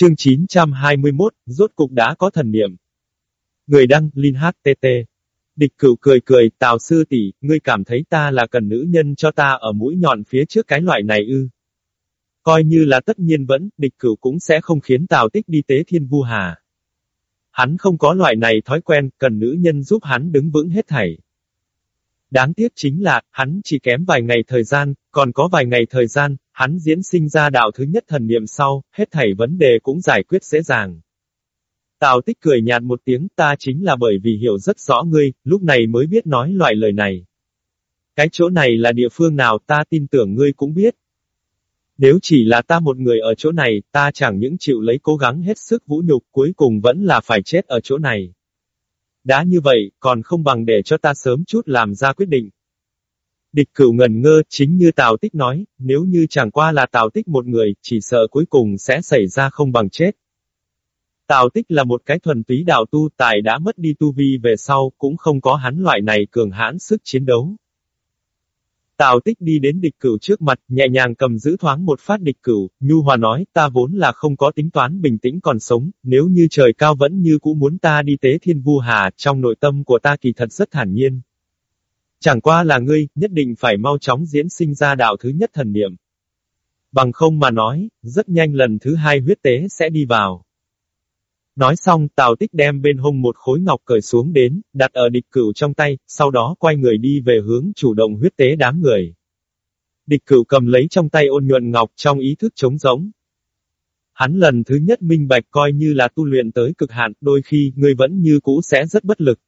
Chương 921, rốt cục đã có thần niệm. Người đăng, Linh HTT. Địch cửu cười cười, Tào sư tỷ, ngươi cảm thấy ta là cần nữ nhân cho ta ở mũi nhọn phía trước cái loại này ư. Coi như là tất nhiên vẫn, địch cửu cũng sẽ không khiến Tào tích đi tế thiên vu hà. Hắn không có loại này thói quen, cần nữ nhân giúp hắn đứng vững hết thảy. Đáng tiếc chính là, hắn chỉ kém vài ngày thời gian, còn có vài ngày thời gian, hắn diễn sinh ra đạo thứ nhất thần niệm sau, hết thảy vấn đề cũng giải quyết dễ dàng. Tào tích cười nhạt một tiếng ta chính là bởi vì hiểu rất rõ ngươi, lúc này mới biết nói loại lời này. Cái chỗ này là địa phương nào ta tin tưởng ngươi cũng biết. Nếu chỉ là ta một người ở chỗ này, ta chẳng những chịu lấy cố gắng hết sức vũ nhục cuối cùng vẫn là phải chết ở chỗ này. Đã như vậy, còn không bằng để cho ta sớm chút làm ra quyết định. Địch cửu ngần ngơ, chính như Tào Tích nói, nếu như chẳng qua là Tào Tích một người, chỉ sợ cuối cùng sẽ xảy ra không bằng chết. Tào Tích là một cái thuần túy đạo tu, tài đã mất đi tu vi về sau, cũng không có hắn loại này cường hãn sức chiến đấu. Tào Tích đi đến địch cửu trước mặt, nhẹ nhàng cầm giữ thoáng một phát địch cửu, Nhu Hòa nói, ta vốn là không có tính toán bình tĩnh còn sống, nếu như trời cao vẫn như cũ muốn ta đi tế thiên vu hà, trong nội tâm của ta kỳ thật rất thản nhiên. Chẳng qua là ngươi, nhất định phải mau chóng diễn sinh ra đạo thứ nhất thần niệm. Bằng không mà nói, rất nhanh lần thứ hai huyết tế sẽ đi vào. Nói xong, Tào Tích đem bên hông một khối ngọc cởi xuống đến, đặt ở địch cửu trong tay, sau đó quay người đi về hướng chủ động huyết tế đám người. Địch cửu cầm lấy trong tay ôn nhuận ngọc trong ý thức trống rỗng. Hắn lần thứ nhất minh bạch coi như là tu luyện tới cực hạn, đôi khi, người vẫn như cũ sẽ rất bất lực.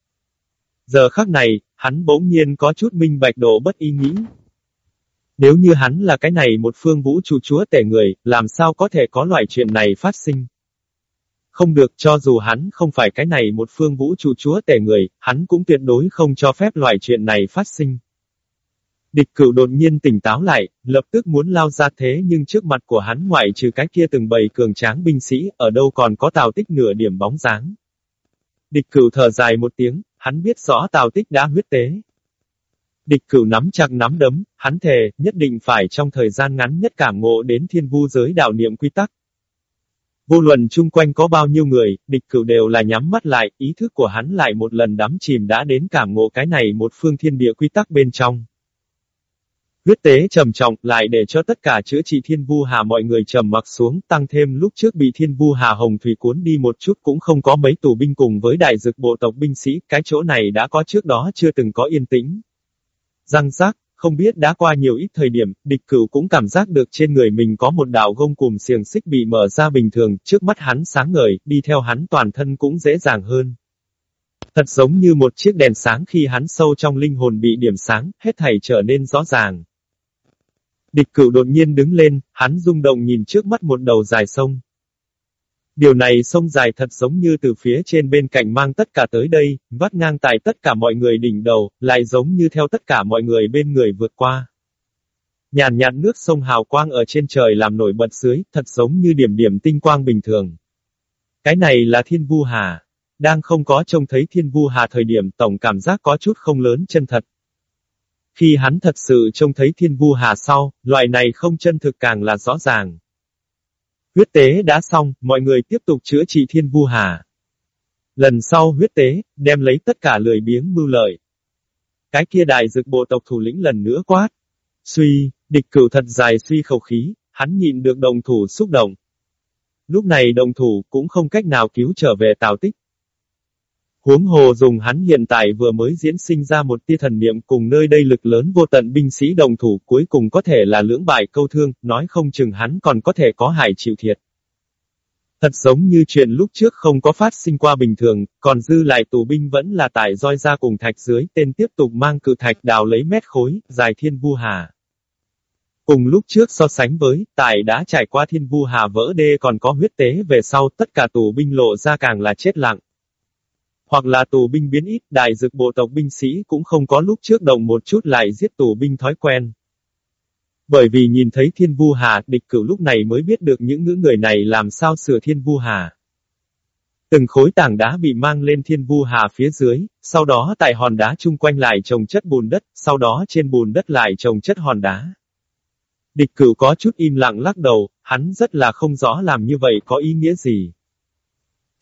Giờ khắc này, hắn bỗng nhiên có chút minh bạch độ bất y nghĩ. Nếu như hắn là cái này một phương vũ trụ chúa tể người, làm sao có thể có loại chuyện này phát sinh? Không được cho dù hắn không phải cái này một phương vũ trụ chúa tể người, hắn cũng tuyệt đối không cho phép loại chuyện này phát sinh. Địch cửu đột nhiên tỉnh táo lại, lập tức muốn lao ra thế nhưng trước mặt của hắn ngoại trừ cái kia từng bầy cường tráng binh sĩ, ở đâu còn có tào tích nửa điểm bóng dáng. Địch cửu thở dài một tiếng, hắn biết rõ tào tích đã huyết tế. Địch cửu nắm chặt nắm đấm, hắn thề, nhất định phải trong thời gian ngắn nhất cảm ngộ đến thiên vu giới đạo niệm quy tắc. Vô luận chung quanh có bao nhiêu người, địch cửu đều là nhắm mắt lại, ý thức của hắn lại một lần đắm chìm đã đến cảm ngộ cái này một phương thiên địa quy tắc bên trong. Huyết tế trầm trọng lại để cho tất cả chữa trị thiên vu hà mọi người trầm mặc xuống, tăng thêm lúc trước bị thiên vu hà hồng thủy cuốn đi một chút cũng không có mấy tù binh cùng với đại dực bộ tộc binh sĩ, cái chỗ này đã có trước đó chưa từng có yên tĩnh. Răng rác, không biết đã qua nhiều ít thời điểm, địch cửu cũng cảm giác được trên người mình có một đạo gông cùm xiềng xích bị mở ra bình thường, trước mắt hắn sáng ngời, đi theo hắn toàn thân cũng dễ dàng hơn. Thật giống như một chiếc đèn sáng khi hắn sâu trong linh hồn bị điểm sáng, hết thảy trở nên rõ ràng. Địch cửu đột nhiên đứng lên, hắn rung động nhìn trước mắt một đầu dài sông. Điều này sông dài thật giống như từ phía trên bên cạnh mang tất cả tới đây, vắt ngang tại tất cả mọi người đỉnh đầu, lại giống như theo tất cả mọi người bên người vượt qua. Nhàn nhạt nước sông hào quang ở trên trời làm nổi bật dưới, thật giống như điểm điểm tinh quang bình thường. Cái này là thiên vu hà. Đang không có trông thấy thiên vu hà thời điểm tổng cảm giác có chút không lớn chân thật. Khi hắn thật sự trông thấy thiên vu hà sau, loại này không chân thực càng là rõ ràng. Huyết tế đã xong, mọi người tiếp tục chữa trị thiên vu hà. Lần sau huyết tế, đem lấy tất cả lười biếng mưu lợi. Cái kia đại dực bộ tộc thủ lĩnh lần nữa quát. Suy, địch cửu thật dài suy khẩu khí, hắn nhịn được đồng thủ xúc động. Lúc này đồng thủ cũng không cách nào cứu trở về tào tích. Huống hồ dùng hắn hiện tại vừa mới diễn sinh ra một tia thần niệm cùng nơi đây lực lớn vô tận binh sĩ đồng thủ cuối cùng có thể là lưỡng bại câu thương, nói không chừng hắn còn có thể có hại chịu thiệt. Thật giống như chuyện lúc trước không có phát sinh qua bình thường, còn dư lại tù binh vẫn là tại roi ra cùng thạch dưới tên tiếp tục mang cự thạch đào lấy mét khối, dài thiên vu hà. Cùng lúc trước so sánh với, tại đã trải qua thiên vu hà vỡ đê còn có huyết tế về sau tất cả tù binh lộ ra càng là chết lặng hoặc là tù binh biến ít, đại dực bộ tộc binh sĩ cũng không có lúc trước đồng một chút lại giết tù binh thói quen. Bởi vì nhìn thấy thiên vu hà, địch cửu lúc này mới biết được những ngữ người này làm sao sửa thiên vu hà. Từng khối tảng đá bị mang lên thiên vu hà phía dưới, sau đó tại hòn đá chung quanh lại trồng chất bùn đất, sau đó trên bùn đất lại trồng chất hòn đá. Địch cửu có chút im lặng lắc đầu, hắn rất là không rõ làm như vậy có ý nghĩa gì.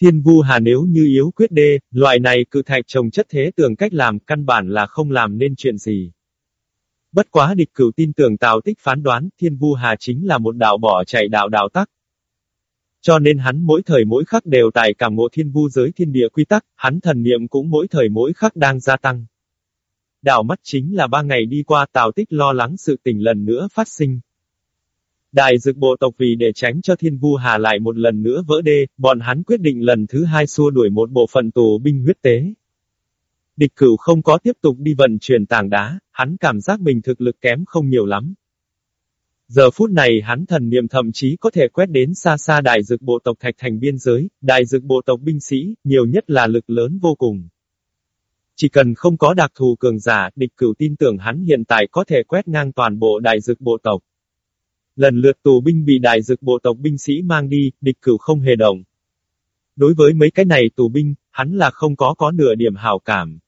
Thiên vu hà nếu như yếu quyết đê, loại này cự thạch trồng chất thế tường cách làm căn bản là không làm nên chuyện gì. Bất quá địch cửu tin tưởng Tào Tích phán đoán, Thiên Vu Hà chính là một đạo bỏ chạy đạo đạo tắc. Cho nên hắn mỗi thời mỗi khắc đều tại cảm ngộ thiên vu giới thiên địa quy tắc, hắn thần niệm cũng mỗi thời mỗi khắc đang gia tăng. Đảo mắt chính là ba ngày đi qua Tào Tích lo lắng sự tình lần nữa phát sinh. Đại dực bộ tộc vì để tránh cho thiên vu hà lại một lần nữa vỡ đê, bọn hắn quyết định lần thứ hai xua đuổi một bộ phận tù binh huyết tế. Địch cửu không có tiếp tục đi vận chuyển tảng đá, hắn cảm giác mình thực lực kém không nhiều lắm. Giờ phút này hắn thần niệm thậm chí có thể quét đến xa xa đại dực bộ tộc thạch thành biên giới, đại dực bộ tộc binh sĩ, nhiều nhất là lực lớn vô cùng. Chỉ cần không có đặc thù cường giả, địch cửu tin tưởng hắn hiện tại có thể quét ngang toàn bộ đại dực bộ tộc. Lần lượt tù binh bị đại dực bộ tộc binh sĩ mang đi, địch cửu không hề động. Đối với mấy cái này tù binh, hắn là không có có nửa điểm hảo cảm.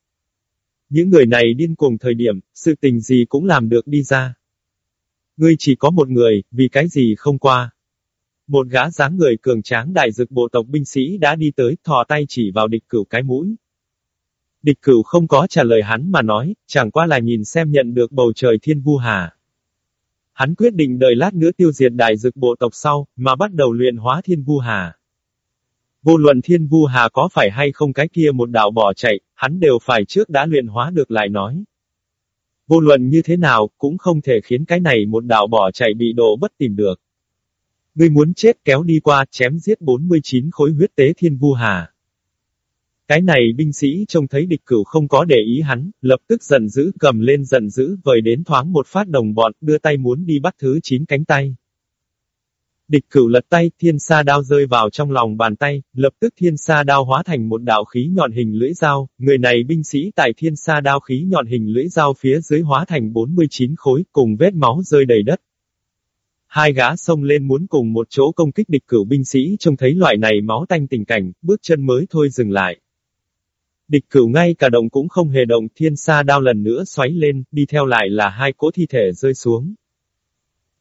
Những người này điên cuồng thời điểm, sự tình gì cũng làm được đi ra. Ngươi chỉ có một người, vì cái gì không qua. Một gã dáng người cường tráng đại dực bộ tộc binh sĩ đã đi tới, thò tay chỉ vào địch cửu cái mũi. Địch cửu không có trả lời hắn mà nói, chẳng qua là nhìn xem nhận được bầu trời thiên vu hà. Hắn quyết định đợi lát nữa tiêu diệt đại dực bộ tộc sau, mà bắt đầu luyện hóa thiên vu hà. Vô luận thiên vu hà có phải hay không cái kia một đạo bỏ chạy, hắn đều phải trước đã luyện hóa được lại nói. Vô luận như thế nào, cũng không thể khiến cái này một đạo bỏ chạy bị độ bất tìm được. Ngươi muốn chết kéo đi qua, chém giết 49 khối huyết tế thiên vu hà. Cái này binh sĩ trông thấy địch cửu không có để ý hắn, lập tức giận dữ cầm lên giận dữ vời đến thoáng một phát đồng bọn, đưa tay muốn đi bắt thứ chín cánh tay. Địch cửu lật tay, thiên sa đao rơi vào trong lòng bàn tay, lập tức thiên sa đao hóa thành một đạo khí nhọn hình lưỡi dao, người này binh sĩ tại thiên sa đao khí nhọn hình lưỡi dao phía dưới hóa thành 49 khối, cùng vết máu rơi đầy đất. Hai gã xông lên muốn cùng một chỗ công kích địch cửu binh sĩ trông thấy loại này máu tanh tình cảnh, bước chân mới thôi dừng lại. Địch cửu ngay cả động cũng không hề động, thiên sa đao lần nữa xoáy lên, đi theo lại là hai cỗ thi thể rơi xuống.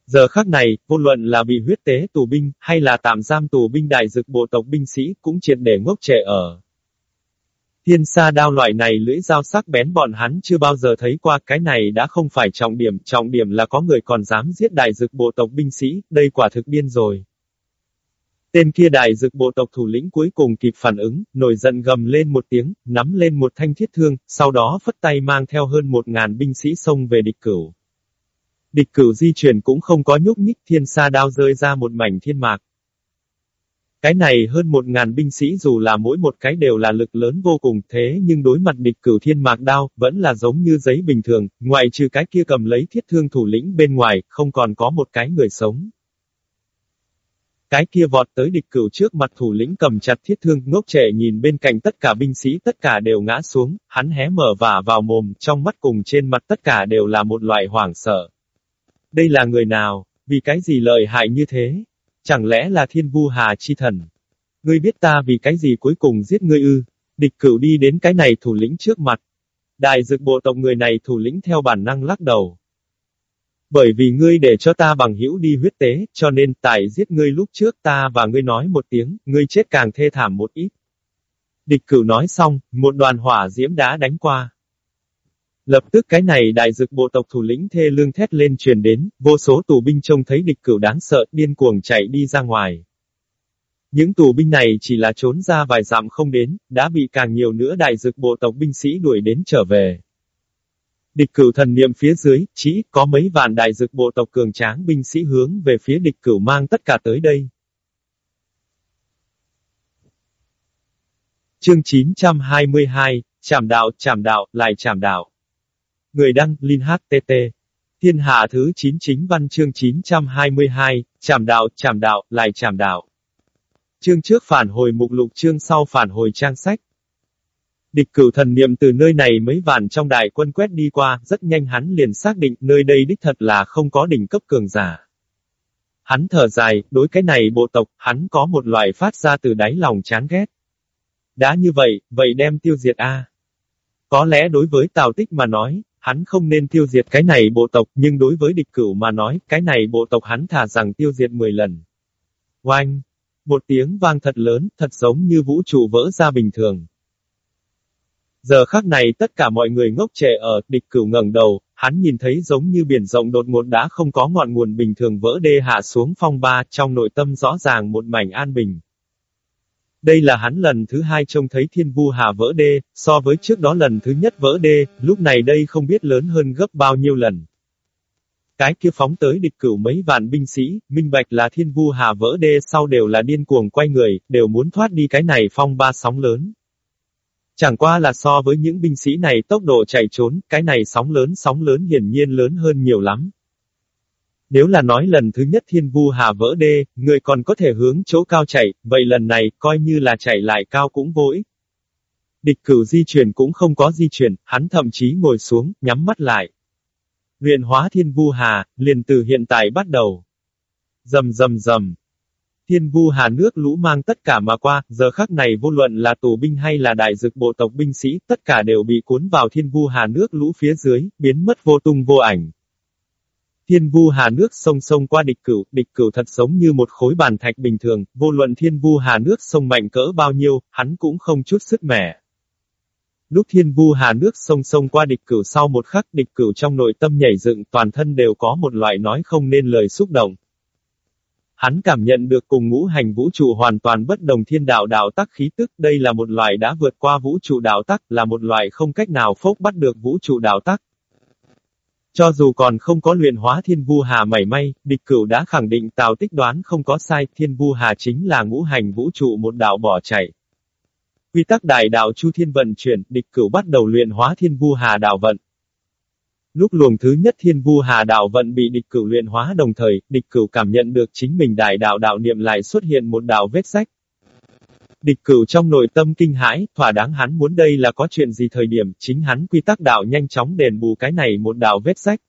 Giờ khắc này, vô luận là bị huyết tế tù binh, hay là tạm giam tù binh đại dực bộ tộc binh sĩ, cũng triệt để ngốc trẻ ở. Thiên sa đao loại này lưỡi dao sắc bén bọn hắn chưa bao giờ thấy qua, cái này đã không phải trọng điểm, trọng điểm là có người còn dám giết đại dực bộ tộc binh sĩ, đây quả thực điên rồi. Tên kia đại dực bộ tộc thủ lĩnh cuối cùng kịp phản ứng, nổi giận gầm lên một tiếng, nắm lên một thanh thiết thương, sau đó phất tay mang theo hơn một ngàn binh sĩ xông về địch cửu. Địch cửu di chuyển cũng không có nhúc nhích thiên sa đao rơi ra một mảnh thiên mạc. Cái này hơn một ngàn binh sĩ dù là mỗi một cái đều là lực lớn vô cùng thế nhưng đối mặt địch cửu thiên mạc đao, vẫn là giống như giấy bình thường, ngoại trừ cái kia cầm lấy thiết thương thủ lĩnh bên ngoài, không còn có một cái người sống. Cái kia vọt tới địch cửu trước mặt thủ lĩnh cầm chặt thiết thương, ngốc trẻ nhìn bên cạnh tất cả binh sĩ tất cả đều ngã xuống, hắn hé mở và vào mồm, trong mắt cùng trên mặt tất cả đều là một loại hoảng sợ. Đây là người nào, vì cái gì lợi hại như thế? Chẳng lẽ là thiên vu hà chi thần? Ngươi biết ta vì cái gì cuối cùng giết ngươi ư? Địch cửu đi đến cái này thủ lĩnh trước mặt. Đại dực bộ tộc người này thủ lĩnh theo bản năng lắc đầu. Bởi vì ngươi để cho ta bằng hữu đi huyết tế, cho nên tại giết ngươi lúc trước ta và ngươi nói một tiếng, ngươi chết càng thê thảm một ít. Địch cửu nói xong, một đoàn hỏa diễm đã đánh qua. Lập tức cái này đại dực bộ tộc thủ lĩnh thê lương thét lên truyền đến, vô số tù binh trông thấy địch cửu đáng sợ, điên cuồng chạy đi ra ngoài. Những tù binh này chỉ là trốn ra vài dặm không đến, đã bị càng nhiều nữa đại dực bộ tộc binh sĩ đuổi đến trở về. Địch cửu thần niệm phía dưới, chỉ có mấy vạn đại dực bộ tộc cường tráng binh sĩ hướng về phía địch cửu mang tất cả tới đây. Chương 922, chảm đạo, chảm đạo, lại chảm đạo. Người đăng, Linh HTT. Thiên hạ thứ 9 chính văn chương 922, chảm đạo, chảm đạo, lại chảm đạo. Chương trước phản hồi mục lục chương sau phản hồi trang sách. Địch cửu thần niệm từ nơi này mấy vạn trong đại quân quét đi qua, rất nhanh hắn liền xác định nơi đây đích thật là không có đỉnh cấp cường giả. Hắn thở dài, đối cái này bộ tộc, hắn có một loại phát ra từ đáy lòng chán ghét. Đã như vậy, vậy đem tiêu diệt A. Có lẽ đối với Tào Tích mà nói, Hắn không nên tiêu diệt cái này bộ tộc, nhưng đối với địch cửu mà nói, cái này bộ tộc hắn thà rằng tiêu diệt 10 lần. Oanh! Một tiếng vang thật lớn, thật giống như vũ trụ vỡ ra bình thường. Giờ khắc này tất cả mọi người ngốc trệ ở, địch cửu ngẩng đầu, hắn nhìn thấy giống như biển rộng đột ngột đã không có ngọn nguồn bình thường vỡ đê hạ xuống phong ba, trong nội tâm rõ ràng một mảnh an bình. Đây là hắn lần thứ hai trông thấy thiên vu hà vỡ đê, so với trước đó lần thứ nhất vỡ đê, lúc này đây không biết lớn hơn gấp bao nhiêu lần. Cái kia phóng tới địch cửu mấy vạn binh sĩ, minh bạch là thiên vu hà vỡ đê sau đều là điên cuồng quay người, đều muốn thoát đi cái này phong ba sóng lớn. Chẳng qua là so với những binh sĩ này tốc độ chạy trốn, cái này sóng lớn sóng lớn hiển nhiên lớn hơn nhiều lắm. Nếu là nói lần thứ nhất thiên vu hà vỡ đê, người còn có thể hướng chỗ cao chạy, vậy lần này, coi như là chạy lại cao cũng vô ích. Địch cửu di chuyển cũng không có di chuyển, hắn thậm chí ngồi xuống, nhắm mắt lại. Luyện hóa thiên vu hà, liền từ hiện tại bắt đầu. Dầm dầm dầm. Thiên vu hà nước lũ mang tất cả mà qua, giờ khắc này vô luận là tù binh hay là đại dực bộ tộc binh sĩ, tất cả đều bị cuốn vào thiên vu hà nước lũ phía dưới, biến mất vô tung vô ảnh. Thiên vu hà nước sông sông qua địch cửu, địch cửu thật giống như một khối bàn thạch bình thường, vô luận thiên vu hà nước sông mạnh cỡ bao nhiêu, hắn cũng không chút sức mẻ. Lúc thiên vu hà nước sông sông qua địch cửu sau một khắc địch cửu trong nội tâm nhảy dựng toàn thân đều có một loại nói không nên lời xúc động. Hắn cảm nhận được cùng ngũ hành vũ trụ hoàn toàn bất đồng thiên đạo đạo tắc khí tức, đây là một loại đã vượt qua vũ trụ đạo tắc, là một loại không cách nào phốc bắt được vũ trụ đạo tắc. Cho dù còn không có luyện hóa thiên vu hà mảy may, địch cửu đã khẳng định tào tích đoán không có sai, thiên vu hà chính là ngũ hành vũ trụ một đạo bỏ chạy. Quy tắc đại đạo chu thiên vận chuyển, địch cửu bắt đầu luyện hóa thiên vu hà đạo vận. Lúc luồng thứ nhất thiên vu hà đạo vận bị địch cửu luyện hóa đồng thời, địch cửu cảm nhận được chính mình đại đạo đạo niệm lại xuất hiện một đạo vết sách. Địch cửu trong nội tâm kinh hãi, thỏa đáng hắn muốn đây là có chuyện gì thời điểm, chính hắn quy tắc đạo nhanh chóng đền bù cái này một đạo vết sách.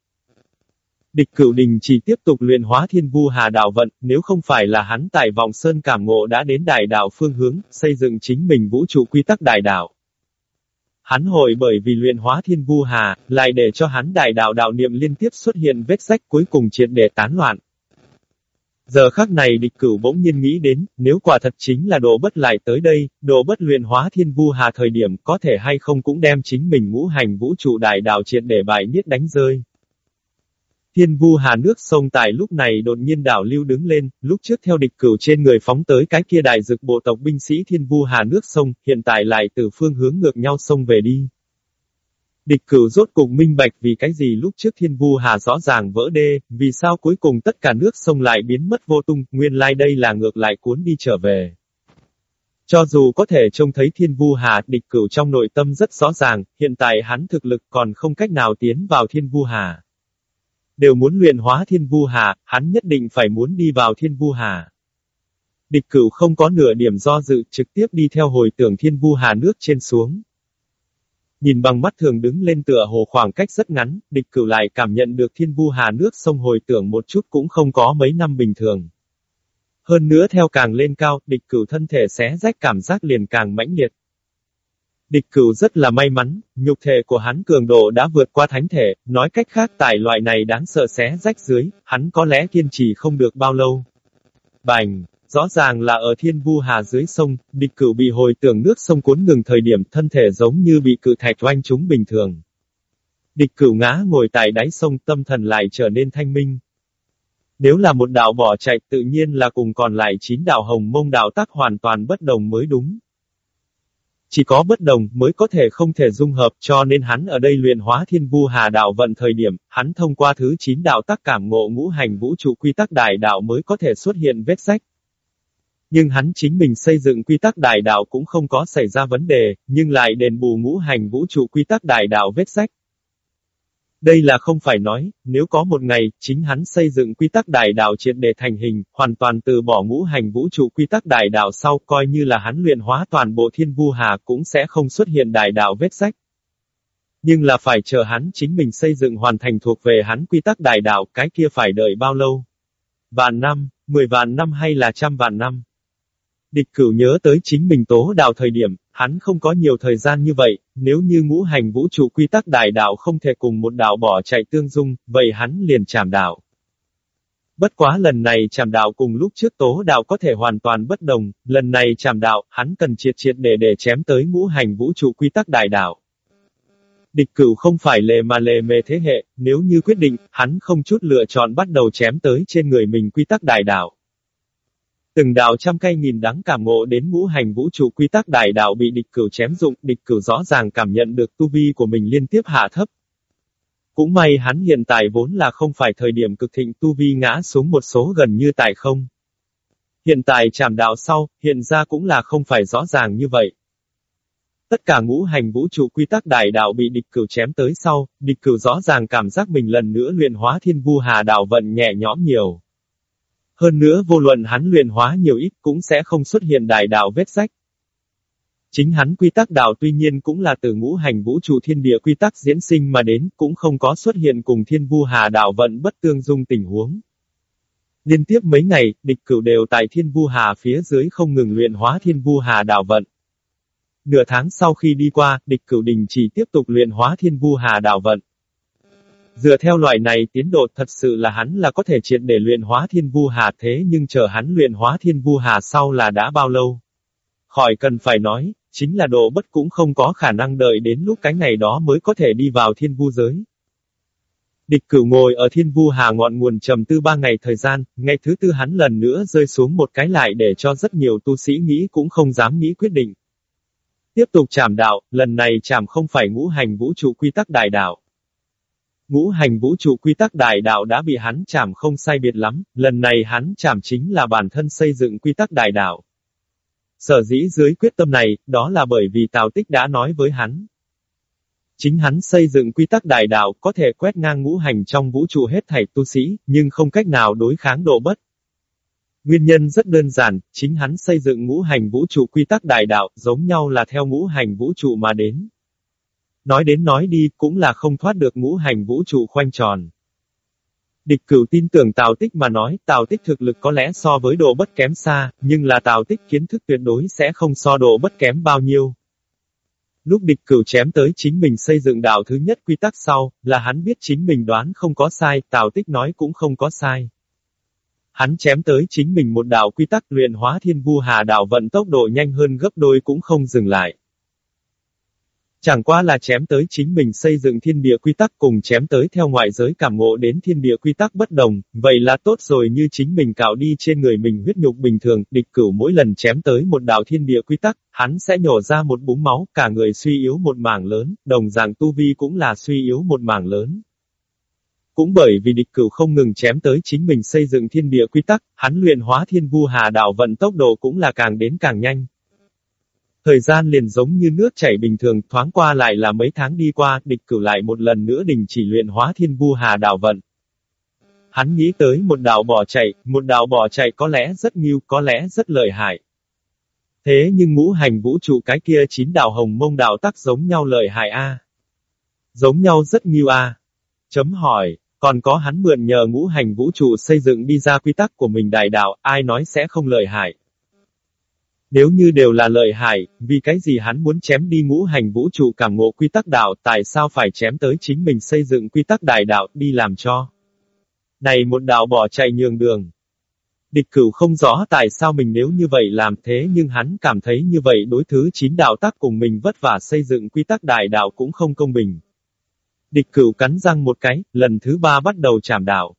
Địch cửu đình chỉ tiếp tục luyện hóa thiên vu hà đạo vận, nếu không phải là hắn tại vòng sơn cảm ngộ đã đến đại đạo phương hướng, xây dựng chính mình vũ trụ quy tắc đại đạo. Hắn hội bởi vì luyện hóa thiên vu hà, lại để cho hắn đại đạo đạo niệm liên tiếp xuất hiện vết sách cuối cùng triệt để tán loạn. Giờ khắc này địch cửu bỗng nhiên nghĩ đến, nếu quả thật chính là độ bất lại tới đây, độ bất luyện hóa thiên vu hà thời điểm có thể hay không cũng đem chính mình ngũ hành vũ trụ đại đạo triệt để bại niết đánh rơi. Thiên vu hà nước sông tại lúc này đột nhiên đảo lưu đứng lên, lúc trước theo địch cửu trên người phóng tới cái kia đại dực bộ tộc binh sĩ thiên vu hà nước sông, hiện tại lại từ phương hướng ngược nhau sông về đi. Địch cửu rốt cục minh bạch vì cái gì lúc trước thiên vu hà rõ ràng vỡ đê, vì sao cuối cùng tất cả nước sông lại biến mất vô tung, nguyên lai đây là ngược lại cuốn đi trở về. Cho dù có thể trông thấy thiên vu hà, địch cửu trong nội tâm rất rõ ràng, hiện tại hắn thực lực còn không cách nào tiến vào thiên vu hà. Đều muốn luyện hóa thiên vu hà, hắn nhất định phải muốn đi vào thiên vu hà. Địch cửu không có nửa điểm do dự, trực tiếp đi theo hồi tưởng thiên vu hà nước trên xuống. Nhìn bằng mắt thường đứng lên tựa hồ khoảng cách rất ngắn, địch cửu lại cảm nhận được thiên vu hà nước sông hồi tưởng một chút cũng không có mấy năm bình thường. Hơn nữa theo càng lên cao, địch cửu thân thể xé rách cảm giác liền càng mãnh liệt. Địch cửu rất là may mắn, nhục thể của hắn cường độ đã vượt qua thánh thể, nói cách khác tại loại này đáng sợ xé rách dưới, hắn có lẽ kiên trì không được bao lâu. Bành! Rõ ràng là ở thiên vu hà dưới sông, địch cửu bị hồi tưởng nước sông cuốn ngừng thời điểm thân thể giống như bị cự thạch oanh chúng bình thường. Địch cửu ngã ngồi tại đáy sông tâm thần lại trở nên thanh minh. Nếu là một đạo bỏ chạy tự nhiên là cùng còn lại chín đạo hồng mông đạo tác hoàn toàn bất đồng mới đúng. Chỉ có bất đồng mới có thể không thể dung hợp cho nên hắn ở đây luyện hóa thiên vu hà đạo vận thời điểm, hắn thông qua thứ chín đạo tác cảm ngộ ngũ hành vũ trụ quy tắc đại đạo mới có thể xuất hiện vết sách. Nhưng hắn chính mình xây dựng quy tắc đại đạo cũng không có xảy ra vấn đề, nhưng lại đền bù ngũ hành vũ trụ quy tắc đại đạo vết sách. Đây là không phải nói, nếu có một ngày, chính hắn xây dựng quy tắc đại đạo triệt để thành hình, hoàn toàn từ bỏ ngũ hành vũ trụ quy tắc đại đạo sau, coi như là hắn luyện hóa toàn bộ thiên vu hà cũng sẽ không xuất hiện đại đạo vết sách. Nhưng là phải chờ hắn chính mình xây dựng hoàn thành thuộc về hắn quy tắc đại đạo, cái kia phải đợi bao lâu? Vạn năm, mười vạn năm hay là trăm vạn năm? Địch cửu nhớ tới chính mình tố đạo thời điểm, hắn không có nhiều thời gian như vậy, nếu như ngũ hành vũ trụ quy tắc đại đạo không thể cùng một đạo bỏ chạy tương dung, vậy hắn liền chảm đạo. Bất quá lần này chảm đạo cùng lúc trước tố đạo có thể hoàn toàn bất đồng, lần này chảm đạo, hắn cần triệt triệt để để chém tới ngũ hành vũ trụ quy tắc đại đạo. Địch cửu không phải lề mà lề mề thế hệ, nếu như quyết định, hắn không chút lựa chọn bắt đầu chém tới trên người mình quy tắc đại đạo. Từng đạo trăm cây nghìn đắng cảm ngộ đến ngũ hành vũ trụ quy tắc đại đạo bị địch cửu chém dụng, địch cửu rõ ràng cảm nhận được tu vi của mình liên tiếp hạ thấp. Cũng may hắn hiện tại vốn là không phải thời điểm cực thịnh tu vi ngã xuống một số gần như tại không. Hiện tại chạm đạo sau, hiện ra cũng là không phải rõ ràng như vậy. Tất cả ngũ hành vũ trụ quy tắc đại đạo bị địch cửu chém tới sau, địch cửu rõ ràng cảm giác mình lần nữa luyện hóa thiên vu hà đạo vận nhẹ nhõm nhiều. Hơn nữa vô luận hắn luyện hóa nhiều ít cũng sẽ không xuất hiện đại đạo vết rách. Chính hắn quy tắc đạo tuy nhiên cũng là từ ngũ hành vũ trụ thiên địa quy tắc diễn sinh mà đến, cũng không có xuất hiện cùng thiên vu hà đạo vận bất tương dung tình huống. Liên tiếp mấy ngày, địch cửu đều tại thiên vu hà phía dưới không ngừng luyện hóa thiên vu hà đạo vận. Nửa tháng sau khi đi qua, địch cửu đình chỉ tiếp tục luyện hóa thiên vu hà đạo vận. Dựa theo loại này tiến độ thật sự là hắn là có thể triệt để luyện hóa thiên vu hà thế nhưng chờ hắn luyện hóa thiên vu hà sau là đã bao lâu. Khỏi cần phải nói, chính là độ bất cũng không có khả năng đợi đến lúc cái ngày đó mới có thể đi vào thiên vu giới. Địch cửu ngồi ở thiên vu hà ngọn nguồn trầm tư ba ngày thời gian, ngày thứ tư hắn lần nữa rơi xuống một cái lại để cho rất nhiều tu sĩ nghĩ cũng không dám nghĩ quyết định. Tiếp tục chảm đạo, lần này chảm không phải ngũ hành vũ trụ quy tắc đại đạo. Ngũ hành vũ trụ quy tắc đại đạo đã bị hắn chạm không sai biệt lắm, lần này hắn chạm chính là bản thân xây dựng quy tắc đại đạo. Sở dĩ dưới quyết tâm này, đó là bởi vì Tào Tích đã nói với hắn. Chính hắn xây dựng quy tắc đại đạo có thể quét ngang ngũ hành trong vũ trụ hết thảy tu sĩ, nhưng không cách nào đối kháng độ bất. Nguyên nhân rất đơn giản, chính hắn xây dựng ngũ hành vũ trụ quy tắc đại đạo, giống nhau là theo ngũ hành vũ trụ mà đến. Nói đến nói đi, cũng là không thoát được ngũ hành vũ trụ khoanh tròn. Địch cửu tin tưởng Tào Tích mà nói, Tào Tích thực lực có lẽ so với độ bất kém xa, nhưng là Tào Tích kiến thức tuyệt đối sẽ không so độ bất kém bao nhiêu. Lúc địch cửu chém tới chính mình xây dựng đạo thứ nhất quy tắc sau, là hắn biết chính mình đoán không có sai, Tào Tích nói cũng không có sai. Hắn chém tới chính mình một đạo quy tắc luyện hóa thiên vu hà đạo vận tốc độ nhanh hơn gấp đôi cũng không dừng lại. Chẳng qua là chém tới chính mình xây dựng thiên địa quy tắc cùng chém tới theo ngoại giới cảm ngộ đến thiên địa quy tắc bất đồng, vậy là tốt rồi như chính mình cạo đi trên người mình huyết nhục bình thường, địch cửu mỗi lần chém tới một đạo thiên địa quy tắc, hắn sẽ nhổ ra một búng máu, cả người suy yếu một mảng lớn, đồng dạng tu vi cũng là suy yếu một mảng lớn. Cũng bởi vì địch cửu không ngừng chém tới chính mình xây dựng thiên địa quy tắc, hắn luyện hóa thiên vu hà đạo vận tốc độ cũng là càng đến càng nhanh. Thời gian liền giống như nước chảy bình thường, thoáng qua lại là mấy tháng đi qua, địch cửu lại một lần nữa đình chỉ luyện hóa thiên vu hà đạo vận. Hắn nghĩ tới một đạo bỏ chạy, một đạo bỏ chạy có lẽ rất nghiêu, có lẽ rất lợi hại. Thế nhưng ngũ hành vũ trụ cái kia chín đạo hồng mông đạo tắc giống nhau lợi hại a Giống nhau rất nghiêu a Chấm hỏi, còn có hắn mượn nhờ ngũ hành vũ trụ xây dựng đi ra quy tắc của mình đại đạo, ai nói sẽ không lợi hại. Nếu như đều là lợi hại, vì cái gì hắn muốn chém đi ngũ hành vũ trụ cảm ngộ quy tắc đạo, tại sao phải chém tới chính mình xây dựng quy tắc đại đạo đi làm cho? Này một đạo bỏ chạy nhường đường. Địch cửu không rõ tại sao mình nếu như vậy làm thế nhưng hắn cảm thấy như vậy đối thứ chín đạo tác cùng mình vất vả xây dựng quy tắc đại đạo cũng không công bình. Địch cửu cắn răng một cái, lần thứ ba bắt đầu chảm đạo.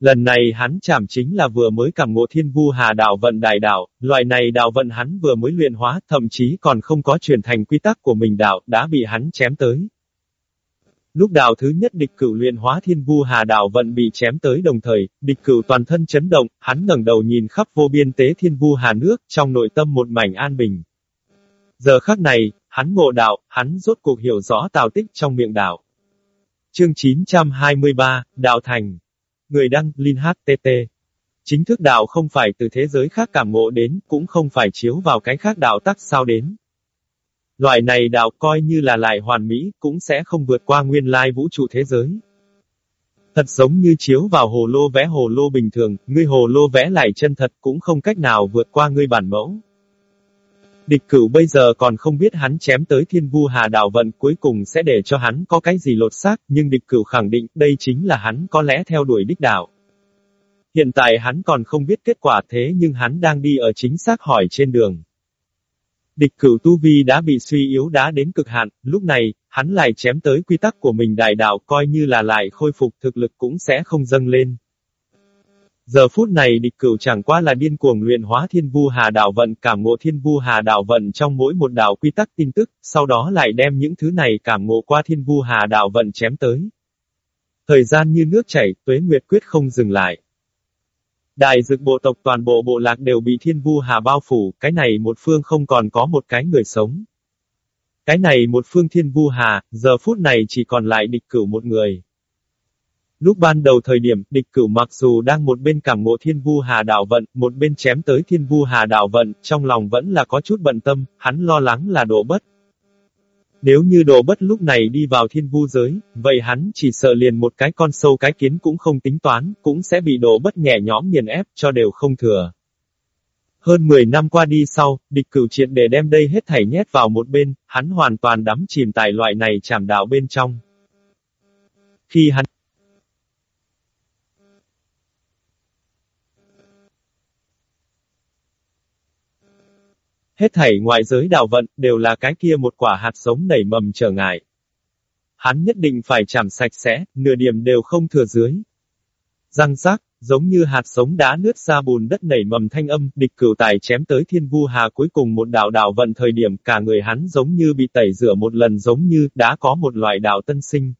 Lần này hắn chạm chính là vừa mới cảm ngộ thiên vu hà đạo vận đại đạo, loại này đạo vận hắn vừa mới luyện hóa, thậm chí còn không có truyền thành quy tắc của mình đạo, đã bị hắn chém tới. Lúc đạo thứ nhất địch cửu luyện hóa thiên vu hà đạo vận bị chém tới đồng thời, địch cửu toàn thân chấn động, hắn ngẩng đầu nhìn khắp vô biên tế thiên vu hà nước, trong nội tâm một mảnh an bình. Giờ khắc này, hắn ngộ đạo, hắn rốt cuộc hiểu rõ tào tích trong miệng đạo. Chương 923, Đạo Thành Người đăng, Linh HTT. Chính thức đạo không phải từ thế giới khác cảm ngộ đến, cũng không phải chiếu vào cái khác đạo tắc sao đến. Loại này đạo coi như là lại hoàn mỹ, cũng sẽ không vượt qua nguyên lai vũ trụ thế giới. Thật giống như chiếu vào hồ lô vẽ hồ lô bình thường, ngươi hồ lô vẽ lại chân thật cũng không cách nào vượt qua ngươi bản mẫu. Địch cửu bây giờ còn không biết hắn chém tới thiên vu hà đạo vận cuối cùng sẽ để cho hắn có cái gì lột xác, nhưng địch cửu khẳng định đây chính là hắn có lẽ theo đuổi đích đạo. Hiện tại hắn còn không biết kết quả thế nhưng hắn đang đi ở chính xác hỏi trên đường. Địch cửu tu vi đã bị suy yếu đã đến cực hạn, lúc này, hắn lại chém tới quy tắc của mình đại đạo coi như là lại khôi phục thực lực cũng sẽ không dâng lên. Giờ phút này địch cửu chẳng qua là điên cuồng luyện hóa thiên vu hà đạo vận cảm ngộ thiên vu hà đạo vận trong mỗi một đạo quy tắc tin tức, sau đó lại đem những thứ này cảm ngộ qua thiên vu hà đạo vận chém tới. Thời gian như nước chảy, tuế nguyệt quyết không dừng lại. Đại dực bộ tộc toàn bộ bộ lạc đều bị thiên vu hà bao phủ, cái này một phương không còn có một cái người sống. Cái này một phương thiên vu hà, giờ phút này chỉ còn lại địch cửu một người. Lúc ban đầu thời điểm, địch cửu mặc dù đang một bên cảm ngộ thiên vu hà đạo vận, một bên chém tới thiên vu hà đạo vận, trong lòng vẫn là có chút bận tâm, hắn lo lắng là Đổ bất. Nếu như Đổ bất lúc này đi vào thiên vu giới, vậy hắn chỉ sợ liền một cái con sâu cái kiến cũng không tính toán, cũng sẽ bị Đổ bất nhẹ nhõm nghiền ép cho đều không thừa. Hơn 10 năm qua đi sau, địch cửu triệt để đem đây hết thảy nhét vào một bên, hắn hoàn toàn đắm chìm tại loại này chảm đạo bên trong. Khi hắn Hết thảy ngoại giới đạo vận, đều là cái kia một quả hạt giống nảy mầm trở ngại. Hắn nhất định phải chảm sạch sẽ, nửa điểm đều không thừa dưới. Răng rác, giống như hạt sống đã nứt ra bùn đất nảy mầm thanh âm, địch cửu tài chém tới thiên vu hà cuối cùng một đạo đạo vận thời điểm cả người hắn giống như bị tẩy rửa một lần giống như đã có một loại đạo tân sinh.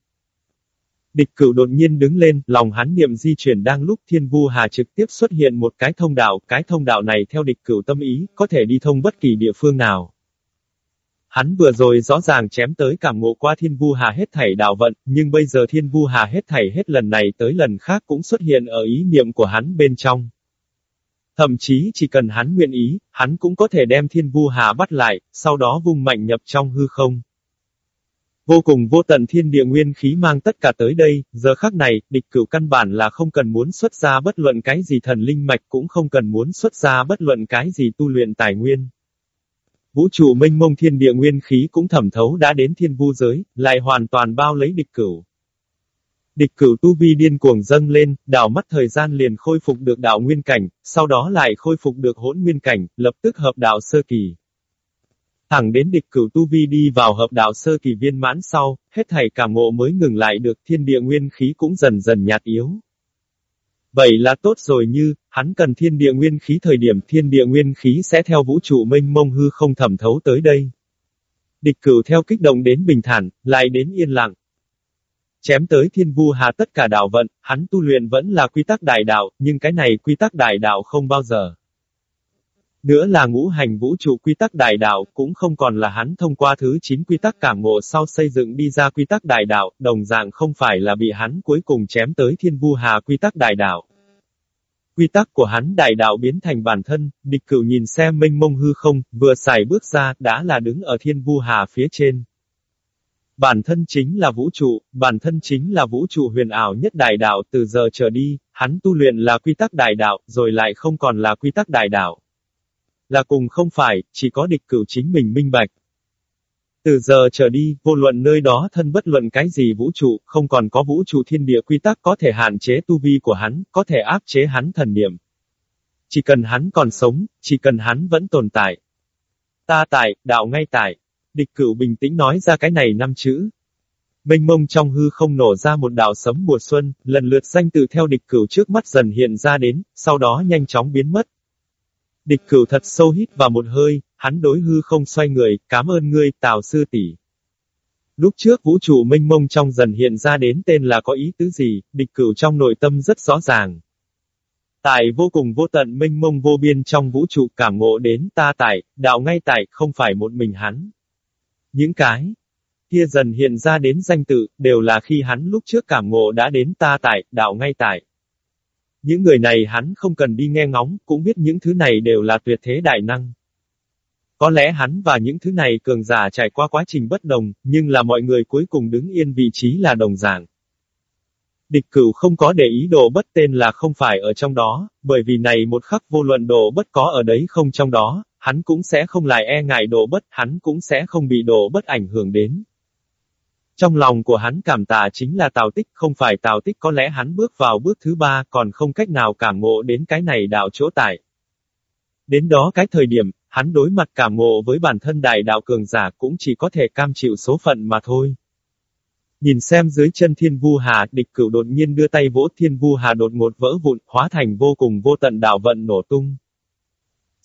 Địch cửu đột nhiên đứng lên, lòng hắn niệm di chuyển đang lúc thiên vu hà trực tiếp xuất hiện một cái thông đạo, cái thông đạo này theo địch cửu tâm ý, có thể đi thông bất kỳ địa phương nào. Hắn vừa rồi rõ ràng chém tới cảm ngộ qua thiên vu hà hết thảy đạo vận, nhưng bây giờ thiên vu hà hết thảy hết lần này tới lần khác cũng xuất hiện ở ý niệm của hắn bên trong. Thậm chí chỉ cần hắn nguyện ý, hắn cũng có thể đem thiên vu hà bắt lại, sau đó vung mạnh nhập trong hư không. Vô cùng vô tận thiên địa nguyên khí mang tất cả tới đây, giờ khắc này, địch cửu căn bản là không cần muốn xuất ra bất luận cái gì thần linh mạch cũng không cần muốn xuất ra bất luận cái gì tu luyện tài nguyên. Vũ trụ minh mông thiên địa nguyên khí cũng thẩm thấu đã đến thiên vu giới, lại hoàn toàn bao lấy địch cửu. Địch cửu tu vi điên cuồng dâng lên, đảo mắt thời gian liền khôi phục được đạo nguyên cảnh, sau đó lại khôi phục được hỗn nguyên cảnh, lập tức hợp đạo sơ kỳ. Thẳng đến địch cửu tu vi đi vào hợp đạo sơ kỳ viên mãn sau, hết thảy cảm ngộ mới ngừng lại được thiên địa nguyên khí cũng dần dần nhạt yếu. Vậy là tốt rồi như, hắn cần thiên địa nguyên khí thời điểm thiên địa nguyên khí sẽ theo vũ trụ mênh mông hư không thẩm thấu tới đây. Địch cửu theo kích động đến bình thản, lại đến yên lặng. Chém tới thiên vu hà tất cả đạo vận, hắn tu luyện vẫn là quy tắc đại đạo, nhưng cái này quy tắc đại đạo không bao giờ. Nữa là ngũ hành vũ trụ quy tắc đại đạo, cũng không còn là hắn thông qua thứ 9 quy tắc cảm ngộ sau xây dựng đi ra quy tắc đại đạo, đồng dạng không phải là bị hắn cuối cùng chém tới thiên vu hà quy tắc đại đạo. Quy tắc của hắn đại đạo biến thành bản thân, địch cửu nhìn xem minh mông hư không, vừa xài bước ra, đã là đứng ở thiên vu hà phía trên. Bản thân chính là vũ trụ, bản thân chính là vũ trụ huyền ảo nhất đại đạo từ giờ trở đi, hắn tu luyện là quy tắc đại đạo, rồi lại không còn là quy tắc đại đạo. Là cùng không phải, chỉ có địch cửu chính mình minh bạch. Từ giờ trở đi, vô luận nơi đó thân bất luận cái gì vũ trụ, không còn có vũ trụ thiên địa quy tắc có thể hạn chế tu vi của hắn, có thể áp chế hắn thần niệm. Chỉ cần hắn còn sống, chỉ cần hắn vẫn tồn tại. Ta tại, đạo ngay tại. Địch cửu bình tĩnh nói ra cái này năm chữ. Mênh mông trong hư không nổ ra một đạo sấm mùa xuân, lần lượt danh từ theo địch cửu trước mắt dần hiện ra đến, sau đó nhanh chóng biến mất. Địch cửu thật sâu hít vào một hơi, hắn đối hư không xoay người, cảm ơn ngươi, Tào Sư tỷ. Lúc trước vũ trụ minh mông trong dần hiện ra đến tên là có ý tứ gì, địch cửu trong nội tâm rất rõ ràng. Tại vô cùng vô tận minh mông vô biên trong vũ trụ cảm ngộ đến ta tại, đạo ngay tại, không phải một mình hắn. Những cái kia dần hiện ra đến danh tự, đều là khi hắn lúc trước cảm ngộ đã đến ta tại, đạo ngay tại. Những người này hắn không cần đi nghe ngóng, cũng biết những thứ này đều là tuyệt thế đại năng. Có lẽ hắn và những thứ này cường giả trải qua quá trình bất đồng, nhưng là mọi người cuối cùng đứng yên vị trí là đồng dạng. Địch cửu không có để ý đồ bất tên là không phải ở trong đó, bởi vì này một khắc vô luận đồ bất có ở đấy không trong đó, hắn cũng sẽ không lại e ngại đồ bất, hắn cũng sẽ không bị đồ bất ảnh hưởng đến. Trong lòng của hắn cảm tạ chính là Tào Tích, không phải Tào Tích có lẽ hắn bước vào bước thứ ba còn không cách nào cảm ngộ đến cái này đạo chỗ tại. Đến đó cái thời điểm, hắn đối mặt cảm ngộ với bản thân đại đạo cường giả cũng chỉ có thể cam chịu số phận mà thôi. Nhìn xem dưới chân thiên vu hà, địch cửu đột nhiên đưa tay vỗ thiên vu hà đột ngột vỡ vụn, hóa thành vô cùng vô tận đạo vận nổ tung.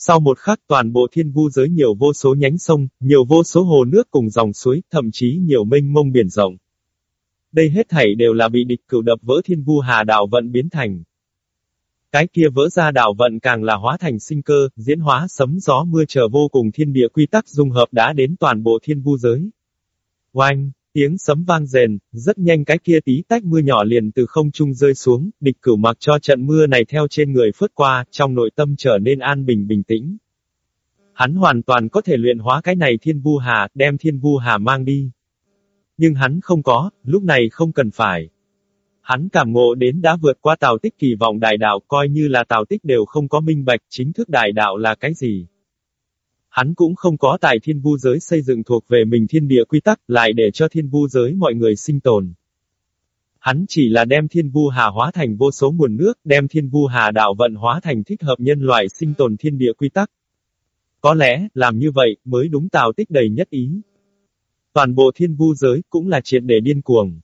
Sau một khắc toàn bộ thiên vu giới nhiều vô số nhánh sông, nhiều vô số hồ nước cùng dòng suối, thậm chí nhiều mênh mông biển rộng. Đây hết thảy đều là bị địch cửu đập vỡ thiên vu hà đảo vận biến thành. Cái kia vỡ ra đảo vận càng là hóa thành sinh cơ, diễn hóa sấm gió mưa chờ vô cùng thiên địa quy tắc dung hợp đã đến toàn bộ thiên vu giới. Oanh! Tiếng sấm vang rền, rất nhanh cái kia tí tách mưa nhỏ liền từ không trung rơi xuống, địch cửu mặc cho trận mưa này theo trên người phớt qua, trong nội tâm trở nên an bình bình tĩnh. Hắn hoàn toàn có thể luyện hóa cái này thiên vu hà, đem thiên vu hà mang đi. Nhưng hắn không có, lúc này không cần phải. Hắn cảm ngộ đến đã vượt qua tào tích kỳ vọng đại đạo coi như là tào tích đều không có minh bạch chính thức đại đạo là cái gì. Hắn cũng không có tài thiên vu giới xây dựng thuộc về mình thiên địa quy tắc, lại để cho thiên vu giới mọi người sinh tồn. Hắn chỉ là đem thiên vu hà hóa thành vô số nguồn nước, đem thiên vu hà đạo vận hóa thành thích hợp nhân loại sinh tồn thiên địa quy tắc. Có lẽ, làm như vậy, mới đúng tào tích đầy nhất ý. Toàn bộ thiên vu giới, cũng là triệt để điên cuồng.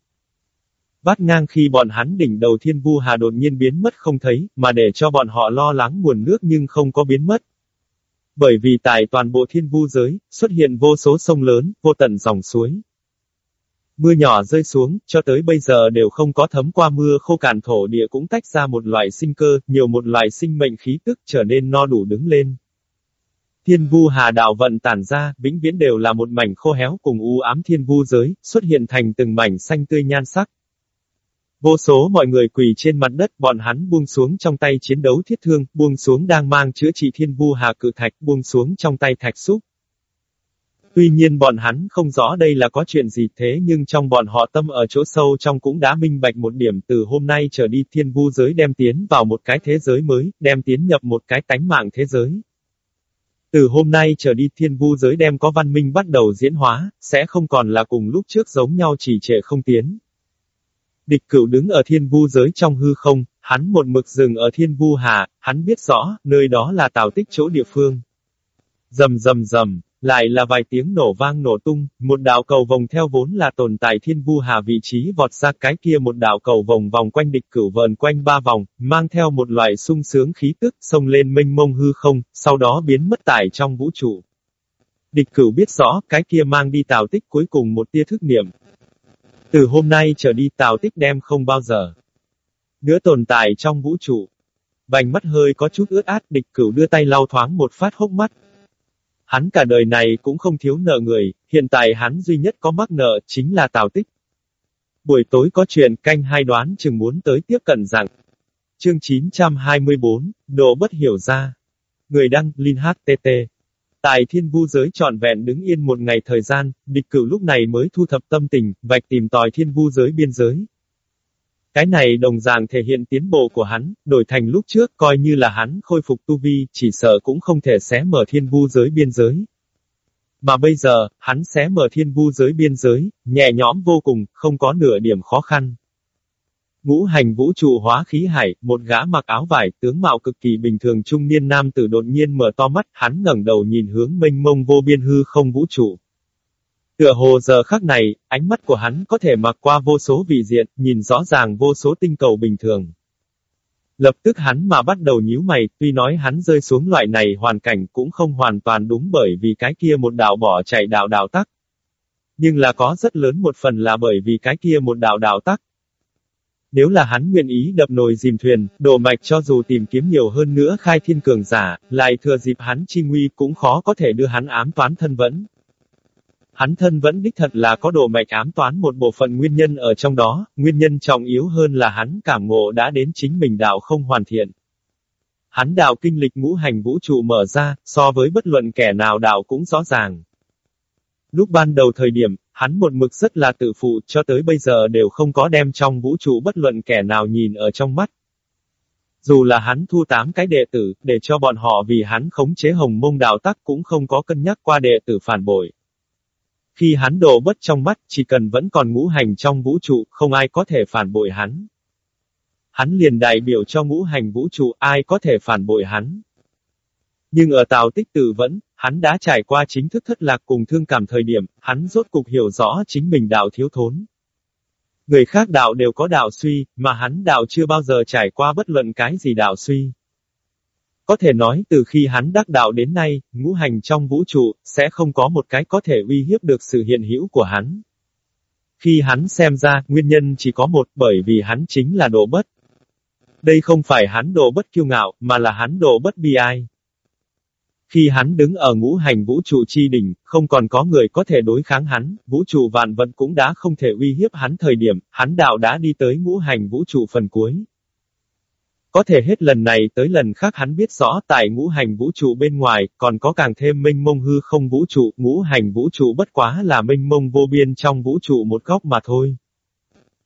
Vắt ngang khi bọn hắn đỉnh đầu thiên vu hà đột nhiên biến mất không thấy, mà để cho bọn họ lo lắng nguồn nước nhưng không có biến mất, bởi vì tại toàn bộ thiên vu giới, xuất hiện vô số sông lớn, vô tận dòng suối. Mưa nhỏ rơi xuống, cho tới bây giờ đều không có thấm qua mưa khô cạn thổ địa cũng tách ra một loại sinh cơ, nhiều một loại sinh mệnh khí tức trở nên no đủ đứng lên. Thiên vu hà đạo vận tản ra, vĩnh viễn đều là một mảnh khô héo cùng u ám thiên vu giới, xuất hiện thành từng mảnh xanh tươi nhan sắc. Vô số mọi người quỳ trên mặt đất, bọn hắn buông xuống trong tay chiến đấu thiết thương, buông xuống đang mang chữa trị thiên vu hà cự thạch, buông xuống trong tay thạch xúc. Tuy nhiên bọn hắn không rõ đây là có chuyện gì thế nhưng trong bọn họ tâm ở chỗ sâu trong cũng đã minh bạch một điểm từ hôm nay trở đi thiên vu giới đem tiến vào một cái thế giới mới, đem tiến nhập một cái tánh mạng thế giới. Từ hôm nay trở đi thiên vu giới đem có văn minh bắt đầu diễn hóa, sẽ không còn là cùng lúc trước giống nhau chỉ trệ không tiến. Địch cửu đứng ở thiên vu giới trong hư không, hắn một mực dừng ở thiên vu hà, hắn biết rõ, nơi đó là tào tích chỗ địa phương. Dầm dầm dầm, lại là vài tiếng nổ vang nổ tung, một đạo cầu vòng theo vốn là tồn tại thiên vu hà vị trí vọt ra cái kia một đạo cầu vòng vòng quanh địch cửu vờn quanh ba vòng, mang theo một loại sung sướng khí tức, xông lên mênh mông hư không, sau đó biến mất tại trong vũ trụ. Địch cửu biết rõ, cái kia mang đi tào tích cuối cùng một tia thức niệm, từ hôm nay trở đi Tào Tích đem không bao giờ nữa tồn tại trong vũ trụ. Vành mắt hơi có chút ướt át địch cửu đưa tay lau thoáng một phát hốc mắt. Hắn cả đời này cũng không thiếu nợ người, hiện tại hắn duy nhất có mắc nợ chính là Tào Tích. Buổi tối có chuyện canh hai đoán chừng muốn tới tiếp cận rằng. Chương 924, Độ bất hiểu ra. Người đăng, Linh HTT. Tại thiên vu giới trọn vẹn đứng yên một ngày thời gian, địch cửu lúc này mới thu thập tâm tình, vạch tìm tòi thiên vu giới biên giới. Cái này đồng dạng thể hiện tiến bộ của hắn, đổi thành lúc trước coi như là hắn khôi phục tu vi, chỉ sợ cũng không thể xé mở thiên vu giới biên giới. Mà bây giờ, hắn xé mở thiên vu giới biên giới, nhẹ nhõm vô cùng, không có nửa điểm khó khăn. Ngũ hành vũ trụ hóa khí hải, một gã mặc áo vải, tướng mạo cực kỳ bình thường trung niên nam tử đột nhiên mở to mắt, hắn ngẩng đầu nhìn hướng mênh mông vô biên hư không vũ trụ. Tựa hồ giờ khắc này, ánh mắt của hắn có thể mặc qua vô số vị diện, nhìn rõ ràng vô số tinh cầu bình thường. Lập tức hắn mà bắt đầu nhíu mày, tuy nói hắn rơi xuống loại này hoàn cảnh cũng không hoàn toàn đúng bởi vì cái kia một đạo bỏ chạy đạo đạo tắc. Nhưng là có rất lớn một phần là bởi vì cái kia một đạo đạo tắc, nếu là hắn nguyện ý đập nồi dìm thuyền, đổ mạch cho dù tìm kiếm nhiều hơn nữa khai thiên cường giả, lại thừa dịp hắn chi nguy cũng khó có thể đưa hắn ám toán thân vẫn. Hắn thân vẫn đích thật là có đồ mạch ám toán một bộ phận nguyên nhân ở trong đó, nguyên nhân trọng yếu hơn là hắn cảm ngộ đã đến chính mình đạo không hoàn thiện. Hắn đạo kinh lịch ngũ hành vũ trụ mở ra, so với bất luận kẻ nào đạo cũng rõ ràng. Lúc ban đầu thời điểm, hắn một mực rất là tự phụ, cho tới bây giờ đều không có đem trong vũ trụ bất luận kẻ nào nhìn ở trong mắt. Dù là hắn thu tám cái đệ tử, để cho bọn họ vì hắn khống chế hồng mông đạo tắc cũng không có cân nhắc qua đệ tử phản bội. Khi hắn đổ bất trong mắt, chỉ cần vẫn còn ngũ hành trong vũ trụ, không ai có thể phản bội hắn. Hắn liền đại biểu cho ngũ hành vũ trụ, ai có thể phản bội hắn. Nhưng ở Tào Tích Tử vẫn, hắn đã trải qua chính thức thất lạc cùng thương cảm thời điểm, hắn rốt cục hiểu rõ chính mình đạo thiếu thốn. Người khác đạo đều có đạo suy, mà hắn đạo chưa bao giờ trải qua bất luận cái gì đạo suy. Có thể nói từ khi hắn đắc đạo đến nay, ngũ hành trong vũ trụ, sẽ không có một cái có thể uy hiếp được sự hiện hữu của hắn. Khi hắn xem ra, nguyên nhân chỉ có một, bởi vì hắn chính là độ bất. Đây không phải hắn độ bất kiêu ngạo, mà là hắn độ bất bi ai. Khi hắn đứng ở ngũ hành vũ trụ chi đỉnh, không còn có người có thể đối kháng hắn, vũ trụ vạn vận cũng đã không thể uy hiếp hắn thời điểm, hắn đạo đã đi tới ngũ hành vũ trụ phần cuối. Có thể hết lần này tới lần khác hắn biết rõ tại ngũ hành vũ trụ bên ngoài, còn có càng thêm minh mông hư không vũ trụ, ngũ hành vũ trụ bất quá là minh mông vô biên trong vũ trụ một góc mà thôi.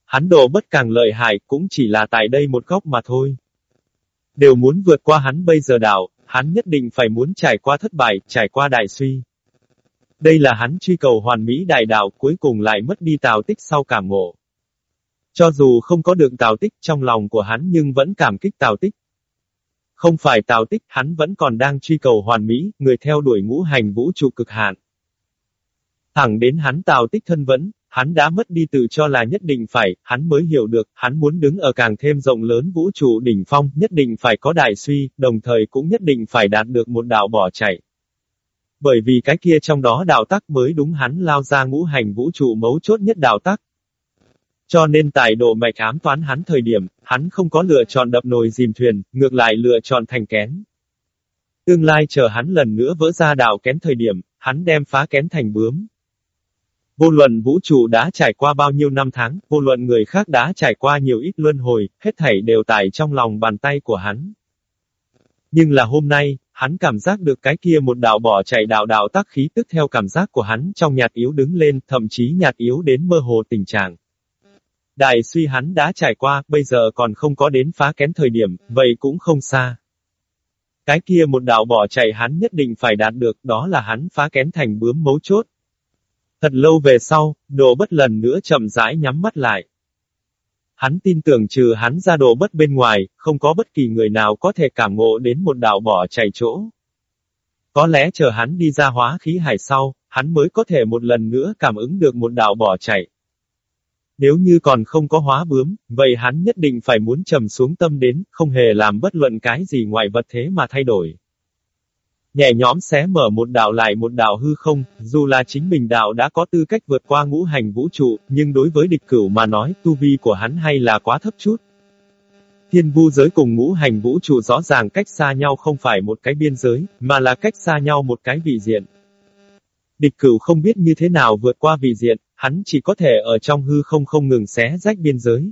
Hắn độ bất càng lợi hại cũng chỉ là tại đây một góc mà thôi. Đều muốn vượt qua hắn bây giờ đảo, hắn nhất định phải muốn trải qua thất bại, trải qua đại suy. Đây là hắn truy cầu hoàn mỹ đại đạo cuối cùng lại mất đi tào tích sau cảm ngộ. Cho dù không có được tào tích trong lòng của hắn nhưng vẫn cảm kích tào tích. Không phải tào tích, hắn vẫn còn đang truy cầu hoàn mỹ, người theo đuổi ngũ hành vũ trụ cực hạn. Thẳng đến hắn tào tích thân vẫn, hắn đã mất đi tự cho là nhất định phải, hắn mới hiểu được, hắn muốn đứng ở càng thêm rộng lớn vũ trụ đỉnh phong, nhất định phải có đại suy, đồng thời cũng nhất định phải đạt được một đạo bỏ chạy. Bởi vì cái kia trong đó đạo tắc mới đúng hắn lao ra ngũ hành vũ trụ mấu chốt nhất đạo tắc. Cho nên tại độ mạch ám toán hắn thời điểm, hắn không có lựa chọn đập nồi dìm thuyền, ngược lại lựa chọn thành kén. Tương lai chờ hắn lần nữa vỡ ra đạo kén thời điểm, hắn đem phá kén thành bướm, Vô luận vũ trụ đã trải qua bao nhiêu năm tháng, vô luận người khác đã trải qua nhiều ít luân hồi, hết thảy đều tại trong lòng bàn tay của hắn. Nhưng là hôm nay, hắn cảm giác được cái kia một đạo bỏ chạy đạo đạo tác khí tức theo cảm giác của hắn trong nhạt yếu đứng lên, thậm chí nhạt yếu đến mơ hồ tình trạng. Đại suy hắn đã trải qua, bây giờ còn không có đến phá kén thời điểm, vậy cũng không xa. Cái kia một đạo bỏ chạy hắn nhất định phải đạt được, đó là hắn phá kén thành bướm mấu chốt, Thật lâu về sau, đồ bất lần nữa chậm rãi nhắm mắt lại. Hắn tin tưởng trừ hắn ra đồ bất bên ngoài, không có bất kỳ người nào có thể cảm ngộ đến một đạo bỏ chạy chỗ. Có lẽ chờ hắn đi ra hóa khí hải sau, hắn mới có thể một lần nữa cảm ứng được một đạo bỏ chạy. Nếu như còn không có hóa bướm, vậy hắn nhất định phải muốn trầm xuống tâm đến, không hề làm bất luận cái gì ngoài vật thế mà thay đổi nhẹ nhóm xé mở một đạo lại một đạo hư không, dù là chính mình đạo đã có tư cách vượt qua ngũ hành vũ trụ, nhưng đối với địch cửu mà nói, tu vi của hắn hay là quá thấp chút. Thiên vu giới cùng ngũ hành vũ trụ rõ ràng cách xa nhau không phải một cái biên giới, mà là cách xa nhau một cái vị diện. Địch cửu không biết như thế nào vượt qua vị diện, hắn chỉ có thể ở trong hư không không ngừng xé rách biên giới.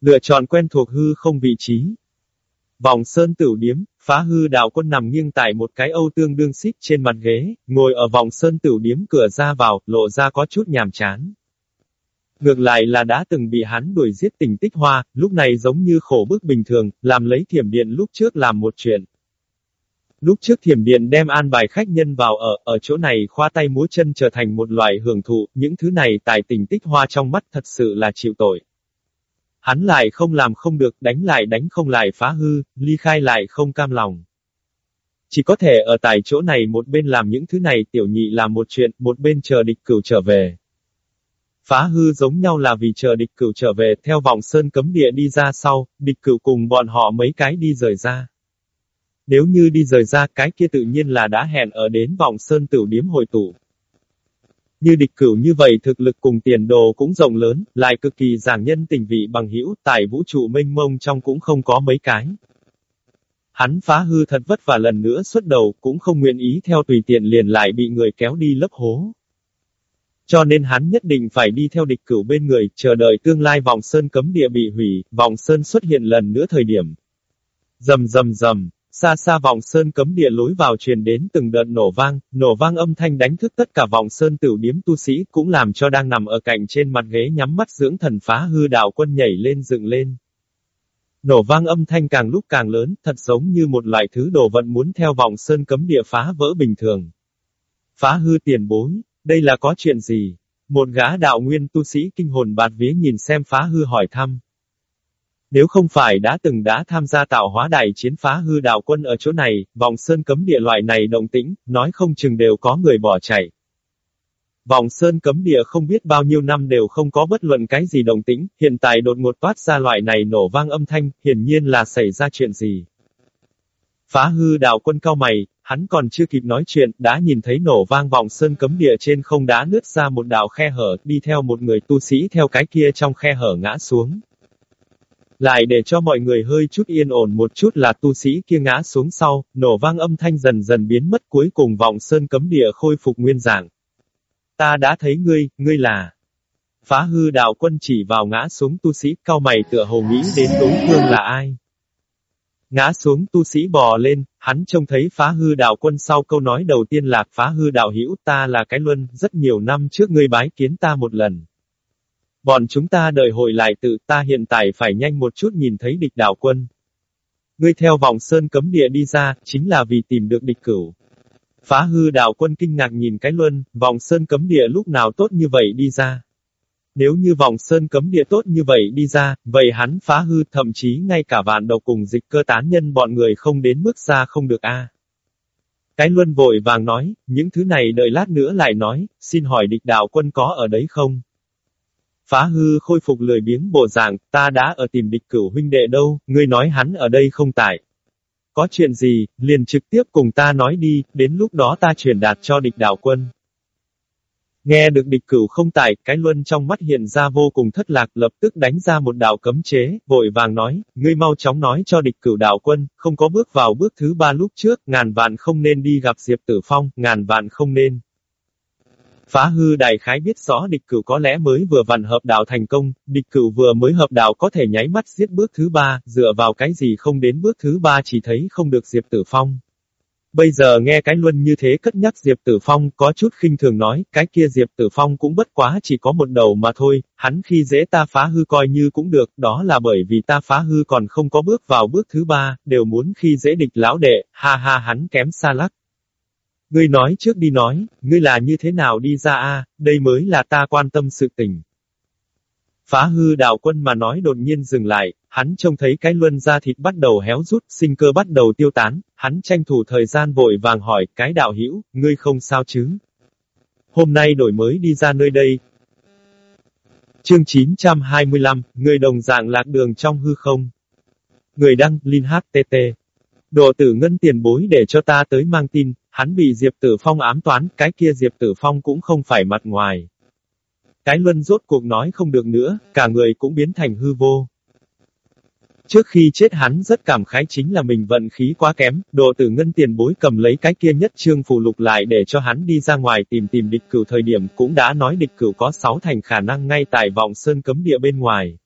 Lựa chọn quen thuộc hư không vị trí, Vòng sơn tửu điếm, phá hư đạo quân nằm nghiêng tại một cái âu tương đương xích trên mặt ghế, ngồi ở vòng sơn tửu điếm cửa ra vào, lộ ra có chút nhàm chán. Ngược lại là đã từng bị hắn đuổi giết tình tích hoa, lúc này giống như khổ bức bình thường, làm lấy thiểm điện lúc trước làm một chuyện. Lúc trước thiểm điện đem an bài khách nhân vào ở, ở chỗ này khoa tay múa chân trở thành một loại hưởng thụ, những thứ này tại tình tích hoa trong mắt thật sự là chịu tội. Hắn lại không làm không được, đánh lại đánh không lại phá hư, ly khai lại không cam lòng. Chỉ có thể ở tại chỗ này một bên làm những thứ này tiểu nhị làm một chuyện, một bên chờ địch cửu trở về. Phá hư giống nhau là vì chờ địch cửu trở về, theo vòng sơn cấm địa đi ra sau, địch cửu cùng bọn họ mấy cái đi rời ra. Nếu như đi rời ra cái kia tự nhiên là đã hẹn ở đến vòng sơn tử điếm hội tụ. Như địch cửu như vậy thực lực cùng tiền đồ cũng rộng lớn, lại cực kỳ giảng nhân tình vị bằng hữu tại vũ trụ mênh mông trong cũng không có mấy cái. Hắn phá hư thật vất vả lần nữa xuất đầu, cũng không nguyện ý theo tùy tiện liền lại bị người kéo đi lấp hố. Cho nên hắn nhất định phải đi theo địch cửu bên người, chờ đợi tương lai vòng sơn cấm địa bị hủy, vòng sơn xuất hiện lần nữa thời điểm. Dầm dầm dầm, Xa xa vòng sơn cấm địa lối vào truyền đến từng đợt nổ vang, nổ vang âm thanh đánh thức tất cả vòng sơn tiểu điếm tu sĩ cũng làm cho đang nằm ở cạnh trên mặt ghế nhắm mắt dưỡng thần phá hư đạo quân nhảy lên dựng lên. Nổ vang âm thanh càng lúc càng lớn, thật giống như một loại thứ đồ vận muốn theo vòng sơn cấm địa phá vỡ bình thường. Phá hư tiền bối, Đây là có chuyện gì? Một gã đạo nguyên tu sĩ kinh hồn bạt vía nhìn xem phá hư hỏi thăm. Nếu không phải đã từng đã tham gia tạo hóa đại chiến phá hư đạo quân ở chỗ này, vòng sơn cấm địa loại này động tĩnh, nói không chừng đều có người bỏ chạy. Vòng sơn cấm địa không biết bao nhiêu năm đều không có bất luận cái gì động tĩnh, hiện tại đột ngột toát ra loại này nổ vang âm thanh, hiển nhiên là xảy ra chuyện gì. Phá hư đạo quân cao mày, hắn còn chưa kịp nói chuyện, đã nhìn thấy nổ vang vòng sơn cấm địa trên không đá nứt ra một đạo khe hở, đi theo một người tu sĩ theo cái kia trong khe hở ngã xuống. Lại để cho mọi người hơi chút yên ổn một chút là tu sĩ kia ngã xuống sau, nổ vang âm thanh dần dần biến mất cuối cùng vọng sơn cấm địa khôi phục nguyên dạng. Ta đã thấy ngươi, ngươi là... Phá hư đạo quân chỉ vào ngã xuống tu sĩ cao mày tựa hồ nghĩ đến đối phương là ai. Ngã xuống tu sĩ bò lên, hắn trông thấy phá hư đạo quân sau câu nói đầu tiên là phá hư đạo hữu ta là cái luân, rất nhiều năm trước ngươi bái kiến ta một lần. Bọn chúng ta đợi hội lại tự ta hiện tại phải nhanh một chút nhìn thấy địch đảo quân. Ngươi theo vòng sơn cấm địa đi ra, chính là vì tìm được địch cửu. Phá hư đảo quân kinh ngạc nhìn cái luân, vòng sơn cấm địa lúc nào tốt như vậy đi ra. Nếu như vòng sơn cấm địa tốt như vậy đi ra, vậy hắn phá hư thậm chí ngay cả vạn đầu cùng dịch cơ tán nhân bọn người không đến mức ra không được a. Cái luân vội vàng nói, những thứ này đợi lát nữa lại nói, xin hỏi địch đạo quân có ở đấy không? Phá hư khôi phục lười biếng bộ dạng, ta đã ở tìm địch cửu huynh đệ đâu, ngươi nói hắn ở đây không tại. Có chuyện gì, liền trực tiếp cùng ta nói đi, đến lúc đó ta truyền đạt cho địch đạo quân. Nghe được địch cửu không tại, cái luân trong mắt hiện ra vô cùng thất lạc lập tức đánh ra một đạo cấm chế, vội vàng nói, ngươi mau chóng nói cho địch cửu đạo quân, không có bước vào bước thứ ba lúc trước, ngàn vạn không nên đi gặp Diệp Tử Phong, ngàn vạn không nên. Phá hư đại khái biết rõ địch cửu có lẽ mới vừa vặn hợp đạo thành công, địch cửu vừa mới hợp đạo có thể nháy mắt giết bước thứ ba, dựa vào cái gì không đến bước thứ ba chỉ thấy không được Diệp Tử Phong. Bây giờ nghe cái luân như thế cất nhắc Diệp Tử Phong có chút khinh thường nói, cái kia Diệp Tử Phong cũng bất quá chỉ có một đầu mà thôi, hắn khi dễ ta phá hư coi như cũng được, đó là bởi vì ta phá hư còn không có bước vào bước thứ ba, đều muốn khi dễ địch lão đệ, ha ha hắn kém xa lắc. Ngươi nói trước đi nói, ngươi là như thế nào đi ra a, đây mới là ta quan tâm sự tình. Phá hư đạo quân mà nói đột nhiên dừng lại, hắn trông thấy cái luân da thịt bắt đầu héo rút, sinh cơ bắt đầu tiêu tán, hắn tranh thủ thời gian vội vàng hỏi, cái đạo hữu ngươi không sao chứ? Hôm nay đổi mới đi ra nơi đây. Chương 925, người đồng dạng lạc đường trong hư không. Người đăng, Linh HTT. Đồ tử ngân tiền bối để cho ta tới mang tin, hắn bị Diệp Tử Phong ám toán, cái kia Diệp Tử Phong cũng không phải mặt ngoài. Cái luân rốt cuộc nói không được nữa, cả người cũng biến thành hư vô. Trước khi chết hắn rất cảm khái chính là mình vận khí quá kém, đồ tử ngân tiền bối cầm lấy cái kia nhất trương phù lục lại để cho hắn đi ra ngoài tìm tìm địch cửu thời điểm cũng đã nói địch cửu có sáu thành khả năng ngay tại vòng sơn cấm địa bên ngoài.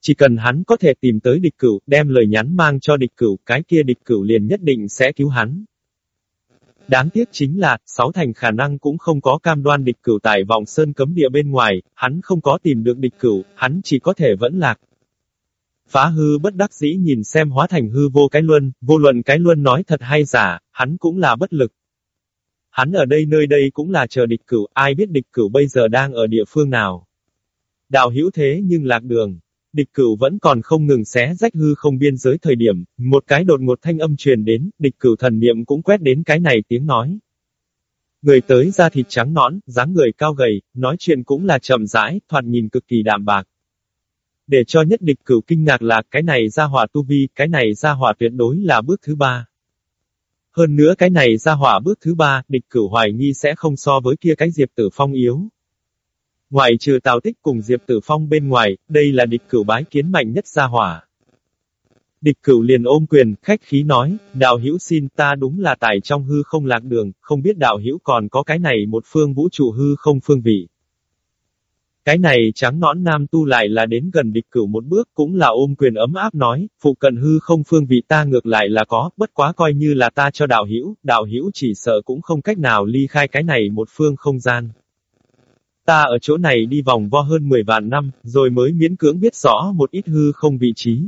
Chỉ cần hắn có thể tìm tới địch cửu, đem lời nhắn mang cho địch cửu, cái kia địch cửu liền nhất định sẽ cứu hắn. Đáng tiếc chính là, sáu thành khả năng cũng không có cam đoan địch cửu tại vòng sơn cấm địa bên ngoài, hắn không có tìm được địch cửu, hắn chỉ có thể vẫn lạc. Phá hư bất đắc dĩ nhìn xem hóa thành hư vô cái luân, vô luận cái luân nói thật hay giả, hắn cũng là bất lực. Hắn ở đây nơi đây cũng là chờ địch cửu, ai biết địch cửu bây giờ đang ở địa phương nào. Đạo hữu thế nhưng lạc đường. Địch cửu vẫn còn không ngừng xé rách hư không biên giới thời điểm, một cái đột ngột thanh âm truyền đến, địch cửu thần niệm cũng quét đến cái này tiếng nói. Người tới da thịt trắng nõn, dáng người cao gầy, nói chuyện cũng là chậm rãi, thoạt nhìn cực kỳ đạm bạc. Để cho nhất địch cửu kinh ngạc là cái này ra hỏa tu vi, cái này ra hỏa tuyệt đối là bước thứ ba. Hơn nữa cái này ra hỏa bước thứ ba, địch cửu hoài nghi sẽ không so với kia cái diệp tử phong yếu. Ngoài trừ Tào Tích cùng Diệp Tử Phong bên ngoài, đây là địch cửu bái kiến mạnh nhất gia hỏa. Địch cửu liền ôm quyền, khách khí nói, đạo hữu xin ta đúng là tài trong hư không lạc đường, không biết đạo hữu còn có cái này một phương vũ trụ hư không phương vị. Cái này trắng nõn nam tu lại là đến gần địch cửu một bước cũng là ôm quyền ấm áp nói, phụ cận hư không phương vị ta ngược lại là có, bất quá coi như là ta cho đạo hữu, đạo hữu chỉ sợ cũng không cách nào ly khai cái này một phương không gian. Ta ở chỗ này đi vòng vo hơn 10 vạn năm, rồi mới miễn cưỡng biết rõ một ít hư không vị trí.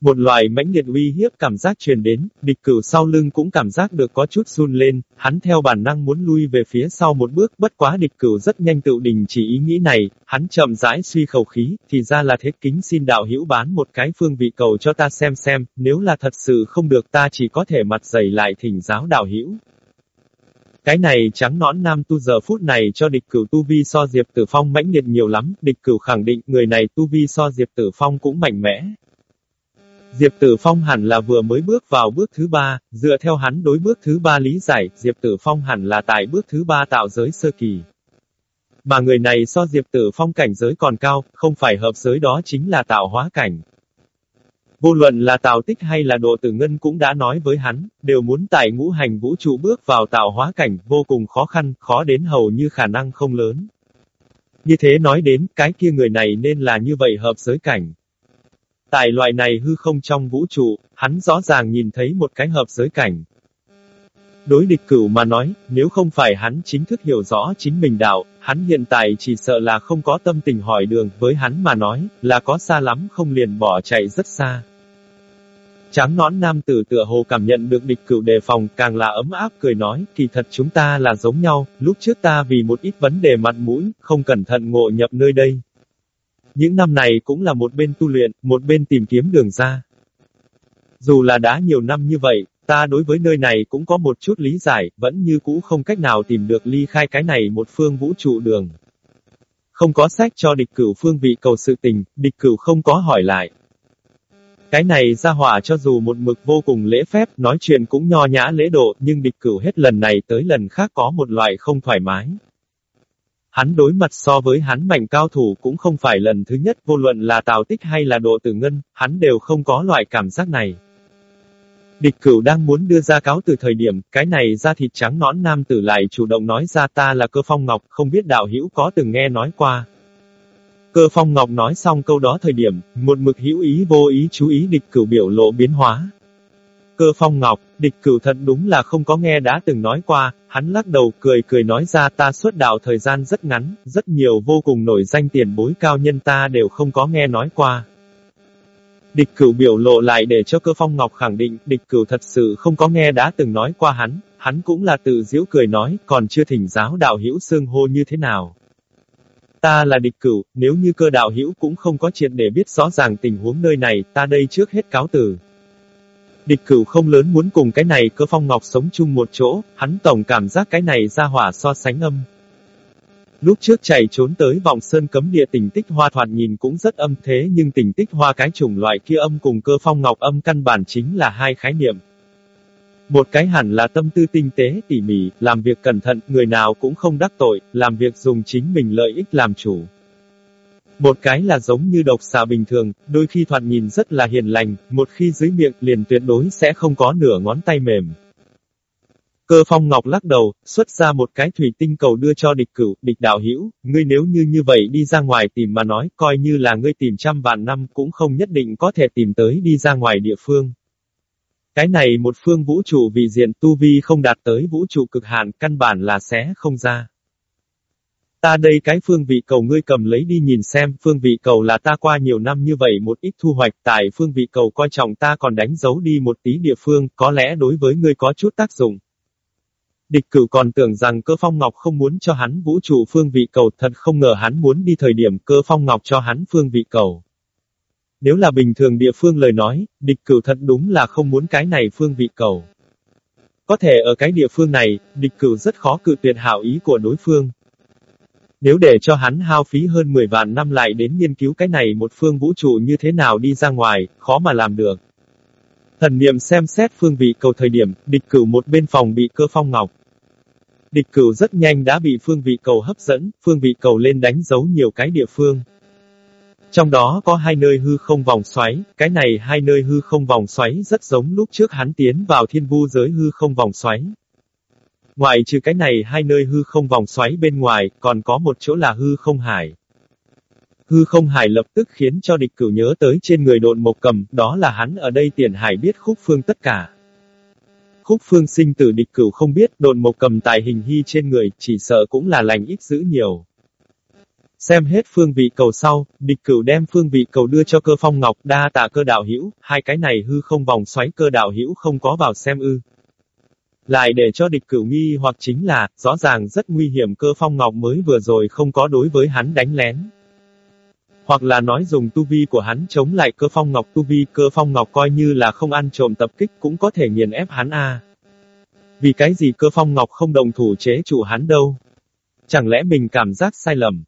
Một loài mãnh liệt uy hiếp cảm giác truyền đến, địch cửu sau lưng cũng cảm giác được có chút run lên, hắn theo bản năng muốn lui về phía sau một bước, bất quá địch cửu rất nhanh tự đình chỉ ý nghĩ này, hắn chậm rãi suy khẩu khí, thì ra là thế kính xin đạo hữu bán một cái phương vị cầu cho ta xem xem, nếu là thật sự không được ta chỉ có thể mặt dày lại thỉnh giáo đạo hữu. Cái này trắng nõn nam tu giờ phút này cho địch cửu tu vi so Diệp Tử Phong mãnh liệt nhiều lắm, địch cửu khẳng định người này tu vi so Diệp Tử Phong cũng mạnh mẽ. Diệp Tử Phong hẳn là vừa mới bước vào bước thứ ba, dựa theo hắn đối bước thứ ba lý giải, Diệp Tử Phong hẳn là tại bước thứ ba tạo giới sơ kỳ. Mà người này so Diệp Tử Phong cảnh giới còn cao, không phải hợp giới đó chính là tạo hóa cảnh. Vô luận là Tào Tích hay là Độ Tử Ngân cũng đã nói với hắn, đều muốn tại ngũ hành vũ trụ bước vào tạo hóa cảnh, vô cùng khó khăn, khó đến hầu như khả năng không lớn. Như thế nói đến, cái kia người này nên là như vậy hợp giới cảnh. Tại loại này hư không trong vũ trụ, hắn rõ ràng nhìn thấy một cái hợp giới cảnh. Đối địch cửu mà nói, nếu không phải hắn chính thức hiểu rõ chính mình đạo, hắn hiện tại chỉ sợ là không có tâm tình hỏi đường, với hắn mà nói, là có xa lắm không liền bỏ chạy rất xa. Tráng nón nam tử tựa hồ cảm nhận được địch cửu đề phòng, càng là ấm áp cười nói, kỳ thật chúng ta là giống nhau, lúc trước ta vì một ít vấn đề mặt mũi, không cẩn thận ngộ nhập nơi đây. Những năm này cũng là một bên tu luyện, một bên tìm kiếm đường ra. Dù là đã nhiều năm như vậy, ta đối với nơi này cũng có một chút lý giải, vẫn như cũ không cách nào tìm được ly khai cái này một phương vũ trụ đường. Không có sách cho địch cửu phương vị cầu sự tình, địch cửu không có hỏi lại. Cái này ra hỏa cho dù một mực vô cùng lễ phép, nói chuyện cũng nho nhã lễ độ, nhưng địch cửu hết lần này tới lần khác có một loại không thoải mái. Hắn đối mặt so với hắn mạnh cao thủ cũng không phải lần thứ nhất vô luận là Tào Tích hay là Độ Tử Ngân, hắn đều không có loại cảm giác này. Địch cửu đang muốn đưa ra cáo từ thời điểm, cái này ra thịt trắng nõn nam tử lại chủ động nói ra ta là cơ phong ngọc, không biết đạo hữu có từng nghe nói qua. Cơ phong ngọc nói xong câu đó thời điểm, một mực hữu ý vô ý chú ý địch cửu biểu lộ biến hóa. Cơ phong ngọc, địch cửu thật đúng là không có nghe đã từng nói qua, hắn lắc đầu cười cười nói ra ta xuất đạo thời gian rất ngắn, rất nhiều vô cùng nổi danh tiền bối cao nhân ta đều không có nghe nói qua. Địch cửu biểu lộ lại để cho cơ phong ngọc khẳng định, địch cửu thật sự không có nghe đã từng nói qua hắn, hắn cũng là tự giễu cười nói, còn chưa thỉnh giáo đạo hữu xương hô như thế nào. Ta là địch cửu, nếu như cơ đạo hữu cũng không có chuyện để biết rõ ràng tình huống nơi này, ta đây trước hết cáo từ. Địch cửu không lớn muốn cùng cái này cơ phong ngọc sống chung một chỗ, hắn tổng cảm giác cái này ra hỏa so sánh âm. Lúc trước chạy trốn tới vòng sơn cấm địa tình tích hoa thoạt nhìn cũng rất âm thế nhưng tình tích hoa cái chủng loại kia âm cùng cơ phong ngọc âm căn bản chính là hai khái niệm. Một cái hẳn là tâm tư tinh tế, tỉ mỉ, làm việc cẩn thận, người nào cũng không đắc tội, làm việc dùng chính mình lợi ích làm chủ. Một cái là giống như độc xà bình thường, đôi khi thoạt nhìn rất là hiền lành, một khi dưới miệng liền tuyệt đối sẽ không có nửa ngón tay mềm. Cơ phong ngọc lắc đầu, xuất ra một cái thủy tinh cầu đưa cho địch cửu, địch đạo hữu ngươi nếu như như vậy đi ra ngoài tìm mà nói, coi như là ngươi tìm trăm vạn năm cũng không nhất định có thể tìm tới đi ra ngoài địa phương. Cái này một phương vũ trụ vì diện tu vi không đạt tới vũ trụ cực hạn, căn bản là sẽ không ra. Ta đây cái phương vị cầu ngươi cầm lấy đi nhìn xem, phương vị cầu là ta qua nhiều năm như vậy một ít thu hoạch, tại phương vị cầu coi trọng ta còn đánh dấu đi một tí địa phương, có lẽ đối với ngươi có chút tác dụng. Địch cửu còn tưởng rằng cơ phong ngọc không muốn cho hắn vũ trụ phương vị cầu, thật không ngờ hắn muốn đi thời điểm cơ phong ngọc cho hắn phương vị cầu. Nếu là bình thường địa phương lời nói, địch cửu thật đúng là không muốn cái này phương vị cầu. Có thể ở cái địa phương này, địch cửu rất khó cự tuyệt hảo ý của đối phương. Nếu để cho hắn hao phí hơn 10 vạn năm lại đến nghiên cứu cái này một phương vũ trụ như thế nào đi ra ngoài, khó mà làm được. Thần niệm xem xét phương vị cầu thời điểm, địch cửu một bên phòng bị cơ phong ngọc. Địch cửu rất nhanh đã bị phương vị cầu hấp dẫn, phương vị cầu lên đánh dấu nhiều cái địa phương. Trong đó có hai nơi hư không vòng xoáy, cái này hai nơi hư không vòng xoáy rất giống lúc trước hắn tiến vào thiên vu giới hư không vòng xoáy. Ngoài trừ cái này hai nơi hư không vòng xoáy bên ngoài, còn có một chỗ là hư không hải. Hư không hải lập tức khiến cho địch cửu nhớ tới trên người độn mộc cầm, đó là hắn ở đây tiền hải biết khúc phương tất cả. Khúc phương sinh tử địch cửu không biết, độn mộc cầm tại hình hy trên người, chỉ sợ cũng là lành ít giữ nhiều. Xem hết phương vị cầu sau, địch cửu đem phương vị cầu đưa cho cơ phong ngọc đa tạ cơ đạo hữu hai cái này hư không vòng xoáy cơ đạo hữu không có vào xem ư. Lại để cho địch cửu nghi hoặc chính là, rõ ràng rất nguy hiểm cơ phong ngọc mới vừa rồi không có đối với hắn đánh lén. Hoặc là nói dùng tu vi của hắn chống lại cơ phong ngọc tu vi, cơ phong ngọc coi như là không ăn trộm tập kích cũng có thể nghiền ép hắn a. Vì cái gì cơ phong ngọc không đồng thủ chế chủ hắn đâu? Chẳng lẽ mình cảm giác sai lầm?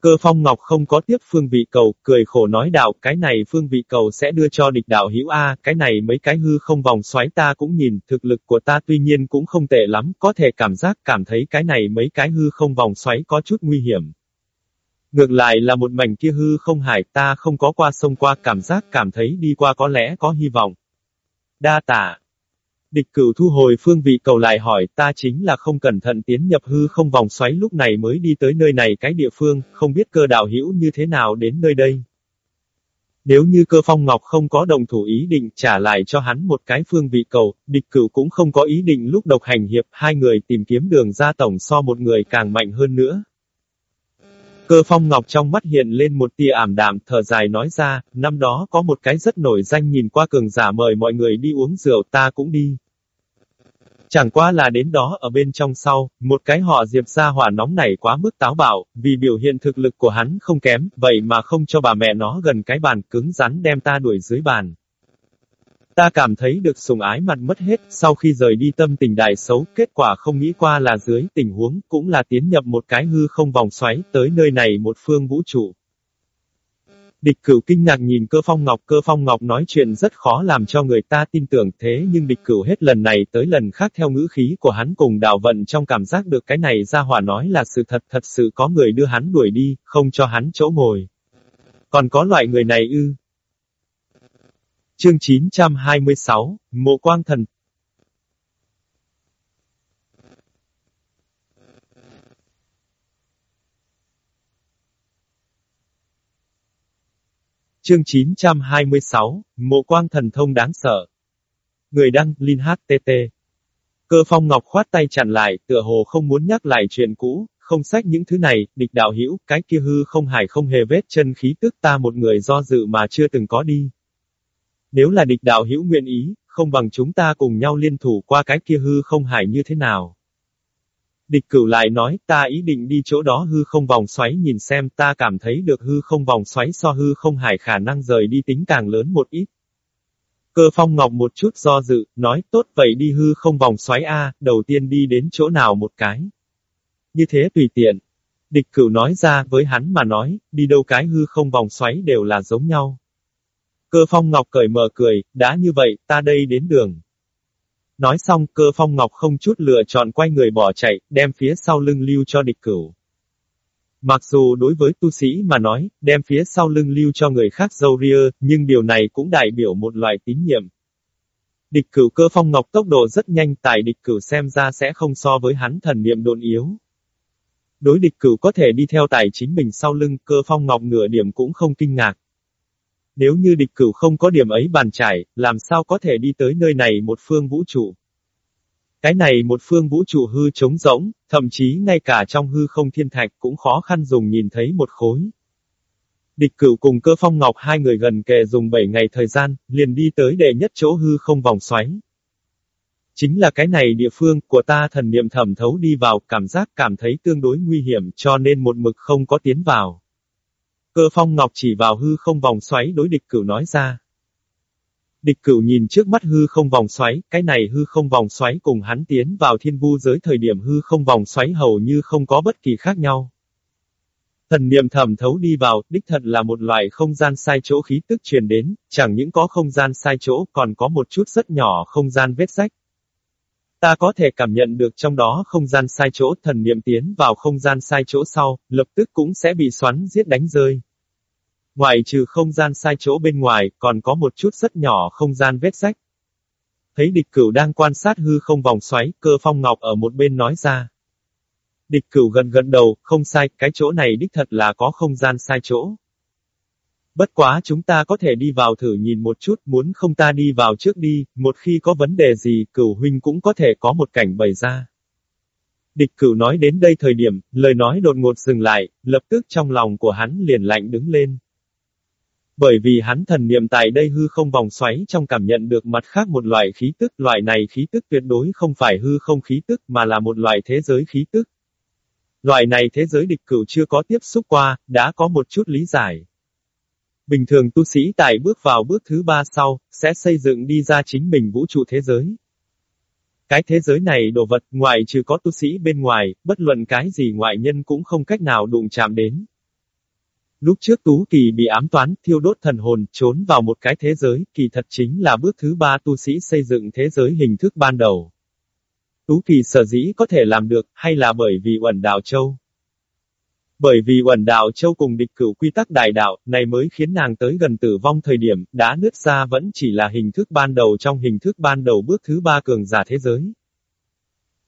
Cơ phong ngọc không có tiếp phương vị cầu, cười khổ nói đạo, cái này phương vị cầu sẽ đưa cho địch đạo hữu A, cái này mấy cái hư không vòng xoáy ta cũng nhìn, thực lực của ta tuy nhiên cũng không tệ lắm, có thể cảm giác cảm thấy cái này mấy cái hư không vòng xoáy có chút nguy hiểm. Ngược lại là một mảnh kia hư không hải ta không có qua sông qua cảm giác cảm thấy đi qua có lẽ có hy vọng. Đa tả. Địch cửu thu hồi phương vị cầu lại hỏi ta chính là không cẩn thận tiến nhập hư không vòng xoáy lúc này mới đi tới nơi này cái địa phương, không biết cơ đạo hữu như thế nào đến nơi đây. Nếu như cơ phong ngọc không có đồng thủ ý định trả lại cho hắn một cái phương vị cầu, địch cửu cũng không có ý định lúc độc hành hiệp hai người tìm kiếm đường ra tổng so một người càng mạnh hơn nữa. Cơ phong ngọc trong mắt hiện lên một tia ảm đạm, thở dài nói ra, năm đó có một cái rất nổi danh nhìn qua cường giả mời mọi người đi uống rượu ta cũng đi. Chẳng qua là đến đó ở bên trong sau, một cái họ diệp ra hỏa nóng nảy quá mức táo bạo, vì biểu hiện thực lực của hắn không kém, vậy mà không cho bà mẹ nó gần cái bàn cứng rắn đem ta đuổi dưới bàn. Ta cảm thấy được sùng ái mặt mất hết, sau khi rời đi tâm tình đại xấu, kết quả không nghĩ qua là dưới tình huống, cũng là tiến nhập một cái hư không vòng xoáy, tới nơi này một phương vũ trụ. Địch cửu kinh ngạc nhìn cơ phong ngọc, cơ phong ngọc nói chuyện rất khó làm cho người ta tin tưởng thế nhưng địch cửu hết lần này tới lần khác theo ngữ khí của hắn cùng đạo vận trong cảm giác được cái này ra hỏa nói là sự thật thật sự có người đưa hắn đuổi đi, không cho hắn chỗ ngồi. Còn có loại người này ư, Chương 926, Mộ Quang Thần Chương 926, Mộ Quang Thần Thông đáng sợ. Người đăng, Linh HTT. Cơ phong ngọc khoát tay chặn lại, tựa hồ không muốn nhắc lại chuyện cũ, không sách những thứ này, địch đạo hữu cái kia hư không hải không hề vết chân khí tức ta một người do dự mà chưa từng có đi. Nếu là địch đạo hữu nguyện ý, không bằng chúng ta cùng nhau liên thủ qua cái kia hư không hải như thế nào. Địch cửu lại nói, ta ý định đi chỗ đó hư không vòng xoáy nhìn xem ta cảm thấy được hư không vòng xoáy so hư không hải khả năng rời đi tính càng lớn một ít. Cơ phong ngọc một chút do dự, nói tốt vậy đi hư không vòng xoáy A, đầu tiên đi đến chỗ nào một cái. Như thế tùy tiện. Địch cửu nói ra với hắn mà nói, đi đâu cái hư không vòng xoáy đều là giống nhau. Cơ phong ngọc cởi mở cười, đã như vậy, ta đây đến đường. Nói xong, cơ phong ngọc không chút lựa chọn quay người bỏ chạy, đem phía sau lưng lưu cho địch cửu. Mặc dù đối với tu sĩ mà nói, đem phía sau lưng lưu cho người khác dâu ria, nhưng điều này cũng đại biểu một loại tín nhiệm. Địch cửu cơ phong ngọc tốc độ rất nhanh tại địch cửu xem ra sẽ không so với hắn thần niệm độn yếu. Đối địch cửu có thể đi theo tài chính mình sau lưng cơ phong ngọc nửa điểm cũng không kinh ngạc. Nếu như địch cửu không có điểm ấy bàn trải, làm sao có thể đi tới nơi này một phương vũ trụ? Cái này một phương vũ trụ hư trống rỗng, thậm chí ngay cả trong hư không thiên thạch cũng khó khăn dùng nhìn thấy một khối. Địch cửu cùng cơ phong ngọc hai người gần kề dùng 7 ngày thời gian, liền đi tới đệ nhất chỗ hư không vòng xoáy. Chính là cái này địa phương của ta thần niệm thẩm thấu đi vào, cảm giác cảm thấy tương đối nguy hiểm cho nên một mực không có tiến vào. Cơ phong ngọc chỉ vào hư không vòng xoáy đối địch cửu nói ra. Địch cửu nhìn trước mắt hư không vòng xoáy, cái này hư không vòng xoáy cùng hắn tiến vào thiên vu giới thời điểm hư không vòng xoáy hầu như không có bất kỳ khác nhau. Thần niệm thẩm thấu đi vào, đích thật là một loại không gian sai chỗ khí tức truyền đến, chẳng những có không gian sai chỗ còn có một chút rất nhỏ không gian vết rách. Ta có thể cảm nhận được trong đó không gian sai chỗ thần niệm tiến vào không gian sai chỗ sau, lập tức cũng sẽ bị xoắn giết đánh rơi. Ngoài trừ không gian sai chỗ bên ngoài, còn có một chút rất nhỏ không gian vết rách. Thấy địch cửu đang quan sát hư không vòng xoáy, cơ phong ngọc ở một bên nói ra. Địch cửu gần gần đầu, không sai, cái chỗ này đích thật là có không gian sai chỗ. Bất quá chúng ta có thể đi vào thử nhìn một chút, muốn không ta đi vào trước đi, một khi có vấn đề gì, cửu huynh cũng có thể có một cảnh bày ra. Địch cửu nói đến đây thời điểm, lời nói đột ngột dừng lại, lập tức trong lòng của hắn liền lạnh đứng lên. Bởi vì hắn thần niệm tại đây hư không vòng xoáy trong cảm nhận được mặt khác một loại khí tức, loại này khí tức tuyệt đối không phải hư không khí tức mà là một loại thế giới khí tức. Loại này thế giới địch cửu chưa có tiếp xúc qua, đã có một chút lý giải. Bình thường tu sĩ tại bước vào bước thứ ba sau, sẽ xây dựng đi ra chính mình vũ trụ thế giới. Cái thế giới này đồ vật, ngoài trừ có tu sĩ bên ngoài, bất luận cái gì ngoại nhân cũng không cách nào đụng chạm đến. Lúc trước Tú Kỳ bị ám toán, thiêu đốt thần hồn, trốn vào một cái thế giới, kỳ thật chính là bước thứ ba tu sĩ xây dựng thế giới hình thức ban đầu. Tú Kỳ sở dĩ có thể làm được, hay là bởi vì uẩn đảo châu. Bởi vì uẩn đảo châu cùng địch cửu quy tắc đại đạo, này mới khiến nàng tới gần tử vong thời điểm, đã nứt ra vẫn chỉ là hình thức ban đầu trong hình thức ban đầu bước thứ ba cường giả thế giới.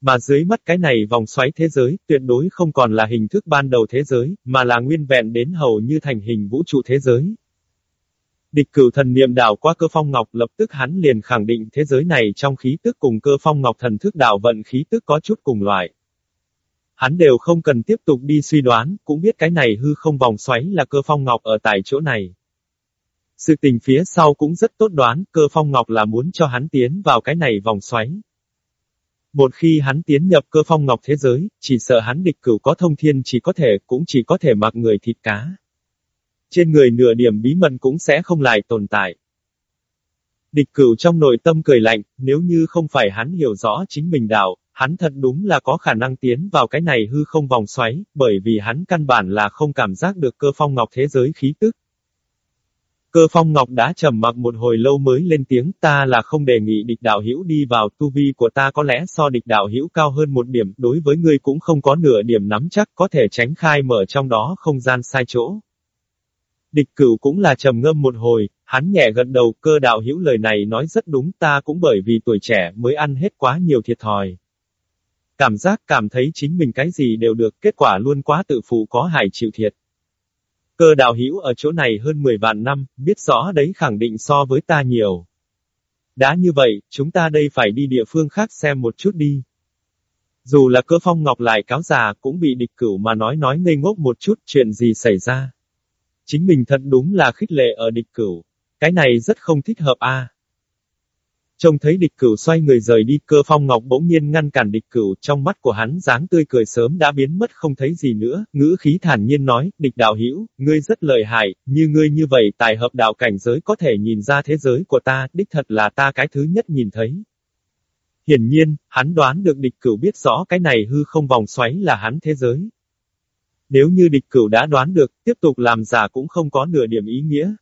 Mà dưới mắt cái này vòng xoáy thế giới, tuyệt đối không còn là hình thức ban đầu thế giới, mà là nguyên vẹn đến hầu như thành hình vũ trụ thế giới. Địch cửu thần niệm đảo qua cơ phong ngọc lập tức hắn liền khẳng định thế giới này trong khí tức cùng cơ phong ngọc thần thức đảo vận khí tức có chút cùng loại. Hắn đều không cần tiếp tục đi suy đoán, cũng biết cái này hư không vòng xoáy là cơ phong ngọc ở tại chỗ này. Sự tình phía sau cũng rất tốt đoán, cơ phong ngọc là muốn cho hắn tiến vào cái này vòng xoáy. Một khi hắn tiến nhập cơ phong ngọc thế giới, chỉ sợ hắn địch cửu có thông thiên chỉ có thể, cũng chỉ có thể mặc người thịt cá. Trên người nửa điểm bí mật cũng sẽ không lại tồn tại. Địch cửu trong nội tâm cười lạnh, nếu như không phải hắn hiểu rõ chính mình đạo, hắn thật đúng là có khả năng tiến vào cái này hư không vòng xoáy, bởi vì hắn căn bản là không cảm giác được cơ phong ngọc thế giới khí tức. Cơ phong ngọc đã trầm mặc một hồi lâu mới lên tiếng ta là không đề nghị địch đạo hữu đi vào tu vi của ta có lẽ so địch đạo hữu cao hơn một điểm, đối với ngươi cũng không có nửa điểm nắm chắc có thể tránh khai mở trong đó không gian sai chỗ. Địch cửu cũng là trầm ngâm một hồi, hắn nhẹ gật đầu cơ đạo hữu lời này nói rất đúng ta cũng bởi vì tuổi trẻ mới ăn hết quá nhiều thiệt thòi. Cảm giác cảm thấy chính mình cái gì đều được, kết quả luôn quá tự phụ có hại chịu thiệt. Cơ đạo hữu ở chỗ này hơn 10 vạn năm, biết rõ đấy khẳng định so với ta nhiều. Đã như vậy, chúng ta đây phải đi địa phương khác xem một chút đi. Dù là cơ phong ngọc lại cáo già cũng bị địch cửu mà nói nói ngây ngốc một chút chuyện gì xảy ra. Chính mình thật đúng là khích lệ ở địch cửu. Cái này rất không thích hợp a. Trông thấy địch cửu xoay người rời đi, cơ phong ngọc bỗng nhiên ngăn cản địch cửu, trong mắt của hắn dáng tươi cười sớm đã biến mất không thấy gì nữa, ngữ khí thản nhiên nói, địch đạo hữu ngươi rất lợi hại, như ngươi như vậy tài hợp đạo cảnh giới có thể nhìn ra thế giới của ta, đích thật là ta cái thứ nhất nhìn thấy. Hiển nhiên, hắn đoán được địch cửu biết rõ cái này hư không vòng xoáy là hắn thế giới. Nếu như địch cửu đã đoán được, tiếp tục làm giả cũng không có nửa điểm ý nghĩa,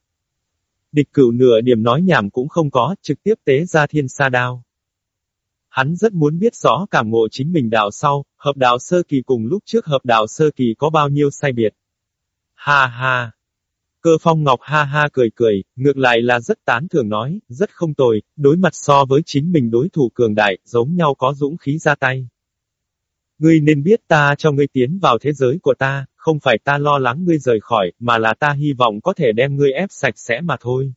Địch cửu nửa điểm nói nhảm cũng không có, trực tiếp tế ra thiên sa đao. Hắn rất muốn biết rõ cảm ngộ chính mình đạo sau, hợp đạo sơ kỳ cùng lúc trước hợp đạo sơ kỳ có bao nhiêu sai biệt. Ha ha! Cơ phong ngọc ha ha cười cười, ngược lại là rất tán thưởng nói, rất không tồi, đối mặt so với chính mình đối thủ cường đại, giống nhau có dũng khí ra tay. Ngươi nên biết ta cho ngươi tiến vào thế giới của ta, không phải ta lo lắng ngươi rời khỏi, mà là ta hy vọng có thể đem ngươi ép sạch sẽ mà thôi.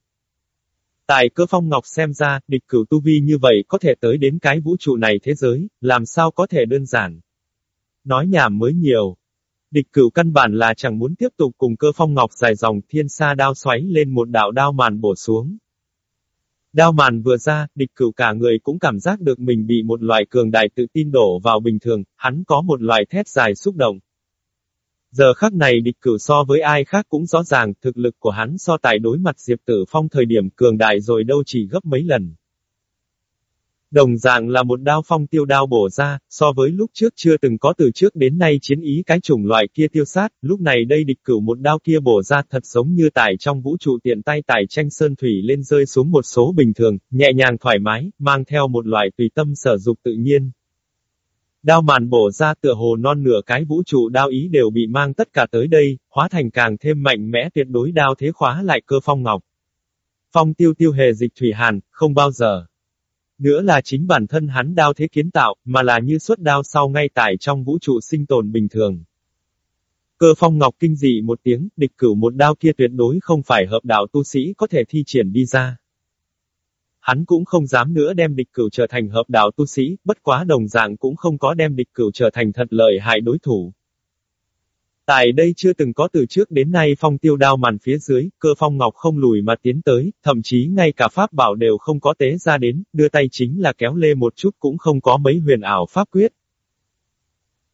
Tại cơ phong ngọc xem ra, địch cửu tu vi như vậy có thể tới đến cái vũ trụ này thế giới, làm sao có thể đơn giản. Nói nhảm mới nhiều. Địch cửu căn bản là chẳng muốn tiếp tục cùng cơ phong ngọc dài dòng thiên sa đao xoáy lên một đạo đao màn bổ xuống. Đao màn vừa ra, địch cửu cả người cũng cảm giác được mình bị một loại cường đại tự tin đổ vào bình thường, hắn có một loại thét dài xúc động. Giờ khắc này địch cửu so với ai khác cũng rõ ràng, thực lực của hắn so tài đối mặt Diệp Tử Phong thời điểm cường đại rồi đâu chỉ gấp mấy lần. Đồng dạng là một đao phong tiêu đao bổ ra, so với lúc trước chưa từng có từ trước đến nay chiến ý cái chủng loại kia tiêu sát, lúc này đây địch cửu một đao kia bổ ra thật giống như tải trong vũ trụ tiện tay tải tranh sơn thủy lên rơi xuống một số bình thường, nhẹ nhàng thoải mái, mang theo một loại tùy tâm sở dục tự nhiên. Đao màn bổ ra tựa hồ non nửa cái vũ trụ đao ý đều bị mang tất cả tới đây, hóa thành càng thêm mạnh mẽ tuyệt đối đao thế khóa lại cơ phong ngọc. Phong tiêu tiêu hề dịch thủy hàn, không bao giờ. Nữa là chính bản thân hắn đao thế kiến tạo, mà là như suốt đao sau ngay tại trong vũ trụ sinh tồn bình thường. Cơ phong ngọc kinh dị một tiếng, địch cửu một đao kia tuyệt đối không phải hợp đạo tu sĩ có thể thi triển đi ra. hắn cũng không dám nữa đem địch cửu trở thành hợp đạo tu sĩ, bất quá đồng dạng cũng không có đem địch cửu trở thành thật lợi hại đối thủ. Tại đây chưa từng có từ trước đến nay phong tiêu đao màn phía dưới, cơ phong ngọc không lùi mà tiến tới, thậm chí ngay cả pháp bảo đều không có tế ra đến, đưa tay chính là kéo lê một chút cũng không có mấy huyền ảo pháp quyết.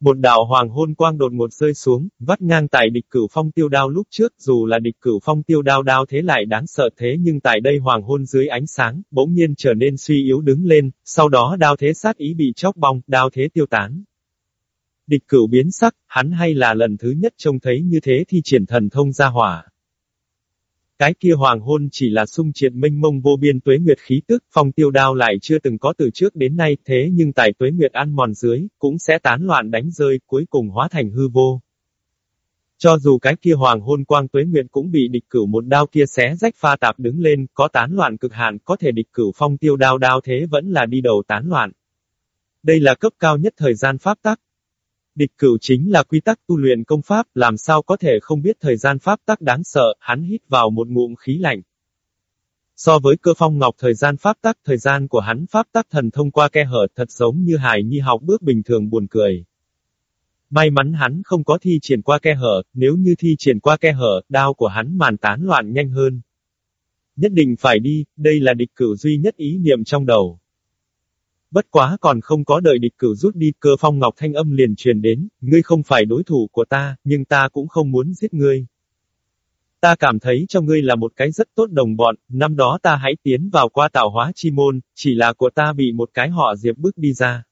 Một đạo hoàng hôn quang đột ngột rơi xuống, vắt ngang tại địch cửu phong tiêu đao lúc trước, dù là địch cửu phong tiêu đao đao thế lại đáng sợ thế nhưng tại đây hoàng hôn dưới ánh sáng, bỗng nhiên trở nên suy yếu đứng lên, sau đó đao thế sát ý bị chóc bong, đao thế tiêu tán. Địch cửu biến sắc, hắn hay là lần thứ nhất trông thấy như thế thì triển thần thông ra hỏa. Cái kia hoàng hôn chỉ là sung triệt minh mông vô biên tuế nguyệt khí tức, phong tiêu đao lại chưa từng có từ trước đến nay, thế nhưng tại tuế nguyệt ăn mòn dưới, cũng sẽ tán loạn đánh rơi, cuối cùng hóa thành hư vô. Cho dù cái kia hoàng hôn quang tuế nguyệt cũng bị địch cửu một đao kia xé rách pha tạp đứng lên, có tán loạn cực hạn, có thể địch cửu phong tiêu đao đao thế vẫn là đi đầu tán loạn. Đây là cấp cao nhất thời gian pháp tắc, Địch cửu chính là quy tắc tu luyện công pháp, làm sao có thể không biết thời gian pháp tắc đáng sợ, hắn hít vào một ngụm khí lạnh. So với cơ phong ngọc thời gian pháp tắc, thời gian của hắn pháp tắc thần thông qua khe hở thật giống như hài nhi học bước bình thường buồn cười. May mắn hắn không có thi triển qua khe hở, nếu như thi triển qua khe hở, đao của hắn màn tán loạn nhanh hơn. Nhất định phải đi, đây là địch cửu duy nhất ý niệm trong đầu. Bất quá còn không có đợi địch cửu rút đi, cơ phong ngọc thanh âm liền truyền đến, ngươi không phải đối thủ của ta, nhưng ta cũng không muốn giết ngươi. Ta cảm thấy cho ngươi là một cái rất tốt đồng bọn, năm đó ta hãy tiến vào qua tạo hóa chi môn, chỉ là của ta bị một cái họ diệp bước đi ra.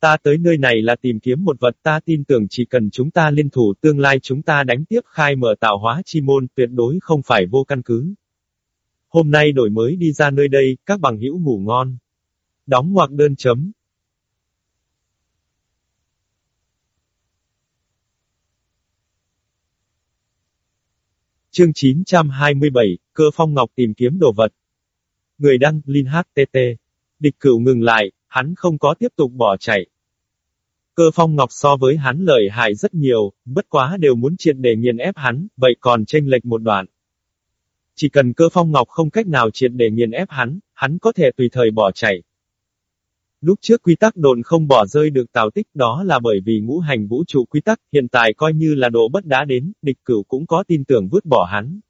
Ta tới nơi này là tìm kiếm một vật ta tin tưởng chỉ cần chúng ta liên thủ tương lai chúng ta đánh tiếp khai mở tạo hóa chi môn tuyệt đối không phải vô căn cứ. Hôm nay đổi mới đi ra nơi đây, các bằng hữu ngủ ngon. Đóng ngoặc đơn chấm. Chương 927, Cơ Phong Ngọc tìm kiếm đồ vật. Người đăng, Linh HTT. Địch cửu ngừng lại, hắn không có tiếp tục bỏ chạy. Cơ Phong Ngọc so với hắn lợi hại rất nhiều, bất quá đều muốn triệt để nghiền ép hắn, vậy còn chênh lệch một đoạn. Chỉ cần cơ Phong Ngọc không cách nào triệt để nghiền ép hắn, hắn có thể tùy thời bỏ chạy. Lúc trước quy tắc đồn không bỏ rơi được tào tích đó là bởi vì ngũ hành vũ trụ quy tắc, hiện tại coi như là độ bất đá đến, địch cửu cũng có tin tưởng vứt bỏ hắn.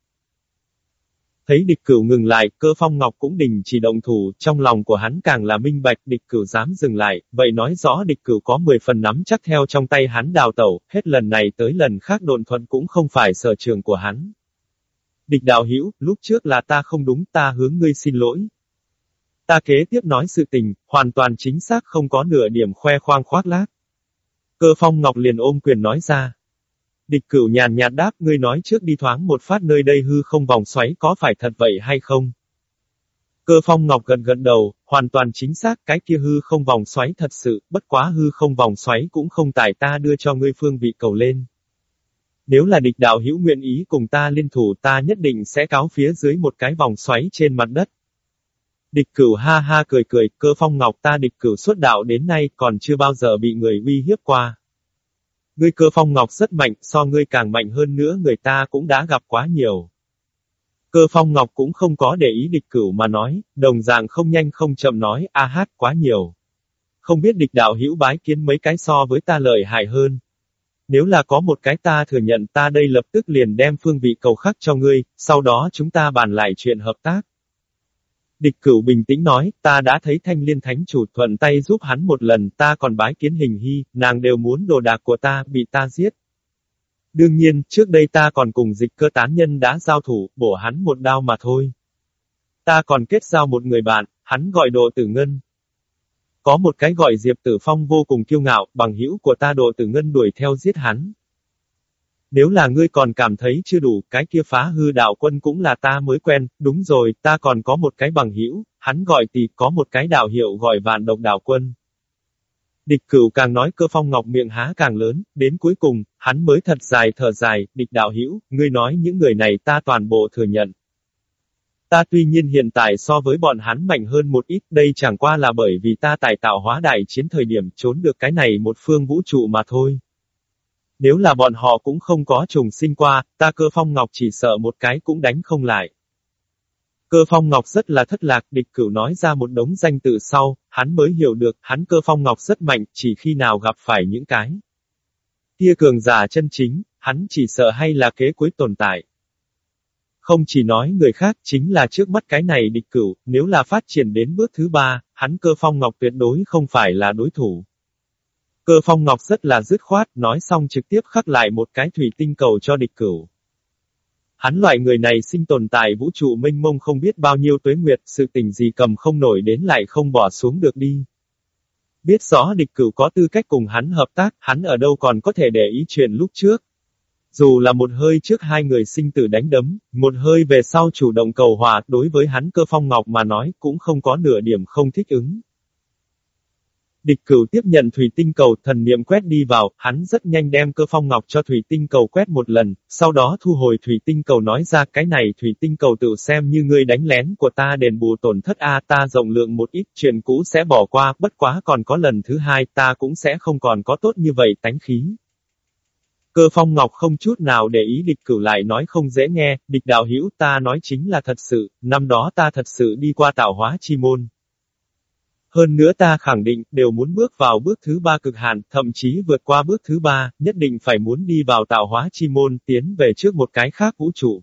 Thấy địch cửu ngừng lại, cơ phong ngọc cũng đình chỉ động thủ, trong lòng của hắn càng là minh bạch địch cửu dám dừng lại, vậy nói rõ địch cửu có 10 phần nắm chắc theo trong tay hắn đào tẩu, hết lần này tới lần khác đồn thuận cũng không phải sở trường của hắn. Địch đạo hữu lúc trước là ta không đúng ta hướng ngươi xin lỗi, Ta kế tiếp nói sự tình, hoàn toàn chính xác không có nửa điểm khoe khoang khoác lác. Cơ phong ngọc liền ôm quyền nói ra. Địch cửu nhàn nhạt đáp ngươi nói trước đi thoáng một phát nơi đây hư không vòng xoáy có phải thật vậy hay không? Cơ phong ngọc gần gần đầu, hoàn toàn chính xác cái kia hư không vòng xoáy thật sự, bất quá hư không vòng xoáy cũng không tải ta đưa cho ngươi phương vị cầu lên. Nếu là địch đạo hữu nguyện ý cùng ta liên thủ ta nhất định sẽ cáo phía dưới một cái vòng xoáy trên mặt đất. Địch cửu ha ha cười cười, cơ phong ngọc ta địch cửu xuất đạo đến nay còn chưa bao giờ bị người uy hiếp qua. Ngươi cơ phong ngọc rất mạnh, so ngươi càng mạnh hơn nữa người ta cũng đã gặp quá nhiều. Cơ phong ngọc cũng không có để ý địch cửu mà nói, đồng dạng không nhanh không chậm nói, a hát quá nhiều. Không biết địch đạo hữu bái kiến mấy cái so với ta lợi hại hơn. Nếu là có một cái ta thừa nhận ta đây lập tức liền đem phương vị cầu khắc cho ngươi, sau đó chúng ta bàn lại chuyện hợp tác. Địch cửu bình tĩnh nói, ta đã thấy thanh liên thánh chủ thuận tay giúp hắn một lần, ta còn bái kiến hình hy, nàng đều muốn đồ đạc của ta, bị ta giết. Đương nhiên, trước đây ta còn cùng dịch cơ tán nhân đã giao thủ, bổ hắn một đao mà thôi. Ta còn kết giao một người bạn, hắn gọi đồ tử ngân. Có một cái gọi Diệp Tử Phong vô cùng kiêu ngạo, bằng hữu của ta đồ tử ngân đuổi theo giết hắn. Nếu là ngươi còn cảm thấy chưa đủ, cái kia phá hư đạo quân cũng là ta mới quen, đúng rồi, ta còn có một cái bằng hữu, hắn gọi tỷ, có một cái đạo hiệu gọi vạn độc đạo quân. Địch cửu càng nói cơ phong ngọc miệng há càng lớn, đến cuối cùng, hắn mới thật dài thở dài, địch đạo hữu ngươi nói những người này ta toàn bộ thừa nhận. Ta tuy nhiên hiện tại so với bọn hắn mạnh hơn một ít, đây chẳng qua là bởi vì ta tài tạo hóa đại chiến thời điểm trốn được cái này một phương vũ trụ mà thôi. Nếu là bọn họ cũng không có trùng sinh qua, ta cơ phong ngọc chỉ sợ một cái cũng đánh không lại. Cơ phong ngọc rất là thất lạc, địch cửu nói ra một đống danh tự sau, hắn mới hiểu được, hắn cơ phong ngọc rất mạnh, chỉ khi nào gặp phải những cái. Tia cường giả chân chính, hắn chỉ sợ hay là kế cuối tồn tại. Không chỉ nói người khác, chính là trước mắt cái này địch cửu, nếu là phát triển đến bước thứ ba, hắn cơ phong ngọc tuyệt đối không phải là đối thủ. Cơ phong ngọc rất là dứt khoát, nói xong trực tiếp khắc lại một cái thủy tinh cầu cho địch cửu. Hắn loại người này sinh tồn tại vũ trụ mênh mông không biết bao nhiêu tuế nguyệt, sự tình gì cầm không nổi đến lại không bỏ xuống được đi. Biết rõ địch cửu có tư cách cùng hắn hợp tác, hắn ở đâu còn có thể để ý chuyện lúc trước. Dù là một hơi trước hai người sinh tử đánh đấm, một hơi về sau chủ động cầu hòa, đối với hắn cơ phong ngọc mà nói cũng không có nửa điểm không thích ứng. Địch cửu tiếp nhận thủy tinh cầu, thần niệm quét đi vào, hắn rất nhanh đem cơ phong ngọc cho thủy tinh cầu quét một lần, sau đó thu hồi thủy tinh cầu nói ra cái này thủy tinh cầu tự xem như ngươi đánh lén của ta đền bù tổn thất A ta rộng lượng một ít chuyện cũ sẽ bỏ qua, bất quá còn có lần thứ hai ta cũng sẽ không còn có tốt như vậy tánh khí. Cơ phong ngọc không chút nào để ý địch cửu lại nói không dễ nghe, địch đạo hữu ta nói chính là thật sự, năm đó ta thật sự đi qua tạo hóa chi môn. Hơn nữa ta khẳng định, đều muốn bước vào bước thứ ba cực hạn, thậm chí vượt qua bước thứ ba, nhất định phải muốn đi vào tạo hóa chi môn, tiến về trước một cái khác vũ trụ.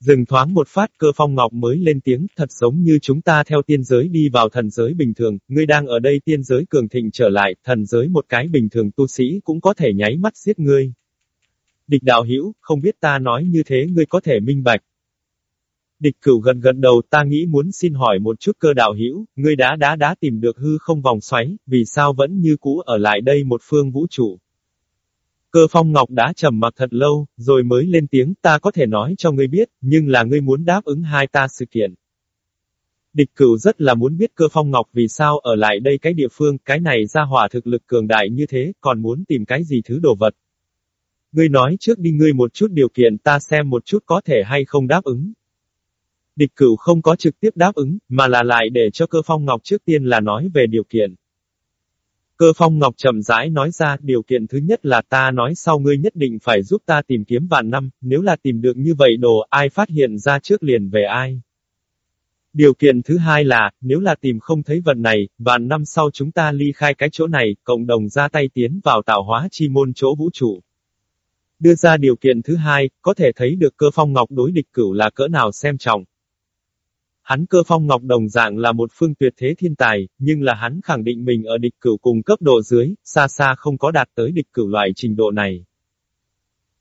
Dừng thoáng một phát cơ phong ngọc mới lên tiếng, thật giống như chúng ta theo tiên giới đi vào thần giới bình thường, ngươi đang ở đây tiên giới cường thịnh trở lại, thần giới một cái bình thường tu sĩ cũng có thể nháy mắt giết ngươi. Địch đạo hiểu không biết ta nói như thế ngươi có thể minh bạch. Địch cửu gần gần đầu ta nghĩ muốn xin hỏi một chút cơ đạo hữu ngươi đã đã đã tìm được hư không vòng xoáy, vì sao vẫn như cũ ở lại đây một phương vũ trụ. Cơ phong ngọc đã trầm mặc thật lâu, rồi mới lên tiếng ta có thể nói cho ngươi biết, nhưng là ngươi muốn đáp ứng hai ta sự kiện. Địch cửu rất là muốn biết cơ phong ngọc vì sao ở lại đây cái địa phương, cái này ra hỏa thực lực cường đại như thế, còn muốn tìm cái gì thứ đồ vật. Ngươi nói trước đi ngươi một chút điều kiện ta xem một chút có thể hay không đáp ứng. Địch cửu không có trực tiếp đáp ứng, mà là lại để cho cơ phong ngọc trước tiên là nói về điều kiện. Cơ phong ngọc chậm rãi nói ra, điều kiện thứ nhất là ta nói sau ngươi nhất định phải giúp ta tìm kiếm vạn năm, nếu là tìm được như vậy đồ, ai phát hiện ra trước liền về ai. Điều kiện thứ hai là, nếu là tìm không thấy vật này, vạn năm sau chúng ta ly khai cái chỗ này, cộng đồng ra tay tiến vào tạo hóa chi môn chỗ vũ trụ. Đưa ra điều kiện thứ hai, có thể thấy được cơ phong ngọc đối địch cửu là cỡ nào xem trọng. Hắn cơ phong ngọc đồng dạng là một phương tuyệt thế thiên tài, nhưng là hắn khẳng định mình ở địch cửu cùng cấp độ dưới, xa xa không có đạt tới địch cửu loại trình độ này.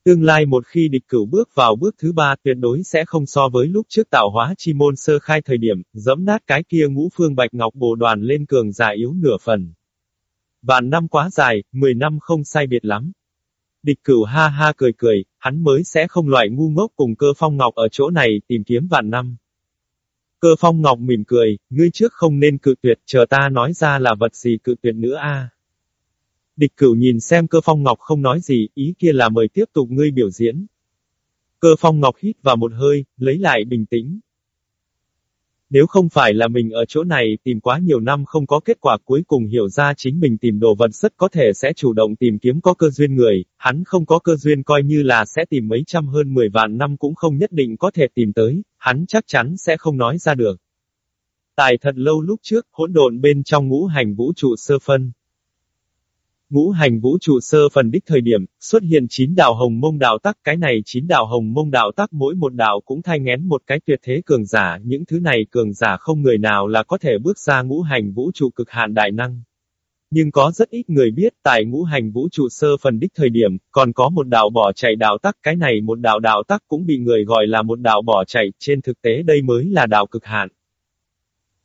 Tương lai một khi địch cửu bước vào bước thứ ba tuyệt đối sẽ không so với lúc trước tạo hóa chi môn sơ khai thời điểm, dẫm nát cái kia ngũ phương bạch ngọc bồ đoàn lên cường giả yếu nửa phần. Vạn năm quá dài, mười năm không sai biệt lắm. Địch cửu ha ha cười cười, hắn mới sẽ không loại ngu ngốc cùng cơ phong ngọc ở chỗ này tìm kiếm vạn năm. Cơ phong ngọc mỉm cười, ngươi trước không nên cự tuyệt, chờ ta nói ra là vật gì cự tuyệt nữa a. Địch cửu nhìn xem cơ phong ngọc không nói gì, ý kia là mời tiếp tục ngươi biểu diễn. Cơ phong ngọc hít vào một hơi, lấy lại bình tĩnh. Nếu không phải là mình ở chỗ này tìm quá nhiều năm không có kết quả cuối cùng hiểu ra chính mình tìm đồ vật rất có thể sẽ chủ động tìm kiếm có cơ duyên người, hắn không có cơ duyên coi như là sẽ tìm mấy trăm hơn mười vạn năm cũng không nhất định có thể tìm tới, hắn chắc chắn sẽ không nói ra được. Tại thật lâu lúc trước, hỗn độn bên trong ngũ hành vũ trụ sơ phân, Ngũ hành vũ trụ sơ phần đích thời điểm, xuất hiện chín đạo hồng mông đạo tắc, cái này chín đạo hồng mông đạo tắc mỗi một đạo cũng thay ngén một cái tuyệt thế cường giả, những thứ này cường giả không người nào là có thể bước ra ngũ hành vũ trụ cực hạn đại năng. Nhưng có rất ít người biết tại ngũ hành vũ trụ sơ phần đích thời điểm, còn có một đạo bỏ chạy đạo tắc, cái này một đạo đạo tắc cũng bị người gọi là một đạo bỏ chạy, trên thực tế đây mới là đạo cực hạn.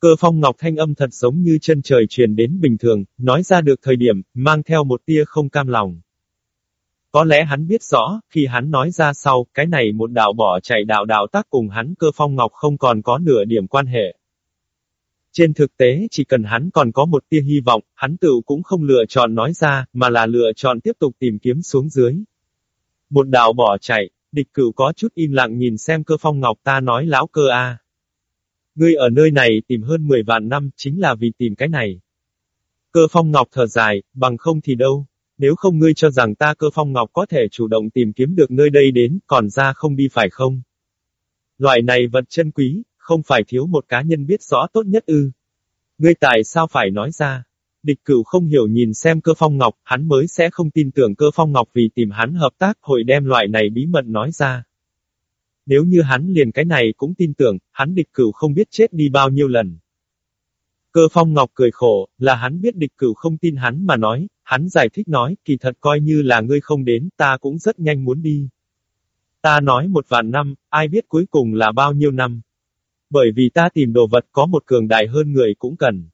Cơ phong ngọc thanh âm thật giống như chân trời truyền đến bình thường, nói ra được thời điểm, mang theo một tia không cam lòng. Có lẽ hắn biết rõ, khi hắn nói ra sau, cái này một đạo bỏ chạy đạo đạo tác cùng hắn cơ phong ngọc không còn có nửa điểm quan hệ. Trên thực tế chỉ cần hắn còn có một tia hy vọng, hắn tự cũng không lựa chọn nói ra, mà là lựa chọn tiếp tục tìm kiếm xuống dưới. Một đạo bỏ chạy, địch cửu có chút im lặng nhìn xem cơ phong ngọc ta nói lão cơ a. Ngươi ở nơi này tìm hơn 10 vạn năm, chính là vì tìm cái này. Cơ phong ngọc thở dài, bằng không thì đâu. Nếu không ngươi cho rằng ta cơ phong ngọc có thể chủ động tìm kiếm được nơi đây đến, còn ra không đi phải không? Loại này vật chân quý, không phải thiếu một cá nhân biết rõ tốt nhất ư. Ngươi tại sao phải nói ra? Địch cửu không hiểu nhìn xem cơ phong ngọc, hắn mới sẽ không tin tưởng cơ phong ngọc vì tìm hắn hợp tác hội đem loại này bí mật nói ra. Nếu như hắn liền cái này cũng tin tưởng, hắn địch cửu không biết chết đi bao nhiêu lần. Cơ phong ngọc cười khổ, là hắn biết địch cửu không tin hắn mà nói, hắn giải thích nói, kỳ thật coi như là ngươi không đến, ta cũng rất nhanh muốn đi. Ta nói một vạn năm, ai biết cuối cùng là bao nhiêu năm. Bởi vì ta tìm đồ vật có một cường đại hơn người cũng cần.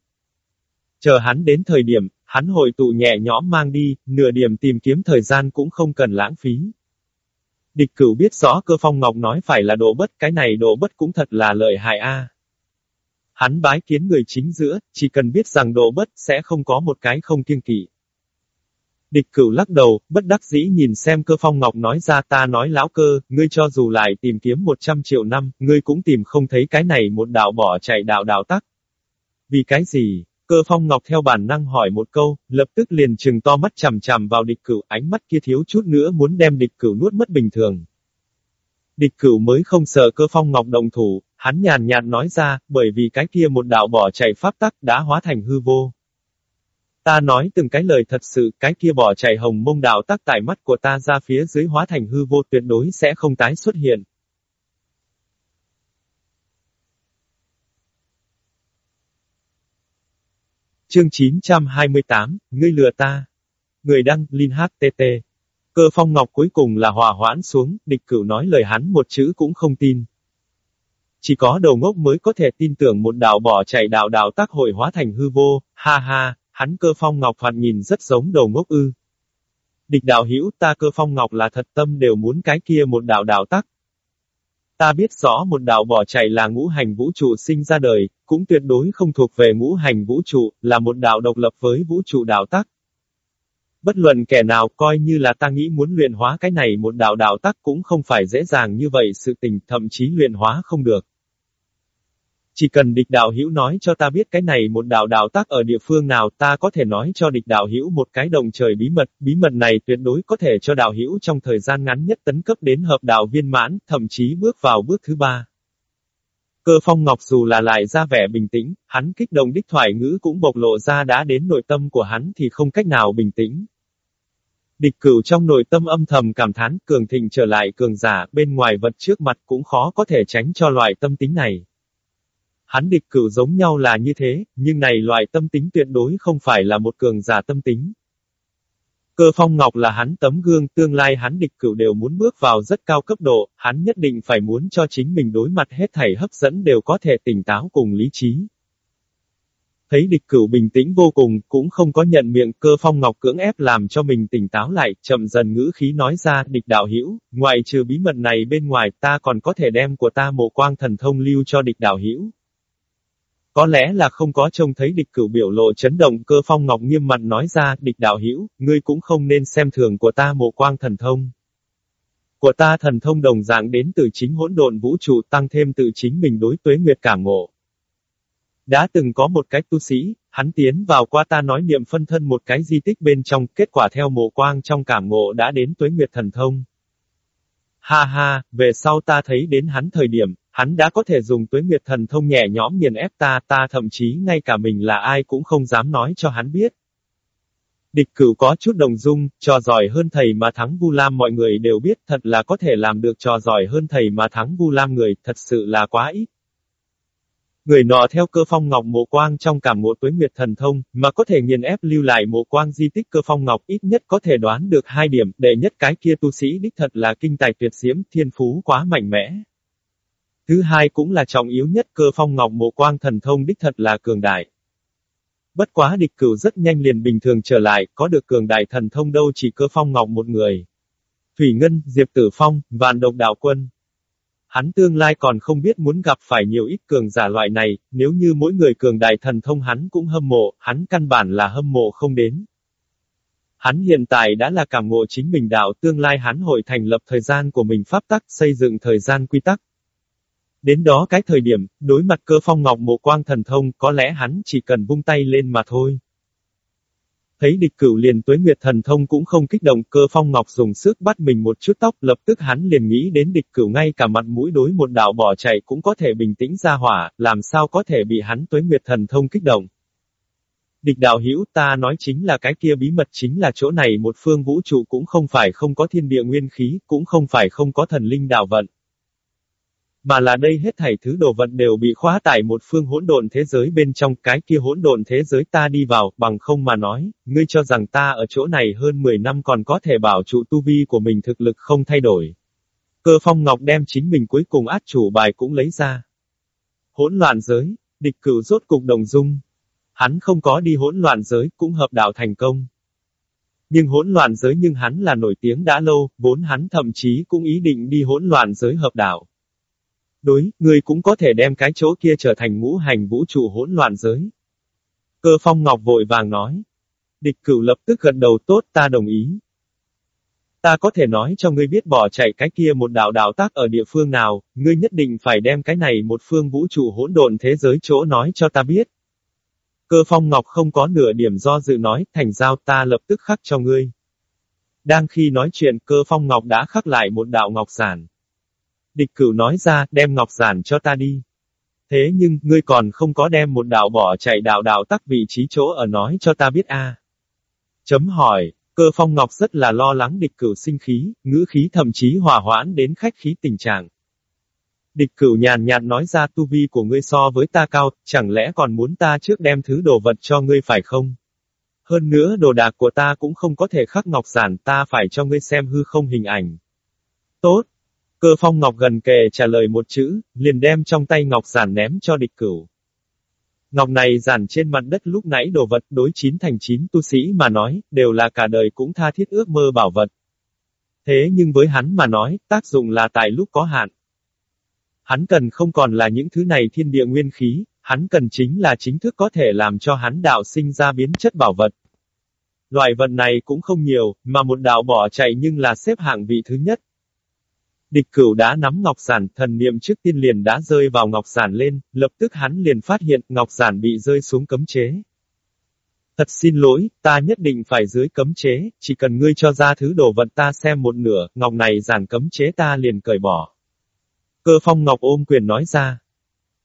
Chờ hắn đến thời điểm, hắn hội tụ nhẹ nhõm mang đi, nửa điểm tìm kiếm thời gian cũng không cần lãng phí. Địch cửu biết rõ cơ phong ngọc nói phải là độ bất, cái này độ bất cũng thật là lợi hại a. Hắn bái kiến người chính giữa, chỉ cần biết rằng độ bất sẽ không có một cái không kiêng kỵ. Địch cửu lắc đầu, bất đắc dĩ nhìn xem cơ phong ngọc nói ra ta nói lão cơ, ngươi cho dù lại tìm kiếm 100 triệu năm, ngươi cũng tìm không thấy cái này một đạo bỏ chạy đạo đạo tắc. Vì cái gì? Cơ phong ngọc theo bản năng hỏi một câu, lập tức liền trừng to mắt chằm chằm vào địch cửu, ánh mắt kia thiếu chút nữa muốn đem địch cửu nuốt mất bình thường. Địch cửu mới không sợ cơ phong ngọc đồng thủ, hắn nhàn nhạt nói ra, bởi vì cái kia một đạo bỏ chạy pháp tắc đã hóa thành hư vô. Ta nói từng cái lời thật sự, cái kia bỏ chạy hồng mông đạo tắc tại mắt của ta ra phía dưới hóa thành hư vô tuyệt đối sẽ không tái xuất hiện. Chương 928, ngươi lừa ta. Người đăng, Linh HTT. Cơ phong ngọc cuối cùng là hòa hoãn xuống, địch cửu nói lời hắn một chữ cũng không tin. Chỉ có đầu ngốc mới có thể tin tưởng một đạo bỏ chạy đạo đạo tác hội hóa thành hư vô, ha ha, hắn cơ phong ngọc phạt nhìn rất giống đầu ngốc ư. Địch đạo hữu ta cơ phong ngọc là thật tâm đều muốn cái kia một đạo đạo tắc. Ta biết rõ một đạo bỏ chạy là ngũ hành vũ trụ sinh ra đời, cũng tuyệt đối không thuộc về ngũ hành vũ trụ, là một đạo độc lập với vũ trụ đạo tắc. Bất luận kẻ nào coi như là ta nghĩ muốn luyện hóa cái này một đạo đạo tắc cũng không phải dễ dàng như vậy sự tình, thậm chí luyện hóa không được. Chỉ cần địch đạo hữu nói cho ta biết cái này một đạo đạo tác ở địa phương nào ta có thể nói cho địch đạo hữu một cái đồng trời bí mật, bí mật này tuyệt đối có thể cho đạo hữu trong thời gian ngắn nhất tấn cấp đến hợp đạo viên mãn, thậm chí bước vào bước thứ ba. Cơ phong ngọc dù là lại ra vẻ bình tĩnh, hắn kích động đích thoại ngữ cũng bộc lộ ra đã đến nội tâm của hắn thì không cách nào bình tĩnh. Địch cửu trong nội tâm âm thầm cảm thán cường thịnh trở lại cường giả bên ngoài vật trước mặt cũng khó có thể tránh cho loại tâm tính này. Hắn địch cửu giống nhau là như thế, nhưng này loại tâm tính tuyệt đối không phải là một cường giả tâm tính. Cơ phong ngọc là hắn tấm gương tương lai hắn địch cửu đều muốn bước vào rất cao cấp độ, hắn nhất định phải muốn cho chính mình đối mặt hết thảy hấp dẫn đều có thể tỉnh táo cùng lý trí. Thấy địch cửu bình tĩnh vô cùng, cũng không có nhận miệng cơ phong ngọc cưỡng ép làm cho mình tỉnh táo lại, chậm dần ngữ khí nói ra, địch đạo Hiểu, ngoại trừ bí mật này bên ngoài ta còn có thể đem của ta mộ quang thần thông lưu cho địch đạo Hiểu có lẽ là không có trông thấy địch cửu biểu lộ chấn động cơ phong ngọc nghiêm mặt nói ra, địch đạo hữu ngươi cũng không nên xem thường của ta mộ quang thần thông. Của ta thần thông đồng dạng đến từ chính hỗn độn vũ trụ tăng thêm từ chính mình đối tuế nguyệt cảm ngộ. Đã từng có một cái tu sĩ, hắn tiến vào qua ta nói niệm phân thân một cái di tích bên trong, kết quả theo mộ quang trong cảm ngộ đã đến tuế nguyệt thần thông. Ha ha, về sau ta thấy đến hắn thời điểm, Hắn đã có thể dùng tuế nguyệt thần thông nhẹ nhõm nghiền ép ta, ta thậm chí ngay cả mình là ai cũng không dám nói cho hắn biết. Địch cửu có chút đồng dung, trò giỏi hơn thầy mà thắng Vu Lam mọi người đều biết thật là có thể làm được trò giỏi hơn thầy mà thắng Vu Lam người, thật sự là quá ít. Người nọ theo cơ phong ngọc mộ quang trong cảm ngộ tuế nguyệt thần thông, mà có thể nghiền ép lưu lại mộ quang di tích cơ phong ngọc ít nhất có thể đoán được hai điểm, đệ nhất cái kia tu sĩ đích thật là kinh tài tuyệt diễm, thiên phú quá mạnh mẽ. Thứ hai cũng là trọng yếu nhất cơ phong ngọc mộ quang thần thông đích thật là cường đại. Bất quá địch cửu rất nhanh liền bình thường trở lại, có được cường đại thần thông đâu chỉ cơ phong ngọc một người. Thủy Ngân, Diệp Tử Phong, Vạn Độc Đạo Quân. Hắn tương lai còn không biết muốn gặp phải nhiều ít cường giả loại này, nếu như mỗi người cường đại thần thông hắn cũng hâm mộ, hắn căn bản là hâm mộ không đến. Hắn hiện tại đã là cảm ngộ chính mình đạo tương lai hắn hội thành lập thời gian của mình pháp tắc, xây dựng thời gian quy tắc. Đến đó cái thời điểm, đối mặt cơ phong ngọc mộ quang thần thông, có lẽ hắn chỉ cần vung tay lên mà thôi. Thấy địch cửu liền tuế nguyệt thần thông cũng không kích động, cơ phong ngọc dùng sức bắt mình một chút tóc, lập tức hắn liền nghĩ đến địch cửu ngay cả mặt mũi đối một đạo bỏ chạy cũng có thể bình tĩnh ra hỏa, làm sao có thể bị hắn tuế nguyệt thần thông kích động. Địch đạo hữu ta nói chính là cái kia bí mật chính là chỗ này một phương vũ trụ cũng không phải không có thiên địa nguyên khí, cũng không phải không có thần linh đạo vận. Mà là đây hết thảy thứ đồ vật đều bị khóa tại một phương hỗn độn thế giới bên trong cái kia hỗn độn thế giới ta đi vào, bằng không mà nói, ngươi cho rằng ta ở chỗ này hơn 10 năm còn có thể bảo trụ tu vi của mình thực lực không thay đổi. Cơ phong ngọc đem chính mình cuối cùng át chủ bài cũng lấy ra. Hỗn loạn giới, địch cửu rốt cục đồng dung. Hắn không có đi hỗn loạn giới, cũng hợp đạo thành công. Nhưng hỗn loạn giới nhưng hắn là nổi tiếng đã lâu, vốn hắn thậm chí cũng ý định đi hỗn loạn giới hợp đạo. Đối, ngươi cũng có thể đem cái chỗ kia trở thành ngũ hành vũ trụ hỗn loạn giới. Cơ phong ngọc vội vàng nói. Địch cửu lập tức gật đầu tốt ta đồng ý. Ta có thể nói cho ngươi biết bỏ chạy cái kia một đạo đạo tác ở địa phương nào, ngươi nhất định phải đem cái này một phương vũ trụ hỗn độn thế giới chỗ nói cho ta biết. Cơ phong ngọc không có nửa điểm do dự nói, thành giao ta lập tức khắc cho ngươi. Đang khi nói chuyện cơ phong ngọc đã khắc lại một đạo ngọc giản. Địch cửu nói ra, đem ngọc giản cho ta đi. Thế nhưng, ngươi còn không có đem một đạo bỏ chạy đạo đạo tắc vị trí chỗ ở nói cho ta biết a. Chấm hỏi, cơ phong ngọc rất là lo lắng địch cửu sinh khí, ngữ khí thậm chí hòa hoãn đến khách khí tình trạng. Địch cửu nhàn nhạt nói ra tu vi của ngươi so với ta cao, chẳng lẽ còn muốn ta trước đem thứ đồ vật cho ngươi phải không? Hơn nữa đồ đạc của ta cũng không có thể khắc ngọc giản ta phải cho ngươi xem hư không hình ảnh. Tốt, Cơ phong ngọc gần kề trả lời một chữ, liền đem trong tay ngọc giản ném cho địch cửu. Ngọc này giản trên mặt đất lúc nãy đồ vật đối chín thành chín tu sĩ mà nói, đều là cả đời cũng tha thiết ước mơ bảo vật. Thế nhưng với hắn mà nói, tác dụng là tại lúc có hạn. Hắn cần không còn là những thứ này thiên địa nguyên khí, hắn cần chính là chính thức có thể làm cho hắn đạo sinh ra biến chất bảo vật. Loại vật này cũng không nhiều, mà một đạo bỏ chạy nhưng là xếp hạng vị thứ nhất. Địch cửu đã nắm ngọc giản, thần niệm trước tiên liền đã rơi vào ngọc giản lên, lập tức hắn liền phát hiện ngọc giản bị rơi xuống cấm chế. Thật xin lỗi, ta nhất định phải dưới cấm chế, chỉ cần ngươi cho ra thứ đồ vật ta xem một nửa, ngọc này giản cấm chế ta liền cởi bỏ. Cơ phong ngọc ôm quyền nói ra.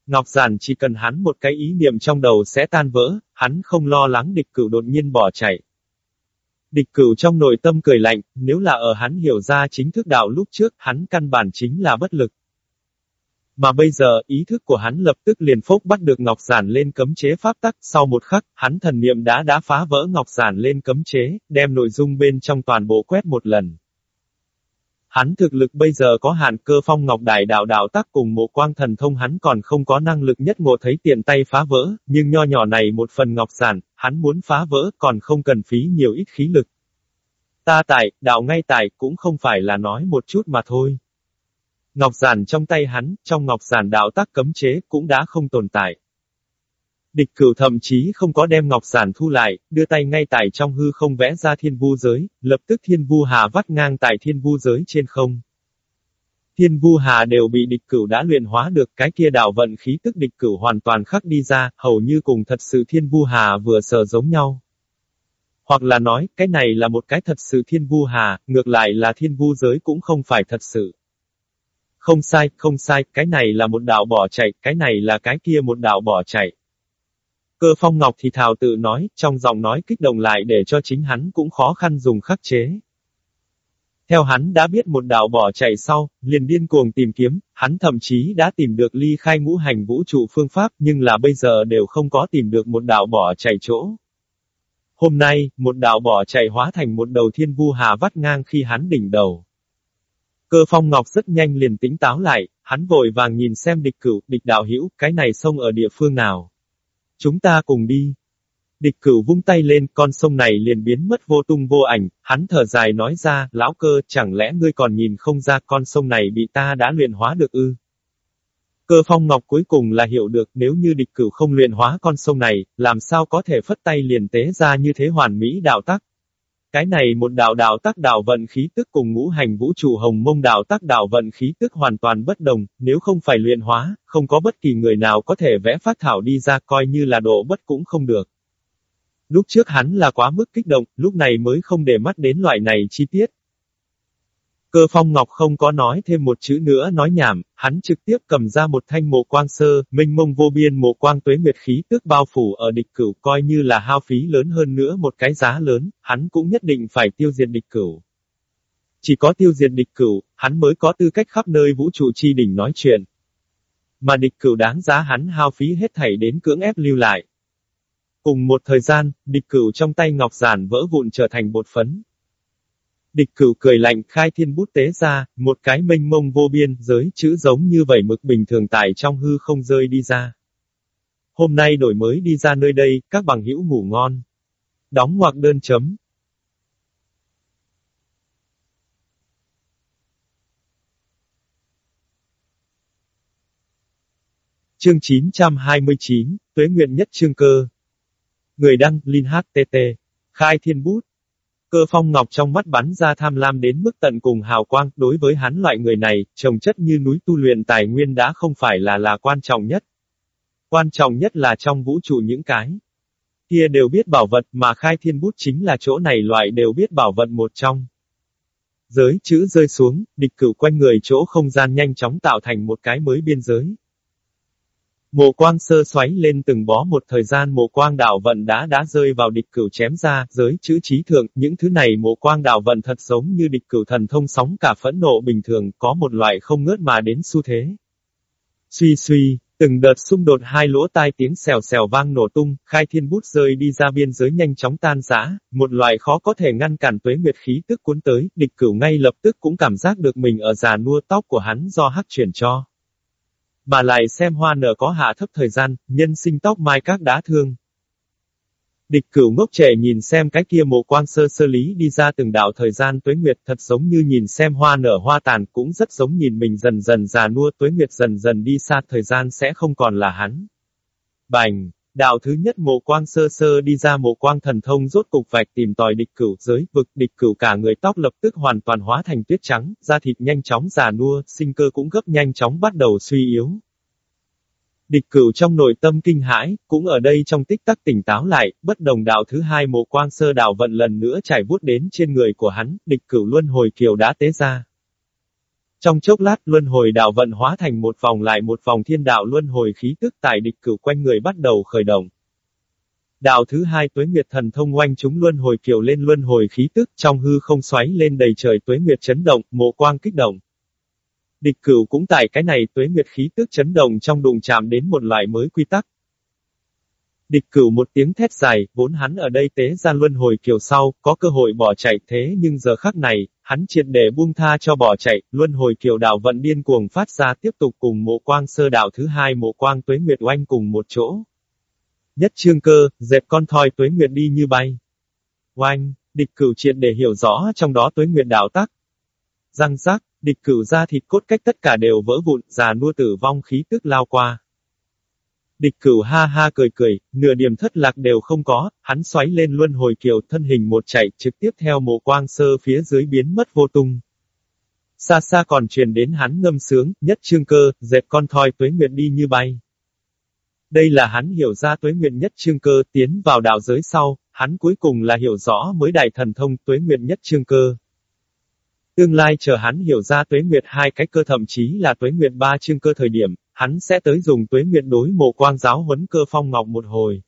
Ngọc giản chỉ cần hắn một cái ý niệm trong đầu sẽ tan vỡ, hắn không lo lắng địch cửu đột nhiên bỏ chạy, Địch cửu trong nội tâm cười lạnh, nếu là ở hắn hiểu ra chính thức đạo lúc trước, hắn căn bản chính là bất lực. Mà bây giờ, ý thức của hắn lập tức liền phốc bắt được Ngọc Giản lên cấm chế pháp tắc, sau một khắc, hắn thần niệm đã đã phá vỡ Ngọc Giản lên cấm chế, đem nội dung bên trong toàn bộ quét một lần. Hắn thực lực bây giờ có hạn cơ phong ngọc đại đạo đạo tác cùng một quang thần thông hắn còn không có năng lực nhất ngộ thấy tiện tay phá vỡ, nhưng nho nhỏ này một phần ngọc giản, hắn muốn phá vỡ còn không cần phí nhiều ít khí lực. Ta tại, đạo ngay tại, cũng không phải là nói một chút mà thôi. Ngọc giản trong tay hắn, trong ngọc giản đạo tác cấm chế, cũng đã không tồn tại. Địch cửu thậm chí không có đem ngọc giản thu lại, đưa tay ngay tại trong hư không vẽ ra thiên vu giới, lập tức thiên vu hà vắt ngang tại thiên vu giới trên không. Thiên vu hà đều bị địch cửu đã luyện hóa được, cái kia đạo vận khí tức địch cửu hoàn toàn khắc đi ra, hầu như cùng thật sự thiên vu hà vừa sờ giống nhau. Hoặc là nói, cái này là một cái thật sự thiên vu hà, ngược lại là thiên vu giới cũng không phải thật sự. Không sai, không sai, cái này là một đạo bỏ chạy, cái này là cái kia một đạo bỏ chạy. Cơ phong ngọc thì thào tự nói, trong giọng nói kích động lại để cho chính hắn cũng khó khăn dùng khắc chế. Theo hắn đã biết một đạo bỏ chạy sau, liền điên cuồng tìm kiếm, hắn thậm chí đã tìm được ly khai ngũ hành vũ trụ phương pháp nhưng là bây giờ đều không có tìm được một đạo bỏ chạy chỗ. Hôm nay, một đạo bỏ chạy hóa thành một đầu thiên vu hà vắt ngang khi hắn đỉnh đầu. Cơ phong ngọc rất nhanh liền tính táo lại, hắn vội vàng nhìn xem địch cửu, địch đạo hữu cái này sông ở địa phương nào. Chúng ta cùng đi. Địch cửu vung tay lên, con sông này liền biến mất vô tung vô ảnh, hắn thở dài nói ra, lão cơ, chẳng lẽ ngươi còn nhìn không ra con sông này bị ta đã luyện hóa được ư? Cơ phong ngọc cuối cùng là hiểu được nếu như địch cửu không luyện hóa con sông này, làm sao có thể phất tay liền tế ra như thế hoàn mỹ đạo tắc. Cái này một đạo đạo tác đạo vận khí tức cùng ngũ hành vũ trụ hồng mông đạo tác đạo vận khí tức hoàn toàn bất đồng, nếu không phải luyện hóa, không có bất kỳ người nào có thể vẽ phát thảo đi ra coi như là độ bất cũng không được. Lúc trước hắn là quá mức kích động, lúc này mới không để mắt đến loại này chi tiết. Cơ phong ngọc không có nói thêm một chữ nữa nói nhảm, hắn trực tiếp cầm ra một thanh mộ quang sơ, minh mông vô biên mộ quang tuế nguyệt khí tức bao phủ ở địch cửu coi như là hao phí lớn hơn nữa một cái giá lớn, hắn cũng nhất định phải tiêu diệt địch cửu. Chỉ có tiêu diệt địch cửu, hắn mới có tư cách khắp nơi vũ trụ chi đỉnh nói chuyện. Mà địch cửu đáng giá hắn hao phí hết thảy đến cưỡng ép lưu lại. Cùng một thời gian, địch cửu trong tay ngọc giản vỡ vụn trở thành bột phấn. Địch cửu cười lạnh khai thiên bút tế ra, một cái mênh mông vô biên, giới chữ giống như vẩy mực bình thường tải trong hư không rơi đi ra. Hôm nay đổi mới đi ra nơi đây, các bằng hữu ngủ ngon. Đóng ngoặc đơn chấm. Chương 929, Tuế Nguyện Nhất Chương Cơ Người đăng, Linh HTT. Khai thiên bút. Cơ phong ngọc trong mắt bắn ra tham lam đến mức tận cùng hào quang, đối với hắn loại người này, trồng chất như núi tu luyện tài nguyên đã không phải là là quan trọng nhất. Quan trọng nhất là trong vũ trụ những cái. Kia đều biết bảo vật mà khai thiên bút chính là chỗ này loại đều biết bảo vật một trong. Giới chữ rơi xuống, địch cửu quanh người chỗ không gian nhanh chóng tạo thành một cái mới biên giới. Mộ quang sơ xoáy lên từng bó một thời gian mộ quang đạo vận đã đã rơi vào địch cửu chém ra, giới chữ trí thượng, những thứ này mộ quang đạo vận thật giống như địch cửu thần thông sóng cả phẫn nộ bình thường, có một loại không ngớt mà đến xu thế. Suy suy, từng đợt xung đột hai lỗ tai tiếng xèo xèo vang nổ tung, khai thiên bút rơi đi ra biên giới nhanh chóng tan rã, một loại khó có thể ngăn cản tuế nguyệt khí tức cuốn tới, địch cửu ngay lập tức cũng cảm giác được mình ở già nua tóc của hắn do hắc chuyển cho. Mà lại xem hoa nở có hạ thấp thời gian, nhân sinh tóc mai các đá thương. Địch cửu ngốc trẻ nhìn xem cái kia mộ quang sơ sơ lý đi ra từng đạo thời gian tuế nguyệt thật giống như nhìn xem hoa nở hoa tàn cũng rất giống nhìn mình dần dần già nua tuế nguyệt dần dần đi xa thời gian sẽ không còn là hắn. Bành! Đạo thứ nhất mộ quang sơ sơ đi ra mộ quang thần thông rốt cục vạch tìm tòi địch cửu giới vực địch cửu cả người tóc lập tức hoàn toàn hóa thành tuyết trắng, da thịt nhanh chóng già nua, sinh cơ cũng gấp nhanh chóng bắt đầu suy yếu. Địch cửu trong nội tâm kinh hãi, cũng ở đây trong tích tắc tỉnh táo lại, bất đồng đạo thứ hai mộ quang sơ đạo vận lần nữa trải vuốt đến trên người của hắn, địch cửu luân hồi kiều đã tế ra. Trong chốc lát luân hồi đạo vận hóa thành một vòng lại một vòng thiên đạo luân hồi khí tức tại địch cửu quanh người bắt đầu khởi động. Đạo thứ hai tuế nguyệt thần thông oanh chúng luân hồi kiều lên luân hồi khí tức trong hư không xoáy lên đầy trời tuế nguyệt chấn động, mộ quang kích động. Địch cửu cũng tại cái này tuế nguyệt khí tức chấn động trong đụng chạm đến một loại mới quy tắc. Địch cửu một tiếng thét dài, vốn hắn ở đây tế ra luân hồi kiều sau, có cơ hội bỏ chạy thế nhưng giờ khắc này, hắn triệt để buông tha cho bỏ chạy, luân hồi kiều đạo vận điên cuồng phát ra tiếp tục cùng mộ quang sơ đạo thứ hai mộ quang tuế nguyệt oanh cùng một chỗ. Nhất trương cơ, dẹp con thoi tuế nguyệt đi như bay. Oanh, địch cửu triệt để hiểu rõ trong đó tuế nguyệt đạo tắc. Răng rác, địch cửu ra thịt cốt cách tất cả đều vỡ vụn, già nua tử vong khí tức lao qua. Địch cửu ha ha cười cười, nửa điểm thất lạc đều không có, hắn xoáy lên luân hồi kiều thân hình một chạy trực tiếp theo mộ quang sơ phía dưới biến mất vô tung. Xa xa còn truyền đến hắn ngâm sướng, nhất trương cơ, dẹp con thoi tuế nguyệt đi như bay. Đây là hắn hiểu ra tuế nguyệt nhất trương cơ tiến vào đạo giới sau, hắn cuối cùng là hiểu rõ mới đại thần thông tuế nguyệt nhất trương cơ. Tương lai chờ hắn hiểu ra tuế nguyệt hai cái cơ thậm chí là tuế nguyệt ba chương cơ thời điểm, hắn sẽ tới dùng tuế nguyệt đối mộ quang giáo huấn cơ phong ngọc một hồi.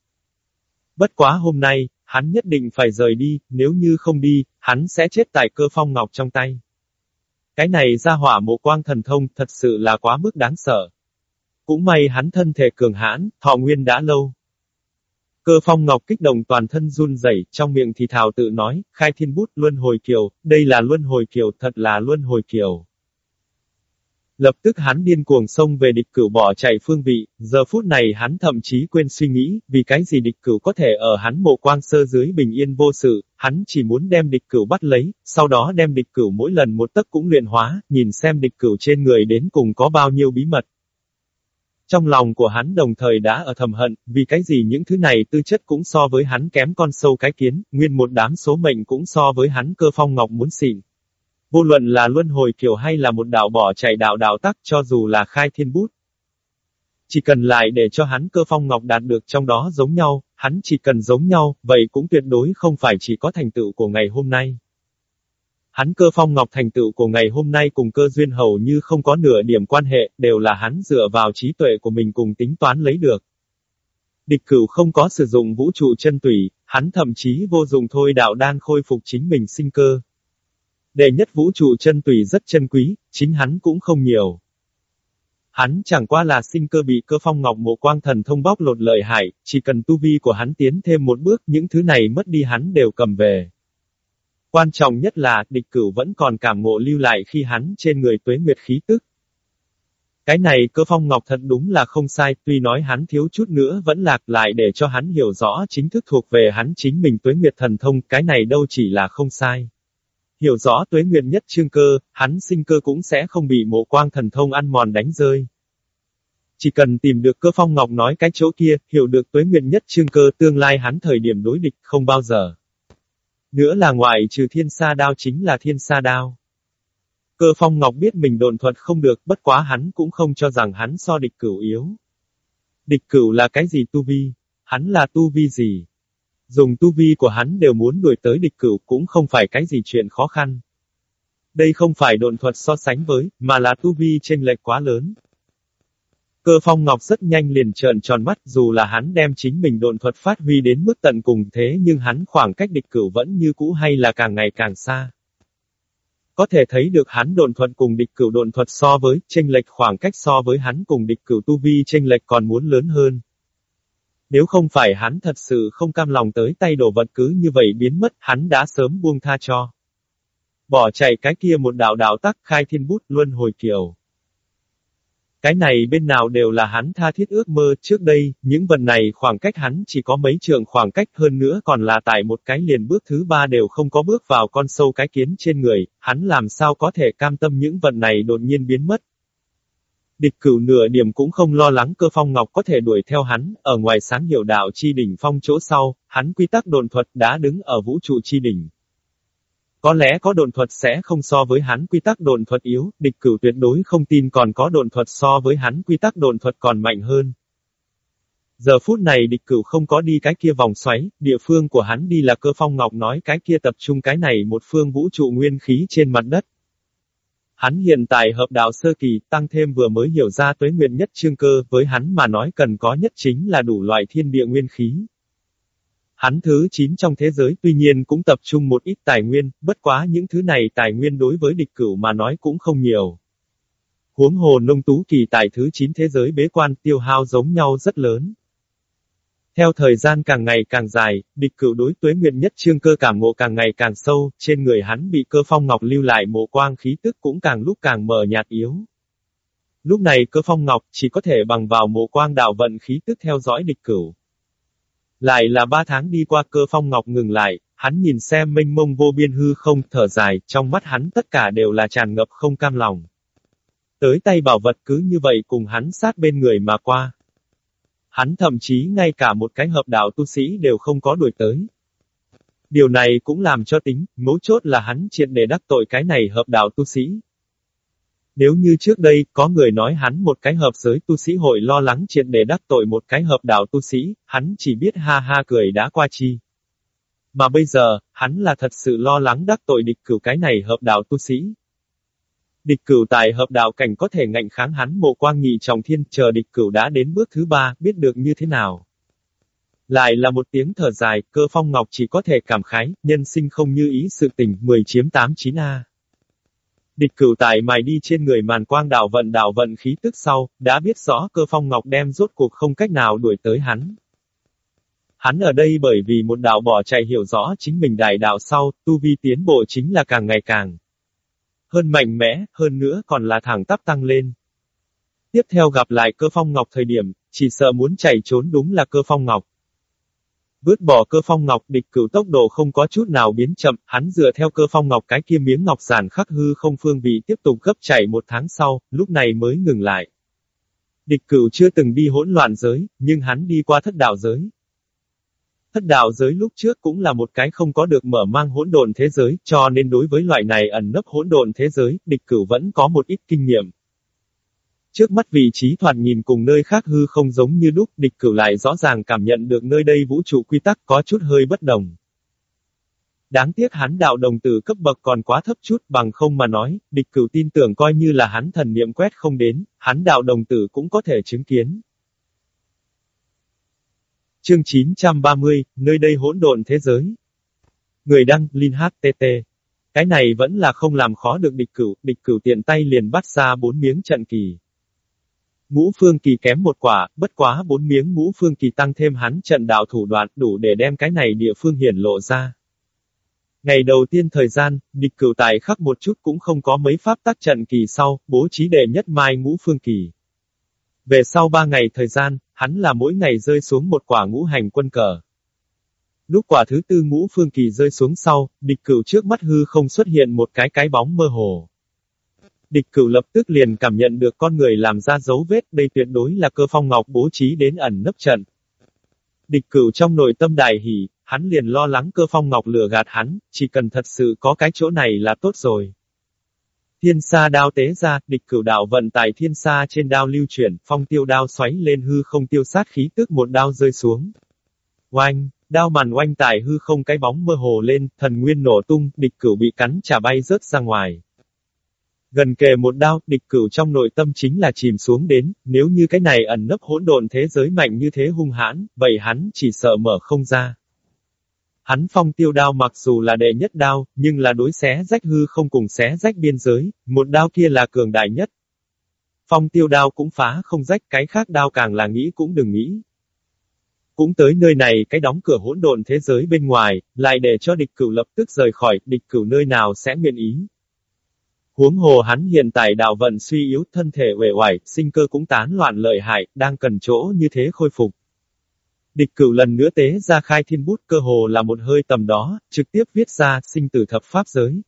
Bất quá hôm nay, hắn nhất định phải rời đi, nếu như không đi, hắn sẽ chết tại cơ phong ngọc trong tay. Cái này ra hỏa mộ quang thần thông thật sự là quá mức đáng sợ. Cũng may hắn thân thể cường hãn, thọ nguyên đã lâu. Cơ phong ngọc kích động toàn thân run rẩy, trong miệng thì thào tự nói, khai thiên bút luân hồi kiều, đây là luân hồi kiều, thật là luân hồi kiều. Lập tức hắn điên cuồng xông về địch cửu bỏ chạy phương vị, giờ phút này hắn thậm chí quên suy nghĩ, vì cái gì địch cửu có thể ở hắn mộ quang sơ dưới bình yên vô sự, hắn chỉ muốn đem địch cửu bắt lấy, sau đó đem địch cửu mỗi lần một tấc cũng luyện hóa, nhìn xem địch cửu trên người đến cùng có bao nhiêu bí mật. Trong lòng của hắn đồng thời đã ở thầm hận, vì cái gì những thứ này tư chất cũng so với hắn kém con sâu cái kiến, nguyên một đám số mệnh cũng so với hắn cơ phong ngọc muốn xịn. Vô luận là luân hồi kiểu hay là một đạo bỏ chạy đạo đạo tắc cho dù là khai thiên bút. Chỉ cần lại để cho hắn cơ phong ngọc đạt được trong đó giống nhau, hắn chỉ cần giống nhau, vậy cũng tuyệt đối không phải chỉ có thành tựu của ngày hôm nay. Hắn cơ phong ngọc thành tựu của ngày hôm nay cùng cơ duyên hầu như không có nửa điểm quan hệ, đều là hắn dựa vào trí tuệ của mình cùng tính toán lấy được. Địch cửu không có sử dụng vũ trụ chân tủy, hắn thậm chí vô dụng thôi đạo đan khôi phục chính mình sinh cơ. Đệ nhất vũ trụ chân tùy rất chân quý, chính hắn cũng không nhiều. Hắn chẳng qua là sinh cơ bị cơ phong ngọc mộ quang thần thông bóc lột lợi hại, chỉ cần tu vi của hắn tiến thêm một bước những thứ này mất đi hắn đều cầm về. Quan trọng nhất là, địch cửu vẫn còn cảm ngộ lưu lại khi hắn trên người tuế nguyệt khí tức. Cái này cơ phong ngọc thật đúng là không sai, tuy nói hắn thiếu chút nữa vẫn lạc lại để cho hắn hiểu rõ chính thức thuộc về hắn chính mình tuế nguyệt thần thông, cái này đâu chỉ là không sai. Hiểu rõ tuế nguyệt nhất trương cơ, hắn sinh cơ cũng sẽ không bị mộ quang thần thông ăn mòn đánh rơi. Chỉ cần tìm được cơ phong ngọc nói cái chỗ kia, hiểu được tuế nguyệt nhất trương cơ tương lai hắn thời điểm đối địch không bao giờ. Nữa là ngoại trừ thiên sa đao chính là thiên sa đao. Cơ phong ngọc biết mình đồn thuật không được, bất quá hắn cũng không cho rằng hắn so địch cửu yếu. Địch cửu là cái gì tu vi? Hắn là tu vi gì? Dùng tu vi của hắn đều muốn đuổi tới địch cửu cũng không phải cái gì chuyện khó khăn. Đây không phải độn thuật so sánh với, mà là tu vi chênh lệch quá lớn. Cơ phong ngọc rất nhanh liền trợn tròn mắt dù là hắn đem chính mình độn thuật phát huy đến mức tận cùng thế nhưng hắn khoảng cách địch cửu vẫn như cũ hay là càng ngày càng xa. Có thể thấy được hắn độn thuật cùng địch cửu độn thuật so với, chênh lệch khoảng cách so với hắn cùng địch cửu tu vi chênh lệch còn muốn lớn hơn. Nếu không phải hắn thật sự không cam lòng tới tay đồ vật cứ như vậy biến mất, hắn đã sớm buông tha cho. Bỏ chạy cái kia một đạo đạo tắc khai thiên bút luân hồi kiều. Cái này bên nào đều là hắn tha thiết ước mơ, trước đây, những vần này khoảng cách hắn chỉ có mấy trường khoảng cách hơn nữa còn là tại một cái liền bước thứ ba đều không có bước vào con sâu cái kiến trên người, hắn làm sao có thể cam tâm những vần này đột nhiên biến mất. Địch cửu nửa điểm cũng không lo lắng cơ phong ngọc có thể đuổi theo hắn, ở ngoài sáng hiệu đạo chi đỉnh phong chỗ sau, hắn quy tắc đồn thuật đã đứng ở vũ trụ chi đỉnh. Có lẽ có đồn thuật sẽ không so với hắn quy tắc đồn thuật yếu, địch cửu tuyệt đối không tin còn có đồn thuật so với hắn quy tắc đồn thuật còn mạnh hơn. Giờ phút này địch cửu không có đi cái kia vòng xoáy, địa phương của hắn đi là cơ phong ngọc nói cái kia tập trung cái này một phương vũ trụ nguyên khí trên mặt đất. Hắn hiện tại hợp đạo sơ kỳ, tăng thêm vừa mới hiểu ra tuế nguyện nhất chương cơ, với hắn mà nói cần có nhất chính là đủ loại thiên địa nguyên khí. Hắn thứ 9 trong thế giới tuy nhiên cũng tập trung một ít tài nguyên, bất quá những thứ này tài nguyên đối với địch cửu mà nói cũng không nhiều. Huống hồ nông tú kỳ tài thứ 9 thế giới bế quan tiêu hao giống nhau rất lớn. Theo thời gian càng ngày càng dài, địch cửu đối tuế nguyện nhất trương cơ cảm ngộ càng ngày càng sâu, trên người hắn bị cơ phong ngọc lưu lại mộ quang khí tức cũng càng lúc càng mờ nhạt yếu. Lúc này cơ phong ngọc chỉ có thể bằng vào mộ quang đạo vận khí tức theo dõi địch cửu. Lại là ba tháng đi qua cơ phong ngọc ngừng lại, hắn nhìn xem mênh mông vô biên hư không, thở dài, trong mắt hắn tất cả đều là tràn ngập không cam lòng. Tới tay bảo vật cứ như vậy cùng hắn sát bên người mà qua. Hắn thậm chí ngay cả một cái hợp đạo tu sĩ đều không có đuổi tới. Điều này cũng làm cho tính, mấu chốt là hắn triệt để đắc tội cái này hợp đạo tu sĩ. Nếu như trước đây, có người nói hắn một cái hợp giới tu sĩ hội lo lắng triệt để đắc tội một cái hợp đạo tu sĩ, hắn chỉ biết ha ha cười đã qua chi. Mà bây giờ, hắn là thật sự lo lắng đắc tội địch cửu cái này hợp đạo tu sĩ. Địch cửu tại hợp đạo cảnh có thể ngạnh kháng hắn mộ quang nhị trọng thiên, chờ địch cửu đã đến bước thứ ba, biết được như thế nào. Lại là một tiếng thở dài, cơ phong ngọc chỉ có thể cảm khái, nhân sinh không như ý sự tình, 10 chiếm 8 9A. Địch cửu tại mài đi trên người màn quang đảo vận đảo vận khí tức sau, đã biết rõ cơ phong ngọc đem rốt cuộc không cách nào đuổi tới hắn. Hắn ở đây bởi vì một đạo bỏ chạy hiểu rõ chính mình đại đạo sau, tu vi tiến bộ chính là càng ngày càng hơn mạnh mẽ, hơn nữa còn là thẳng tắp tăng lên. Tiếp theo gặp lại cơ phong ngọc thời điểm, chỉ sợ muốn chạy trốn đúng là cơ phong ngọc. Vứt bỏ cơ phong ngọc địch cửu tốc độ không có chút nào biến chậm, hắn dựa theo cơ phong ngọc cái kia miếng ngọc giản khắc hư không phương vị tiếp tục gấp chạy một tháng sau, lúc này mới ngừng lại. Địch cửu chưa từng đi hỗn loạn giới, nhưng hắn đi qua thất đạo giới. Thất đạo giới lúc trước cũng là một cái không có được mở mang hỗn độn thế giới, cho nên đối với loại này ẩn nấp hỗn độn thế giới, địch cửu vẫn có một ít kinh nghiệm. Trước mắt vị trí thoạt nhìn cùng nơi khác hư không giống như đúc, địch cửu lại rõ ràng cảm nhận được nơi đây vũ trụ quy tắc có chút hơi bất đồng. Đáng tiếc hắn đạo đồng tử cấp bậc còn quá thấp chút bằng không mà nói, địch cửu tin tưởng coi như là hắn thần niệm quét không đến, hắn đạo đồng tử cũng có thể chứng kiến. Chương 930, nơi đây hỗn độn thế giới. Người đăng, Linh HTT. Cái này vẫn là không làm khó được địch cửu, địch cửu tiện tay liền bắt ra bốn miếng trận kỳ. Ngũ phương kỳ kém một quả, bất quá bốn miếng ngũ phương kỳ tăng thêm hắn trận đạo thủ đoạn đủ để đem cái này địa phương hiển lộ ra. Ngày đầu tiên thời gian, địch cửu tài khắc một chút cũng không có mấy pháp tác trận kỳ sau, bố trí đệ nhất mai ngũ phương kỳ. Về sau ba ngày thời gian, hắn là mỗi ngày rơi xuống một quả ngũ hành quân cờ. Lúc quả thứ tư ngũ phương kỳ rơi xuống sau, địch cửu trước mắt hư không xuất hiện một cái cái bóng mơ hồ. Địch cửu lập tức liền cảm nhận được con người làm ra dấu vết, đây tuyệt đối là cơ phong ngọc bố trí đến ẩn nấp trận. Địch cửu trong nội tâm đại hỉ, hắn liền lo lắng cơ phong ngọc lừa gạt hắn, chỉ cần thật sự có cái chỗ này là tốt rồi. Thiên sa đao tế ra, địch cửu đạo vận tải thiên sa trên đao lưu chuyển, phong tiêu đao xoáy lên hư không tiêu sát khí tức một đao rơi xuống. Oanh, đao màn oanh tải hư không cái bóng mơ hồ lên, thần nguyên nổ tung, địch cửu bị cắn trả bay rớt ra ngoài. Gần kề một đao, địch cửu trong nội tâm chính là chìm xuống đến, nếu như cái này ẩn nấp hỗn độn thế giới mạnh như thế hung hãn, vậy hắn chỉ sợ mở không ra. Hắn phong tiêu đao mặc dù là đệ nhất đao, nhưng là đối xé rách hư không cùng xé rách biên giới, một đao kia là cường đại nhất. Phong tiêu đao cũng phá không rách cái khác đao càng là nghĩ cũng đừng nghĩ. Cũng tới nơi này cái đóng cửa hỗn độn thế giới bên ngoài, lại để cho địch cửu lập tức rời khỏi, địch cửu nơi nào sẽ nguyện ý. Huống hồ hắn hiện tại đạo vận suy yếu, thân thể uể oải, sinh cơ cũng tán loạn lợi hại, đang cần chỗ như thế khôi phục. Địch cửu lần nữa tế ra khai thiên bút cơ hồ là một hơi tầm đó, trực tiếp viết ra, sinh tử thập pháp giới.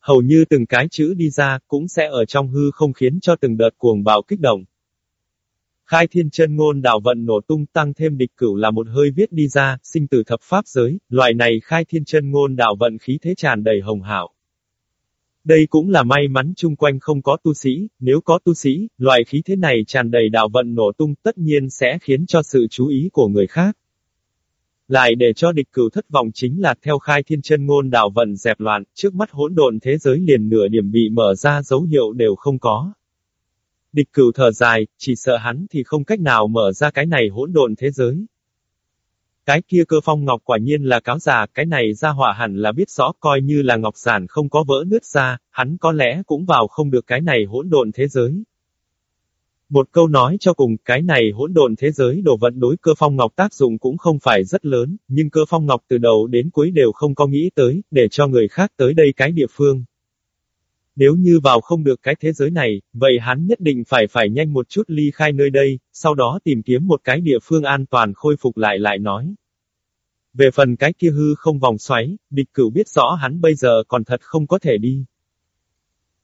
Hầu như từng cái chữ đi ra, cũng sẽ ở trong hư không khiến cho từng đợt cuồng bạo kích động. Khai thiên chân ngôn đạo vận nổ tung tăng thêm địch cửu là một hơi viết đi ra, sinh tử thập pháp giới, loại này khai thiên chân ngôn đạo vận khí thế tràn đầy hồng hảo. Đây cũng là may mắn chung quanh không có tu sĩ, nếu có tu sĩ, loại khí thế này tràn đầy đạo vận nổ tung tất nhiên sẽ khiến cho sự chú ý của người khác. Lại để cho địch cửu thất vọng chính là theo khai thiên chân ngôn đạo vận dẹp loạn, trước mắt hỗn độn thế giới liền nửa điểm bị mở ra dấu hiệu đều không có. Địch cửu thở dài, chỉ sợ hắn thì không cách nào mở ra cái này hỗn độn thế giới. Cái kia cơ phong ngọc quả nhiên là cáo già, cái này ra hỏa hẳn là biết rõ coi như là ngọc giản không có vỡ nứt ra, hắn có lẽ cũng vào không được cái này hỗn độn thế giới. Một câu nói cho cùng, cái này hỗn độn thế giới đồ vận đối cơ phong ngọc tác dụng cũng không phải rất lớn, nhưng cơ phong ngọc từ đầu đến cuối đều không có nghĩ tới, để cho người khác tới đây cái địa phương. Nếu như vào không được cái thế giới này, vậy hắn nhất định phải phải nhanh một chút ly khai nơi đây, sau đó tìm kiếm một cái địa phương an toàn khôi phục lại lại nói. Về phần cái kia hư không vòng xoáy, địch cửu biết rõ hắn bây giờ còn thật không có thể đi.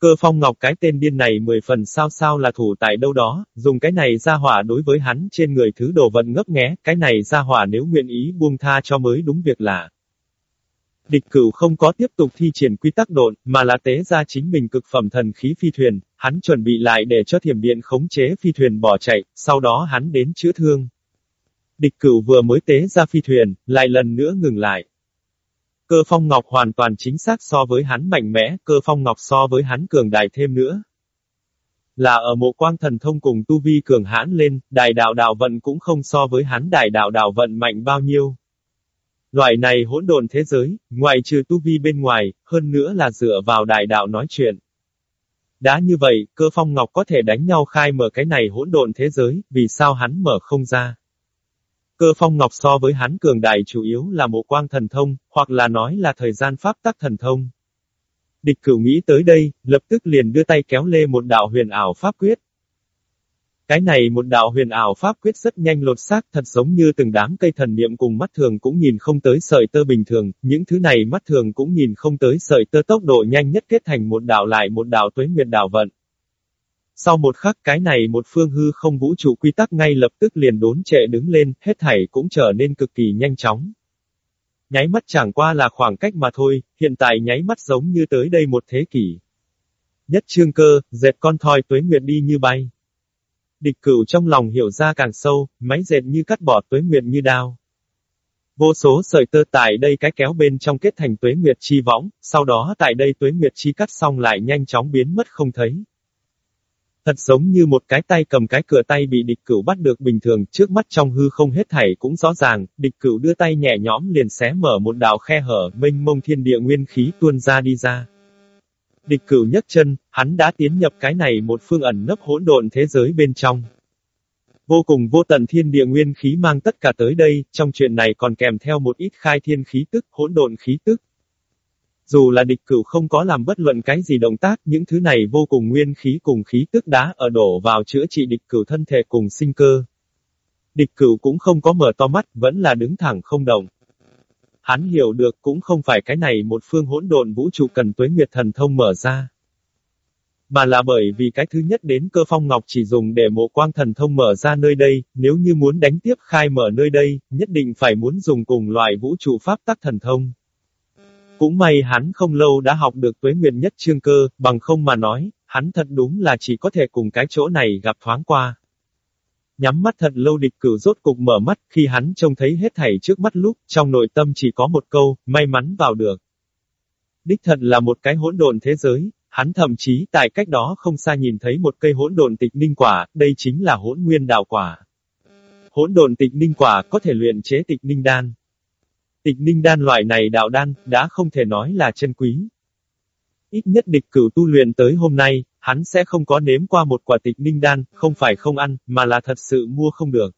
Cơ phong ngọc cái tên điên này mười phần sao sao là thủ tại đâu đó, dùng cái này ra hỏa đối với hắn trên người thứ đồ vận ngấp nghé, cái này ra hỏa nếu nguyện ý buông tha cho mới đúng việc là. Địch cửu không có tiếp tục thi triển quy tắc độn, mà là tế ra chính mình cực phẩm thần khí phi thuyền, hắn chuẩn bị lại để cho thiểm điện khống chế phi thuyền bỏ chạy, sau đó hắn đến chữa thương. Địch cửu vừa mới tế ra phi thuyền, lại lần nữa ngừng lại. Cơ phong ngọc hoàn toàn chính xác so với hắn mạnh mẽ, cơ phong ngọc so với hắn cường đại thêm nữa. Là ở mộ quang thần thông cùng tu vi cường hãn lên, đại đạo đạo vận cũng không so với hắn đại đạo đạo vận mạnh bao nhiêu. Loại này hỗn độn thế giới, ngoài trừ tu vi bên ngoài, hơn nữa là dựa vào đại đạo nói chuyện. Đã như vậy, cơ phong ngọc có thể đánh nhau khai mở cái này hỗn độn thế giới, vì sao hắn mở không ra? Cơ phong ngọc so với hắn cường đại chủ yếu là mộ quang thần thông, hoặc là nói là thời gian pháp tắc thần thông. Địch cửu nghĩ tới đây, lập tức liền đưa tay kéo lê một đạo huyền ảo pháp quyết. Cái này một đạo huyền ảo pháp quyết rất nhanh lột xác thật giống như từng đám cây thần niệm cùng mắt thường cũng nhìn không tới sợi tơ bình thường, những thứ này mắt thường cũng nhìn không tới sợi tơ tốc độ nhanh nhất kết thành một đạo lại một đạo tuế nguyệt đạo vận. Sau một khắc cái này một phương hư không vũ trụ quy tắc ngay lập tức liền đốn trệ đứng lên, hết thảy cũng trở nên cực kỳ nhanh chóng. Nháy mắt chẳng qua là khoảng cách mà thôi, hiện tại nháy mắt giống như tới đây một thế kỷ. Nhất trương cơ, dệt con thoi tuế nguyệt đi như bay. Địch cửu trong lòng hiểu ra càng sâu, máy dệt như cắt bỏ tuế nguyệt như đao. Vô số sợi tơ tại đây cái kéo bên trong kết thành tuế nguyệt chi võng, sau đó tại đây tuế nguyệt chi cắt xong lại nhanh chóng biến mất không thấy. Thật giống như một cái tay cầm cái cửa tay bị địch cửu bắt được bình thường, trước mắt trong hư không hết thảy cũng rõ ràng, địch cửu đưa tay nhẹ nhõm liền xé mở một đạo khe hở, mênh mông thiên địa nguyên khí tuôn ra đi ra. Địch cửu nhấc chân, hắn đã tiến nhập cái này một phương ẩn nấp hỗn độn thế giới bên trong. Vô cùng vô tận thiên địa nguyên khí mang tất cả tới đây, trong chuyện này còn kèm theo một ít khai thiên khí tức, hỗn độn khí tức. Dù là địch cửu không có làm bất luận cái gì động tác, những thứ này vô cùng nguyên khí cùng khí tức đá ở đổ vào chữa trị địch cửu thân thể cùng sinh cơ. Địch cửu cũng không có mở to mắt, vẫn là đứng thẳng không động. Hắn hiểu được cũng không phải cái này một phương hỗn độn vũ trụ cần tuế nguyệt thần thông mở ra. Mà là bởi vì cái thứ nhất đến cơ phong ngọc chỉ dùng để mộ quang thần thông mở ra nơi đây, nếu như muốn đánh tiếp khai mở nơi đây, nhất định phải muốn dùng cùng loại vũ trụ pháp tắc thần thông. Cũng may hắn không lâu đã học được tuế nguyệt nhất chương cơ, bằng không mà nói, hắn thật đúng là chỉ có thể cùng cái chỗ này gặp thoáng qua. Nhắm mắt thật lâu địch cửu rốt cục mở mắt, khi hắn trông thấy hết thảy trước mắt lúc, trong nội tâm chỉ có một câu, may mắn vào được. Đích thật là một cái hỗn độn thế giới, hắn thậm chí tại cách đó không xa nhìn thấy một cây hỗn độn tịch ninh quả, đây chính là hỗn nguyên đạo quả. Hỗn độn tịch ninh quả có thể luyện chế tịch ninh đan. Tịch ninh đan loại này đạo đan, đã không thể nói là chân quý. Ít nhất địch cửu tu luyện tới hôm nay, hắn sẽ không có nếm qua một quả tịch ninh đan, không phải không ăn, mà là thật sự mua không được.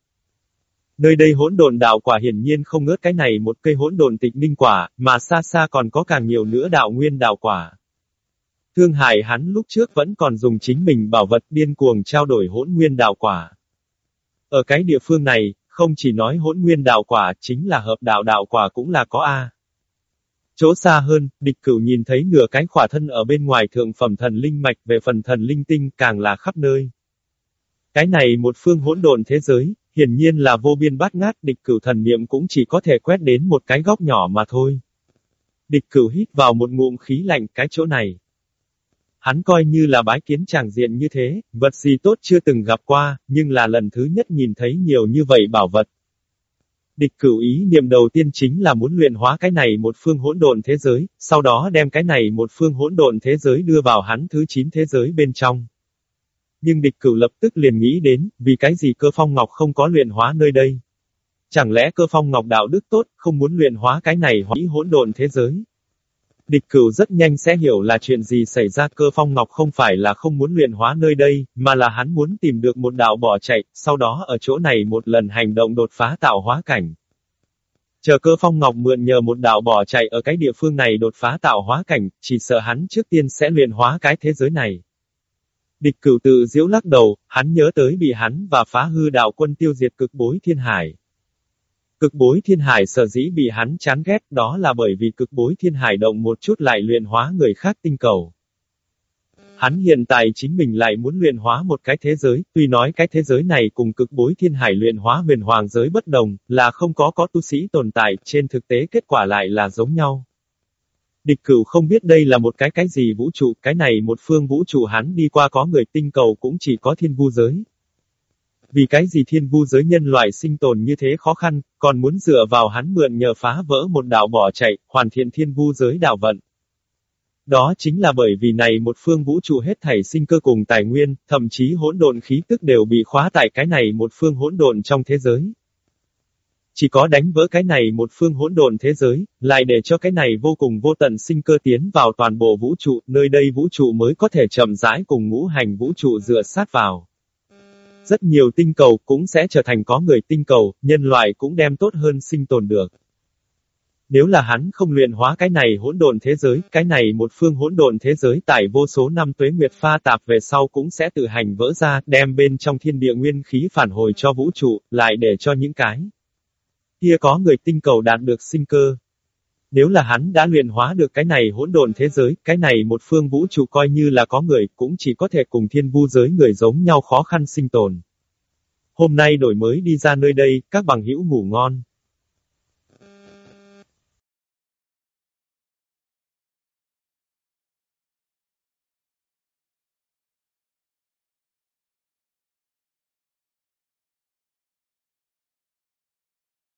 Nơi đây hỗn độn đạo quả hiển nhiên không ngớt cái này một cây hỗn độn tịch ninh quả, mà xa xa còn có càng nhiều nữa đạo nguyên đạo quả. Thương hại hắn lúc trước vẫn còn dùng chính mình bảo vật điên cuồng trao đổi hỗn nguyên đạo quả. Ở cái địa phương này, không chỉ nói hỗn nguyên đạo quả, chính là hợp đạo đạo quả cũng là có A. Chỗ xa hơn, địch cửu nhìn thấy nửa cái khỏa thân ở bên ngoài thượng phẩm thần linh mạch về phần thần linh tinh càng là khắp nơi. Cái này một phương hỗn độn thế giới, hiển nhiên là vô biên bát ngát, địch cửu thần niệm cũng chỉ có thể quét đến một cái góc nhỏ mà thôi. Địch cửu hít vào một ngụm khí lạnh cái chỗ này. Hắn coi như là bái kiến tràng diện như thế, vật gì tốt chưa từng gặp qua, nhưng là lần thứ nhất nhìn thấy nhiều như vậy bảo vật. Địch cửu ý niệm đầu tiên chính là muốn luyện hóa cái này một phương hỗn độn thế giới, sau đó đem cái này một phương hỗn độn thế giới đưa vào hắn thứ 9 thế giới bên trong. Nhưng địch cửu lập tức liền nghĩ đến, vì cái gì cơ phong ngọc không có luyện hóa nơi đây. Chẳng lẽ cơ phong ngọc đạo đức tốt, không muốn luyện hóa cái này hỗn độn thế giới. Địch cửu rất nhanh sẽ hiểu là chuyện gì xảy ra cơ phong ngọc không phải là không muốn luyện hóa nơi đây, mà là hắn muốn tìm được một đạo bỏ chạy, sau đó ở chỗ này một lần hành động đột phá tạo hóa cảnh. Chờ cơ phong ngọc mượn nhờ một đạo bỏ chạy ở cái địa phương này đột phá tạo hóa cảnh, chỉ sợ hắn trước tiên sẽ luyện hóa cái thế giới này. Địch cửu tự diễu lắc đầu, hắn nhớ tới bị hắn và phá hư đạo quân tiêu diệt cực bối thiên hải. Cực bối thiên hải sở dĩ bị hắn chán ghét đó là bởi vì cực bối thiên hải động một chút lại luyện hóa người khác tinh cầu. Hắn hiện tại chính mình lại muốn luyện hóa một cái thế giới, tuy nói cái thế giới này cùng cực bối thiên hải luyện hóa huyền hoàng giới bất đồng, là không có có tu sĩ tồn tại, trên thực tế kết quả lại là giống nhau. Địch cửu không biết đây là một cái cái gì vũ trụ, cái này một phương vũ trụ hắn đi qua có người tinh cầu cũng chỉ có thiên vu giới. Vì cái gì thiên vu giới nhân loại sinh tồn như thế khó khăn, còn muốn dựa vào hắn mượn nhờ phá vỡ một đạo bỏ chạy, hoàn thiện thiên vu giới đảo vận. Đó chính là bởi vì này một phương vũ trụ hết thảy sinh cơ cùng tài nguyên, thậm chí hỗn độn khí tức đều bị khóa tại cái này một phương hỗn độn trong thế giới. Chỉ có đánh vỡ cái này một phương hỗn độn thế giới, lại để cho cái này vô cùng vô tận sinh cơ tiến vào toàn bộ vũ trụ, nơi đây vũ trụ mới có thể chậm rãi cùng ngũ hành vũ trụ dựa sát vào. Rất nhiều tinh cầu cũng sẽ trở thành có người tinh cầu, nhân loại cũng đem tốt hơn sinh tồn được. Nếu là hắn không luyện hóa cái này hỗn độn thế giới, cái này một phương hỗn độn thế giới tại vô số năm tuế nguyệt pha tạp về sau cũng sẽ tự hành vỡ ra, đem bên trong thiên địa nguyên khí phản hồi cho vũ trụ, lại để cho những cái kia có người tinh cầu đạt được sinh cơ. Nếu là hắn đã luyện hóa được cái này hỗn độn thế giới, cái này một phương vũ trụ coi như là có người, cũng chỉ có thể cùng thiên vu giới người giống nhau khó khăn sinh tồn. Hôm nay đổi mới đi ra nơi đây, các bằng hữu ngủ ngon.